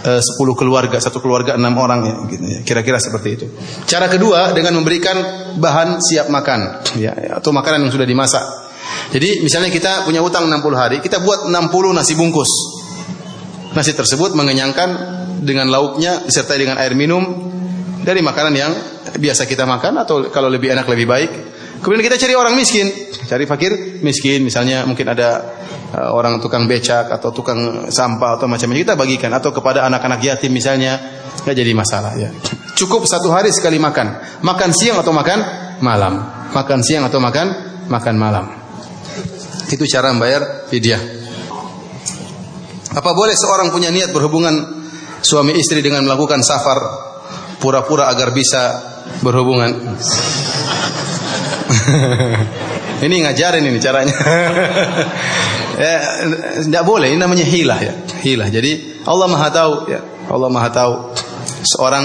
10 eh, keluarga, satu keluarga enam orang ya, gitu ya. Kira-kira seperti itu. Cara kedua dengan memberikan bahan siap makan ya, atau makanan yang sudah dimasak. Jadi misalnya kita punya utang 60 hari, kita buat 60 nasi bungkus. Nasi tersebut mengenyangkan dengan lauknya disertai dengan air minum dari makanan yang biasa kita makan atau kalau lebih enak lebih baik. Kemudian kita cari orang miskin, cari fakir miskin, misalnya mungkin ada uh, orang tukang becak atau tukang sampah atau macam-macam kita bagikan atau kepada anak-anak yatim misalnya nggak jadi masalah ya. Cukup satu hari sekali makan, makan siang atau makan malam, makan siang atau makan makan malam. Itu cara membayar fidyah. Apa boleh seorang punya niat berhubungan suami istri dengan melakukan safar pura-pura agar bisa berhubungan? ini ngajarin ini caranya. ya, tidak boleh, ini namanya hilah ya. Hilah. Jadi Allah Maha tahu ya. Allah Maha tahu. Seorang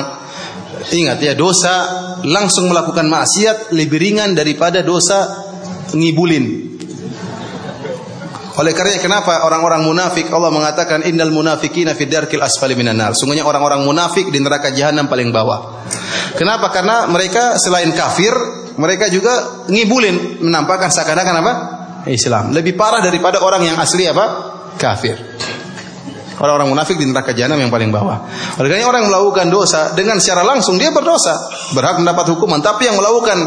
ingat ya dosa langsung melakukan maksiat lebih ringan daripada dosa ngibulin. Oleh karenanya kenapa orang-orang munafik Allah mengatakan innal munafiqina fi darkil asfali minan nar. Sungguhnya orang-orang munafik di neraka jahanam paling bawah. Kenapa? Karena mereka selain kafir mereka juga ngibulin menampakkan seakan-akan apa? Islam. Lebih parah daripada orang yang asli apa? Kafir. Orang-orang munafik di neraka jahanam yang paling bawah. Oleh karena orang yang melakukan dosa dengan secara langsung dia berdosa, berhak mendapat hukuman, tapi yang melakukan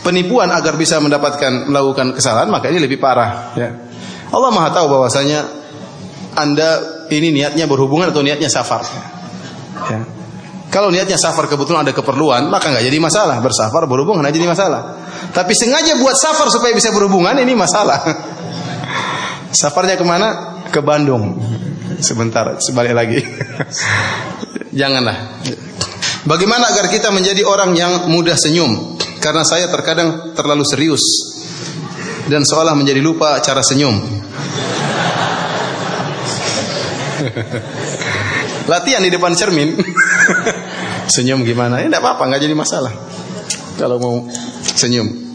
penipuan agar bisa mendapatkan melakukan kesalahan maka ini lebih parah ya. Allah Maha tahu bahwasanya Anda ini niatnya berhubungan atau niatnya safar. Ya. Kalau niatnya safar kebetulan ada keperluan, maka nggak jadi masalah. Bersafar berhubungan nggak jadi masalah. Tapi sengaja buat safar supaya bisa berhubungan ini masalah. Safarnya ke mana? Ke Bandung. Sebentar, sebalik lagi. Janganlah. Bagaimana agar kita menjadi orang yang mudah senyum? Karena saya terkadang terlalu serius dan seolah menjadi lupa cara senyum. Latihan di depan cermin. senyum gimana? Ya enggak apa-apa, enggak jadi masalah. Kalau mau senyum.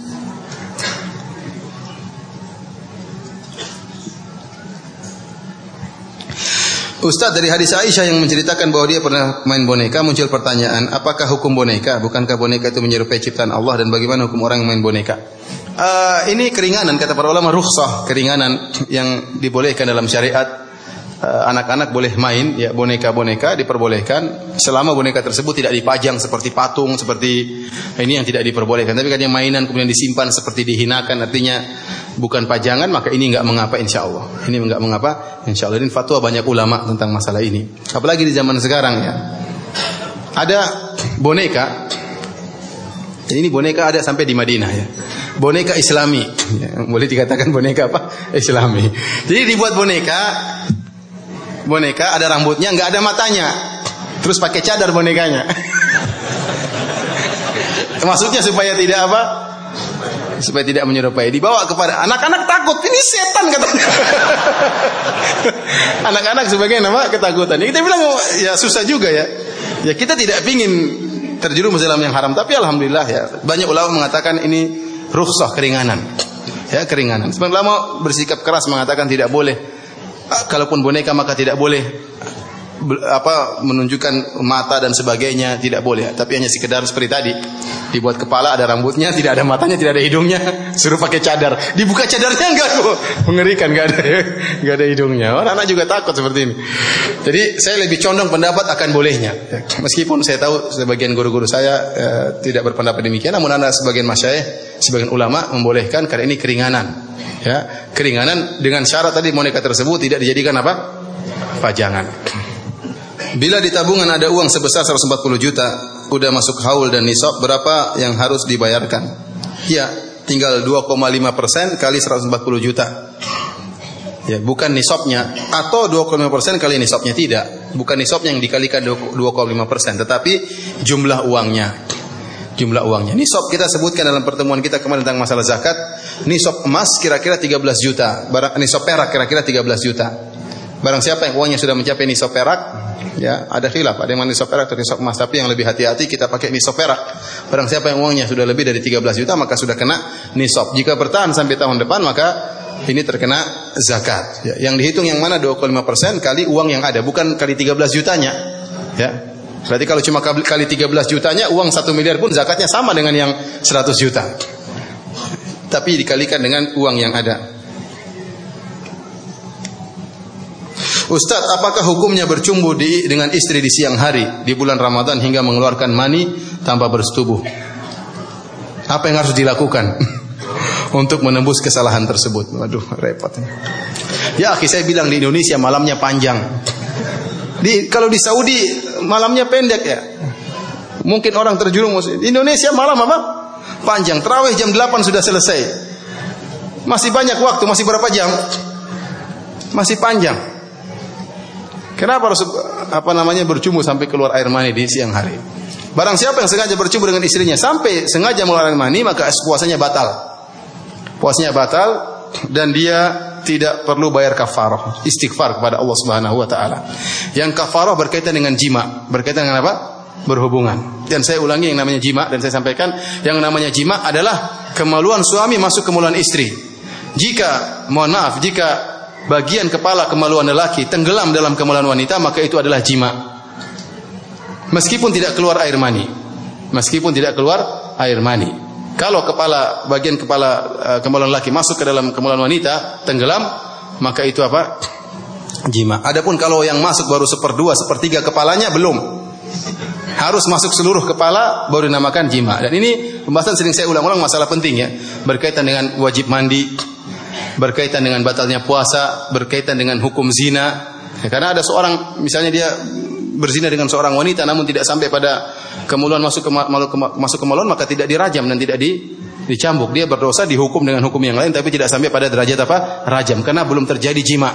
Ustaz dari hadis Aisyah yang menceritakan bahwa dia pernah main boneka muncul pertanyaan, apakah hukum boneka? Bukankah boneka itu menyerupai ciptaan Allah dan bagaimana hukum orang yang main boneka? Uh, ini keringanan kata para ulama rukhsah, keringanan yang dibolehkan dalam syariat anak-anak boleh main ya boneka-boneka diperbolehkan. Selama boneka tersebut tidak dipajang seperti patung seperti ini yang tidak diperbolehkan. Tapi kalau mainan kemudian disimpan seperti dihinakan artinya bukan pajangan maka ini enggak mengapa insya Allah. Ini enggak mengapa insya Allah. Ini fatwa banyak ulama tentang masalah ini. Apalagi di zaman sekarang ya. Ada boneka. Ini boneka ada sampai di Madinah ya. Boneka Islami. Ya, boleh dikatakan boneka apa? Islami. Jadi dibuat boneka boneka ada rambutnya nggak ada matanya. Terus pakai cadar bonekanya. Maksudnya supaya tidak apa? Supaya tidak menyerupai. Dibawa kepada anak-anak takut. Ini setan katanya anak-anak sebagai nama ketakutan. Kita bilang ya susah juga ya. Ya kita tidak ingin terjerumus dalam yang haram. Tapi alhamdulillah ya banyak ulama mengatakan ini rukhsah keringanan. Ya keringanan. Sebagian ulama bersikap keras mengatakan tidak boleh kalaupun boneka maka tidak boleh apa menunjukkan mata dan sebagainya tidak boleh. Tapi hanya sekedar seperti tadi. Dibuat kepala ada rambutnya tidak ada matanya tidak ada hidungnya. Suruh pakai cadar. Dibuka cadarnya enggak kok mengerikan enggak ada enggak ada hidungnya. Orang anak juga takut seperti ini. Jadi saya lebih condong pendapat akan bolehnya. Meskipun saya tahu sebagian guru-guru saya eh, tidak berpendapat demikian. Namun anda sebagian masyayikh sebagian ulama membolehkan karena ini keringanan ya keringanan dengan syarat tadi boneka tersebut tidak dijadikan apa? Pajangan. Bila di tabungan ada uang sebesar 140 juta udah masuk haul dan nisab berapa yang harus dibayarkan? Ya tinggal 2,5 persen kali 140 juta. Ya bukan nisabnya. Atau 2,5 persen kali nisabnya tidak. Bukan nisabnya yang dikalikan 2,5 persen tetapi jumlah uangnya. Jumlah uangnya. Nisab kita sebutkan dalam pertemuan kita kemarin tentang masalah zakat. Nisab emas kira-kira 13 juta. Barang nisab perak kira-kira 13 juta. Barang siapa yang uangnya sudah mencapai nisab perak, ya ada khilaf. Ada yang nisab perak atau nisab emas. Tapi yang lebih hati-hati kita pakai nisab perak. Barang siapa yang uangnya sudah lebih dari 13 juta maka sudah kena nisab. Jika bertahan sampai tahun depan maka ini terkena zakat. Ya, yang dihitung yang mana 25% kali uang yang ada, bukan kali 13 jutanya. Ya, Berarti kalau cuma kali 13 jutanya, uang 1 miliar pun zakatnya sama dengan yang 100 juta. Tapi dikalikan dengan uang yang ada. Ustadz, apakah hukumnya bercumbu di, dengan istri di siang hari di bulan Ramadan hingga mengeluarkan mani tanpa bersetubuh? Apa yang harus dilakukan untuk menembus kesalahan tersebut? Waduh, repot. Ya, akhi saya bilang di Indonesia malamnya panjang. Di kalau di Saudi malamnya pendek ya. Mungkin orang terjerumus. Indonesia malam apa? Panjang. Terawih jam 8 sudah selesai. Masih banyak waktu, masih berapa jam? Masih panjang. Kenapa harus apa namanya bercumbu sampai keluar air mani di siang hari? Barang siapa yang sengaja bercumbu dengan istrinya sampai sengaja mengeluarkan mani maka puasanya batal. Puasanya batal dan dia tidak perlu bayar kafarah, istighfar kepada Allah Subhanahu wa taala. Yang kafarah berkaitan dengan jima, berkaitan dengan apa? Berhubungan. Dan saya ulangi yang namanya jima dan saya sampaikan yang namanya jima adalah kemaluan suami masuk kemaluan istri. Jika mohon maaf, jika bagian kepala kemaluan lelaki tenggelam dalam kemaluan wanita, maka itu adalah jima. Meskipun tidak keluar air mani. Meskipun tidak keluar air mani. Kalau kepala bagian kepala uh, kemaluan laki masuk ke dalam kemaluan wanita tenggelam, maka itu apa? Jima. Adapun kalau yang masuk baru seperdua, sepertiga kepalanya belum. Harus masuk seluruh kepala baru dinamakan jima. Dan ini pembahasan sering saya ulang-ulang masalah penting ya, berkaitan dengan wajib mandi, berkaitan dengan batalnya puasa, berkaitan dengan hukum zina. Ya, karena ada seorang misalnya dia berzina dengan seorang wanita namun tidak sampai pada kemuliaan masuk ke, malu, ke masuk ke maluan maka tidak dirajam dan tidak di dicambuk. Dia berdosa dihukum dengan hukum yang lain tapi tidak sampai pada derajat apa? rajam karena belum terjadi jima.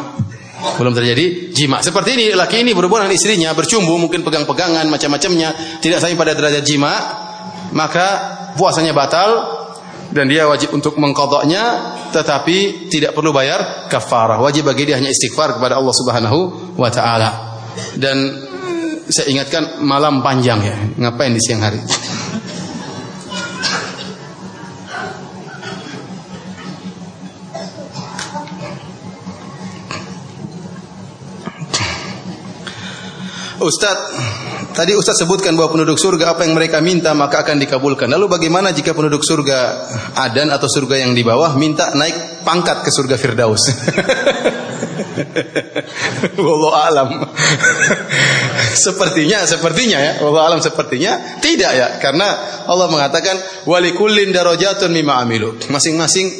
Belum terjadi jima. Seperti ini laki ini berhubungan dengan istrinya, bercumbu, mungkin pegang-pegangan macam-macamnya, tidak sampai pada derajat jima, maka puasanya batal dan dia wajib untuk mengkodoknya tetapi tidak perlu bayar kafarah. Wajib bagi dia hanya istighfar kepada Allah Subhanahu wa taala. Dan saya ingatkan malam panjang ya. Ngapain di siang hari? Ustadz, tadi Ustadz sebutkan bahwa penduduk surga apa yang mereka minta maka akan dikabulkan. Lalu bagaimana jika penduduk surga Adan atau surga yang di bawah minta naik pangkat ke surga Firdaus? Wallahu alam. sepertinya, sepertinya ya. Wallahu alam sepertinya tidak ya, karena Allah mengatakan walikullin darajatun mimma amilu. Masing-masing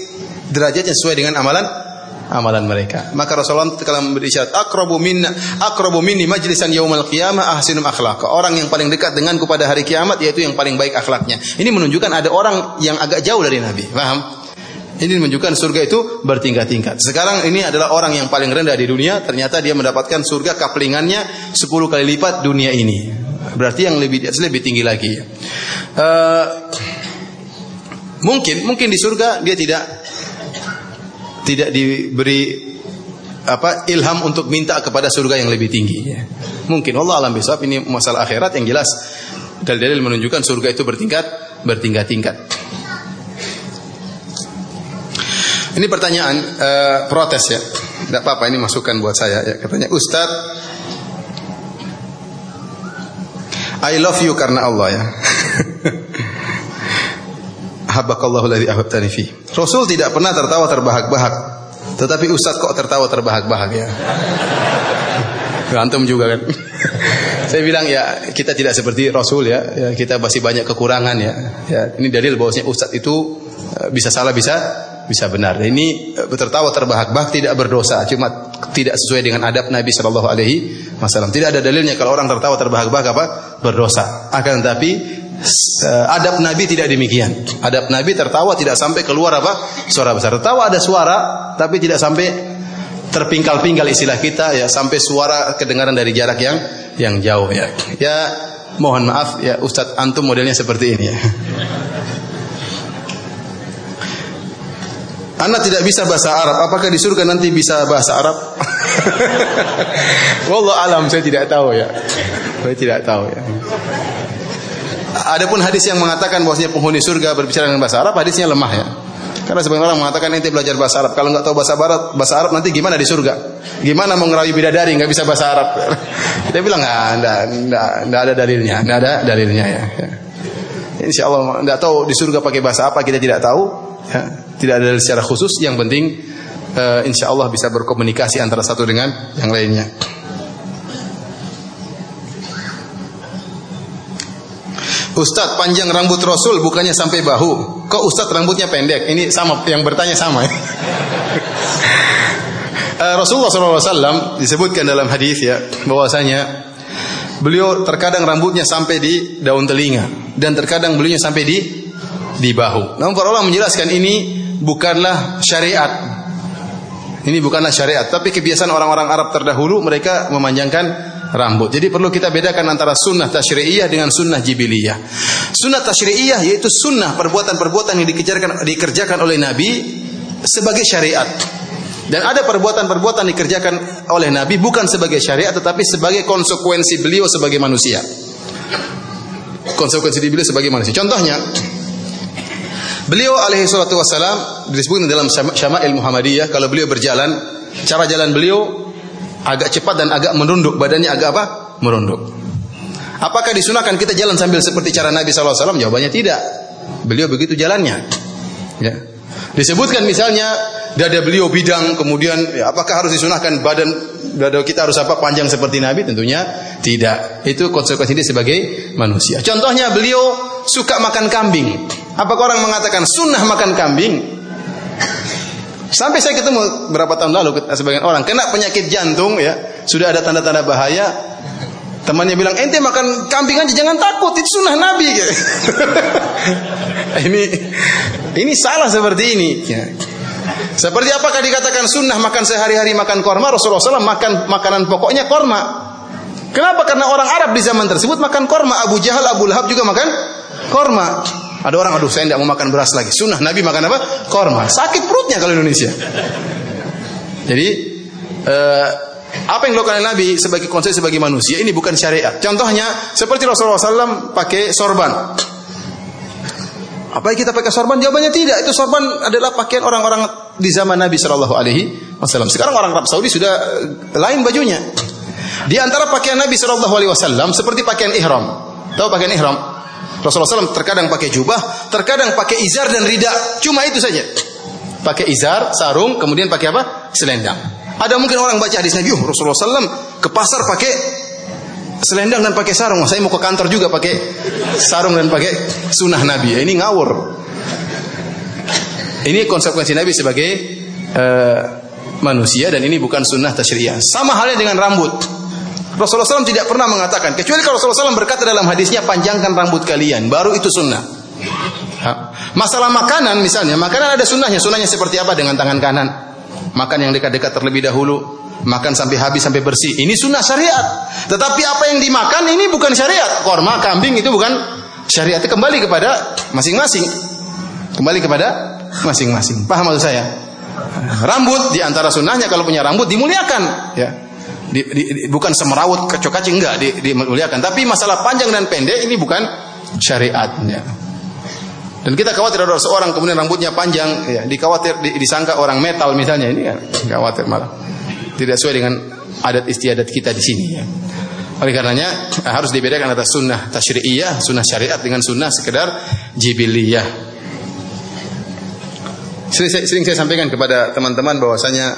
derajatnya sesuai dengan amalan amalan mereka. Maka Rasulullah telah memberi syarat akrabu minna akrabu minni majlisan qiyamah ahsinum akhlaq. Orang yang paling dekat denganku pada hari kiamat yaitu yang paling baik akhlaknya. Ini menunjukkan ada orang yang agak jauh dari Nabi. Paham? Ini menunjukkan surga itu bertingkat-tingkat. Sekarang ini adalah orang yang paling rendah di dunia, ternyata dia mendapatkan surga kaplingannya 10 kali lipat dunia ini. Berarti yang lebih lebih tinggi lagi. Uh, mungkin mungkin di surga dia tidak tidak diberi apa ilham untuk minta kepada surga yang lebih tinggi. Ya. Mungkin Allah alam besok ini masalah akhirat yang jelas dalil-dalil menunjukkan surga itu bertingkat bertingkat-tingkat. Ini pertanyaan uh, protes ya. Tidak apa-apa ini masukan buat saya ya. Katanya Ustadz I love you karena Allah ya. Habakallahu ladzi ahbabtani fi. Rasul tidak pernah tertawa terbahak-bahak. Tetapi Ustaz kok tertawa terbahak-bahak ya. Antum juga kan. Saya bilang ya kita tidak seperti Rasul ya. ya kita masih banyak kekurangan ya. ya ini dalil bahwasanya Ustaz itu eh, bisa salah bisa bisa benar. Ini eh, tertawa terbahak-bahak tidak berdosa, cuma tidak sesuai dengan adab Nabi Shallallahu Alaihi Wasallam. Tidak ada dalilnya kalau orang tertawa terbahak-bahak apa berdosa. Akan tetapi eh, adab Nabi tidak demikian. Adab Nabi tertawa tidak sampai keluar apa suara besar. Tertawa ada suara tapi tidak sampai terpingkal-pingkal istilah kita ya sampai suara kedengaran dari jarak yang yang jauh ya. Ya mohon maaf ya Ustadz antum modelnya seperti ini ya. Anda tidak bisa bahasa Arab. Apakah di surga nanti bisa bahasa Arab? Wallah alam saya tidak tahu ya. Saya tidak tahu ya. Adapun hadis yang mengatakan bahwasanya penghuni surga berbicara dengan bahasa Arab, hadisnya lemah ya. Karena sebagian orang mengatakan nanti belajar bahasa Arab. Kalau nggak tahu bahasa Barat, bahasa Arab nanti gimana di surga? Gimana mau ngerayu bidadari nggak bisa bahasa Arab? Kita bilang nggak, nggak, ada dalilnya, nggak ada dalilnya ya. Insya Allah nggak tahu di surga pakai bahasa apa kita tidak tahu. Ya, tidak ada secara khusus. Yang penting uh, insya Allah bisa berkomunikasi antara satu dengan yang lainnya. Ustadz panjang rambut Rasul bukannya sampai bahu. Kok Ustadz rambutnya pendek? Ini sama yang bertanya sama. uh, Rasulullah SAW disebutkan dalam hadis ya bahwasanya beliau terkadang rambutnya sampai di daun telinga dan terkadang beliau sampai di di bahu. Namun para ulama menjelaskan ini bukanlah syariat. Ini bukanlah syariat, tapi kebiasaan orang-orang Arab terdahulu mereka memanjangkan rambut. Jadi perlu kita bedakan antara sunnah tasyri'iyah dengan sunnah jibiliyah. Sunnah tasyri'iyah yaitu sunnah perbuatan-perbuatan yang dikerjakan dikerjakan oleh Nabi sebagai syariat. Dan ada perbuatan-perbuatan dikerjakan oleh Nabi bukan sebagai syariat tetapi sebagai konsekuensi beliau sebagai manusia. Konsekuensi beliau sebagai manusia. Contohnya, Beliau alaihi salatu wasalam disebut dalam Syama'il Muhammadiyah kalau beliau berjalan, cara jalan beliau agak cepat dan agak merunduk, badannya agak apa? Merunduk. Apakah disunahkan kita jalan sambil seperti cara Nabi SAW? Jawabannya tidak. Beliau begitu jalannya. Ya. Disebutkan misalnya dada beliau bidang, kemudian ya, apakah harus disunahkan badan dada kita harus apa panjang seperti Nabi? Tentunya tidak. Itu konsekuensi dia sebagai manusia. Contohnya beliau suka makan kambing. Apakah orang mengatakan sunnah makan kambing? Sampai saya ketemu berapa tahun lalu sebagian orang kena penyakit jantung ya, sudah ada tanda-tanda bahaya. Temannya bilang, "Ente makan kambing aja jangan takut, itu sunnah Nabi." ini ini salah seperti ini ya. Seperti apakah dikatakan sunnah makan sehari-hari makan korma? Rasulullah SAW makan makanan pokoknya korma. Kenapa? Karena orang Arab di zaman tersebut makan korma. Abu Jahal, Abu Lahab juga makan korma. Ada orang, aduh saya tidak mau makan beras lagi. Sunnah Nabi makan apa? Korma. Sakit perutnya kalau Indonesia. Jadi, eh, apa yang dilakukan Nabi sebagai konsep sebagai manusia ini bukan syariat. Contohnya seperti Rasulullah SAW pakai sorban. Apa kita pakai sorban? Jawabannya tidak. Itu sorban adalah pakaian orang-orang di zaman Nabi Shallallahu Alaihi Wasallam. Sekarang orang Arab Saudi sudah eh, lain bajunya. Di antara pakaian Nabi Shallallahu Alaihi Wasallam seperti pakaian ihram. Tahu pakaian ihram? Rasulullah SAW terkadang pakai jubah, terkadang pakai izar dan rida. Cuma itu saja. Pakai izar, sarung, kemudian pakai apa? Selendang. Ada mungkin orang baca hadis Nabi, oh, Rasulullah SAW ke pasar pakai selendang dan pakai sarung. Saya mau ke kantor juga pakai sarung dan pakai sunnah Nabi. Ini ngawur. Ini konsekuensi Nabi sebagai uh, manusia dan ini bukan sunnah tasyriah. Sama halnya dengan rambut. Rasulullah SAW tidak pernah mengatakan kecuali kalau Rasulullah SAW berkata dalam hadisnya panjangkan rambut kalian baru itu sunnah. Masalah makanan misalnya makanan ada sunnahnya. Sunnahnya seperti apa? Dengan tangan kanan. Makan yang dekat-dekat terlebih dahulu. Makan sampai habis sampai bersih. Ini sunnah syariat. Tetapi apa yang dimakan ini bukan syariat. Korma kambing itu bukan syariat. Kembali kepada masing-masing. Kembali kepada masing-masing. Paham maksud saya? Rambut di antara sunnahnya kalau punya rambut dimuliakan. Ya di, di, di, bukan semerawut kacau kacing enggak di, dimuliakan. Tapi masalah panjang dan pendek ini bukan syariatnya. Dan kita khawatir ada seorang kemudian rambutnya panjang ya dikhawatir di, disangka orang metal misalnya ini kan khawatir malah. Tidak sesuai dengan adat istiadat kita di sini ya. Oleh karenanya harus dibedakan antara sunnah tasyri'iyah sunnah syariat dengan sunnah sekedar jibiliyah. Sering, sering saya sampaikan kepada teman-teman bahwasanya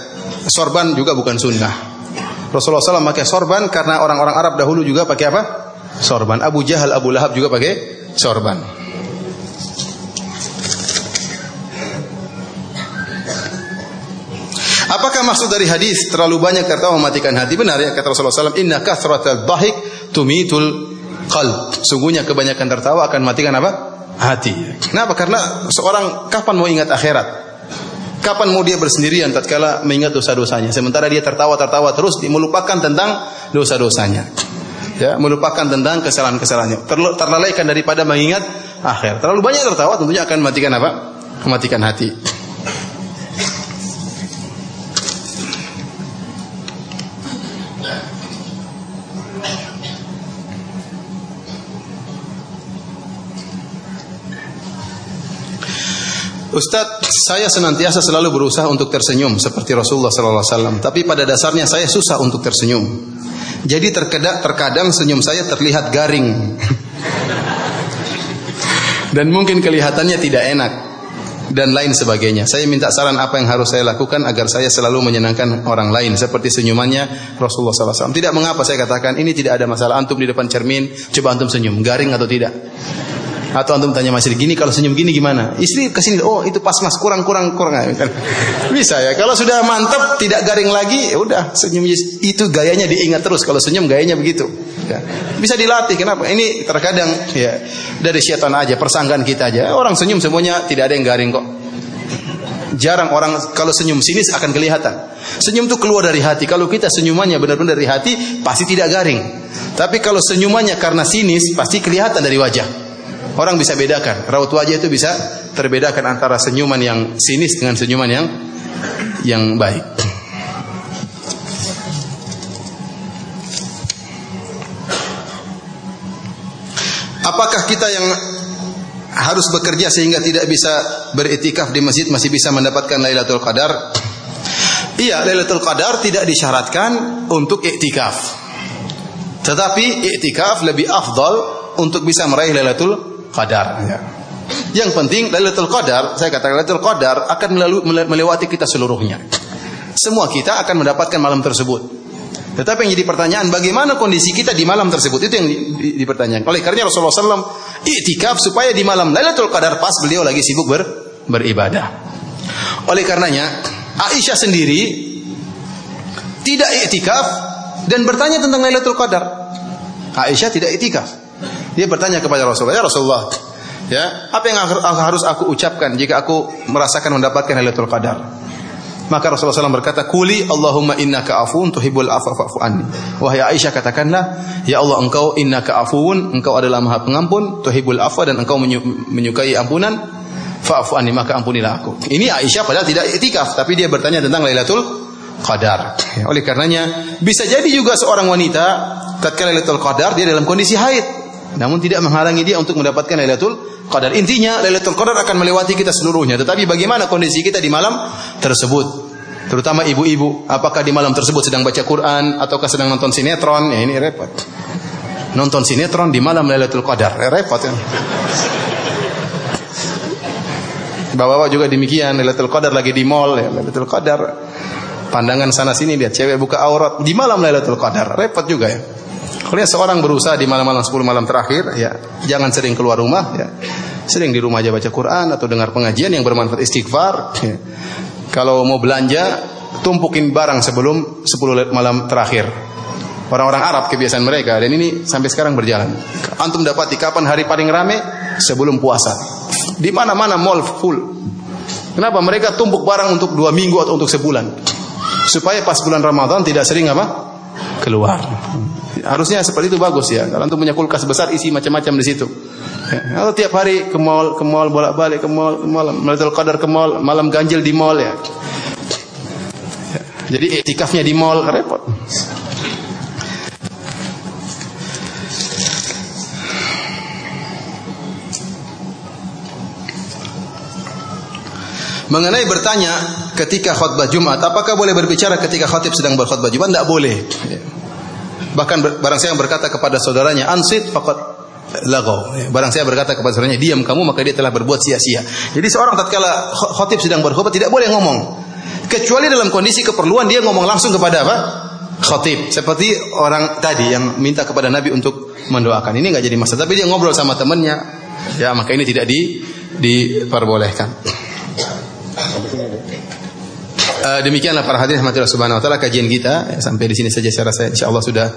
sorban juga bukan sunnah Rasulullah SAW pakai sorban karena orang-orang Arab dahulu juga pakai apa? Sorban. Abu Jahal, Abu Lahab juga pakai sorban. Apakah maksud dari hadis terlalu banyak tertawa mematikan hati? Benar ya kata Rasulullah SAW. Inna kathratal dhahik tumitul qalb. Sungguhnya kebanyakan tertawa akan matikan apa? Hati. Kenapa? Karena seorang kapan mau ingat akhirat? Kapan mau dia bersendirian tatkala mengingat dosa-dosanya? Sementara dia tertawa-tertawa terus melupakan tentang dosa-dosanya. Ya, melupakan tentang kesalahan-kesalahannya. Terlalaikan daripada mengingat akhir. Terlalu banyak tertawa tentunya akan mematikan apa? Mematikan hati. Ustadz, saya senantiasa selalu berusaha untuk tersenyum seperti Rasulullah SAW. Tapi pada dasarnya saya susah untuk tersenyum. Jadi terkadang, terkadang senyum saya terlihat garing. Dan mungkin kelihatannya tidak enak. Dan lain sebagainya. Saya minta saran apa yang harus saya lakukan agar saya selalu menyenangkan orang lain. Seperti senyumannya Rasulullah SAW. Tidak mengapa saya katakan ini tidak ada masalah. Antum di depan cermin, coba antum senyum. Garing atau tidak. Atau antum tanya masih gini kalau senyum gini gimana? Istri ke sini, oh itu pas mas kurang kurang kurang kan? Bisa ya. Kalau sudah mantap tidak garing lagi, ya udah senyum itu gayanya diingat terus. Kalau senyum gayanya begitu. Ya. Bisa dilatih. Kenapa? Ini terkadang ya dari syaitan aja, persangkaan kita aja. Orang senyum semuanya tidak ada yang garing kok. Jarang orang kalau senyum sinis akan kelihatan. Senyum itu keluar dari hati. Kalau kita senyumannya benar-benar dari hati, pasti tidak garing. Tapi kalau senyumannya karena sinis, pasti kelihatan dari wajah. Orang bisa bedakan. Raut wajah itu bisa terbedakan antara senyuman yang sinis dengan senyuman yang yang baik. Apakah kita yang harus bekerja sehingga tidak bisa beritikaf di masjid masih bisa mendapatkan Lailatul Qadar? Iya, Lailatul Qadar tidak disyaratkan untuk iktikaf. Tetapi iktikaf lebih afdal untuk bisa meraih Lailatul Qadar. Ya. Yang penting Lailatul Qadar, saya katakan Lailatul Qadar akan melewati kita seluruhnya. Semua kita akan mendapatkan malam tersebut. Tetapi yang jadi pertanyaan, bagaimana kondisi kita di malam tersebut? Itu yang dipertanyakan. Oleh karena Rasulullah SAW iktikaf supaya di malam Lailatul Qadar pas beliau lagi sibuk ber, beribadah. Oleh karenanya, Aisyah sendiri tidak iktikaf dan bertanya tentang Lailatul Qadar. Aisyah tidak iktikaf. Dia bertanya kepada Rasulullah, "Ya Rasulullah, ya, apa yang harus aku ucapkan jika aku merasakan mendapatkan Lailatul Qadar?" Maka Rasulullah SAW berkata, "Kuli Allahumma innaka afuun tuhibbul afwa fa'fu anni." Wahai Aisyah katakanlah, "Ya Allah, engkau innaka afuun, engkau adalah Maha Pengampun, tuhibbul afwa dan engkau menyukai ampunan, fa'fu anni, maka ampunilah aku." Ini Aisyah padahal tidak itikaf, tapi dia bertanya tentang Lailatul Qadar. Oleh karenanya, bisa jadi juga seorang wanita tatkala Lailatul Qadar dia dalam kondisi haid, namun tidak menghalangi dia untuk mendapatkan Lailatul Qadar. Intinya Lailatul Qadar akan melewati kita seluruhnya. Tetapi bagaimana kondisi kita di malam tersebut? Terutama ibu-ibu, apakah di malam tersebut sedang baca Quran ataukah sedang nonton sinetron? Ya ini repot. Nonton sinetron di malam Lailatul Qadar, ya, repot ya. Bapak-bapak juga demikian, Lailatul Qadar lagi di mall ya, Lailatul Qadar. Pandangan sana sini lihat cewek buka aurat di malam Lailatul Qadar, repot juga ya. Kalau seorang berusaha di malam-malam 10 malam terakhir, ya jangan sering keluar rumah, ya sering di rumah aja baca Quran atau dengar pengajian yang bermanfaat istighfar. Ya. Kalau mau belanja, tumpukin barang sebelum 10 malam terakhir. Orang-orang Arab kebiasaan mereka dan ini sampai sekarang berjalan. Antum dapat di kapan hari paling rame? Sebelum puasa. Di mana-mana mall full. Kenapa mereka tumpuk barang untuk dua minggu atau untuk sebulan? Supaya pas bulan Ramadan tidak sering apa? Keluar. Harusnya seperti itu bagus ya. Kalau antum punya kulkas besar isi macam-macam di situ. Ya, tiap hari ke mall, ke mall bolak-balik ke mall, ke mall, Lailatul Qadar ke mall, malam ganjil di mall ya. ya. Jadi etikafnya di mall repot. Mengenai bertanya ketika khutbah Jumat, apakah boleh berbicara ketika khatib sedang berkhutbah Jumat? Tidak boleh. Ya. Bahkan barang saya yang berkata kepada saudaranya, ansit fakat lago. Barang saya berkata kepada saudaranya, diam kamu maka dia telah berbuat sia-sia. Jadi seorang tatkala khotib sedang berkhutbah tidak boleh ngomong. Kecuali dalam kondisi keperluan dia ngomong langsung kepada apa? Khotib. Seperti orang tadi yang minta kepada Nabi untuk mendoakan. Ini nggak jadi masalah. Tapi dia ngobrol sama temannya. Ya maka ini tidak di diperbolehkan. Uh, demikianlah para hadirin rahmatillah subhanahu wa taala kajian kita. Ya, sampai di sini saja saya rasa insyaallah sudah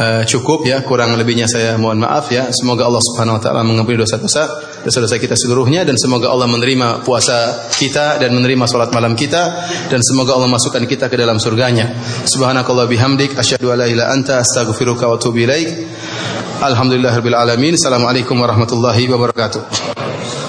uh, cukup ya. Kurang lebihnya saya mohon maaf ya. Semoga Allah subhanahu wa taala mengampuni dosa-dosa dosa-dosa kita seluruhnya dan semoga Allah menerima puasa kita dan menerima salat malam kita dan semoga Allah masukkan kita ke dalam surganya. Subhanakallah bihamdik asyhadu alla ilaha anta astaghfiruka wa atubu ilaik. Alhamdulillahirabbil alamin. Assalamualaikum warahmatullahi wabarakatuh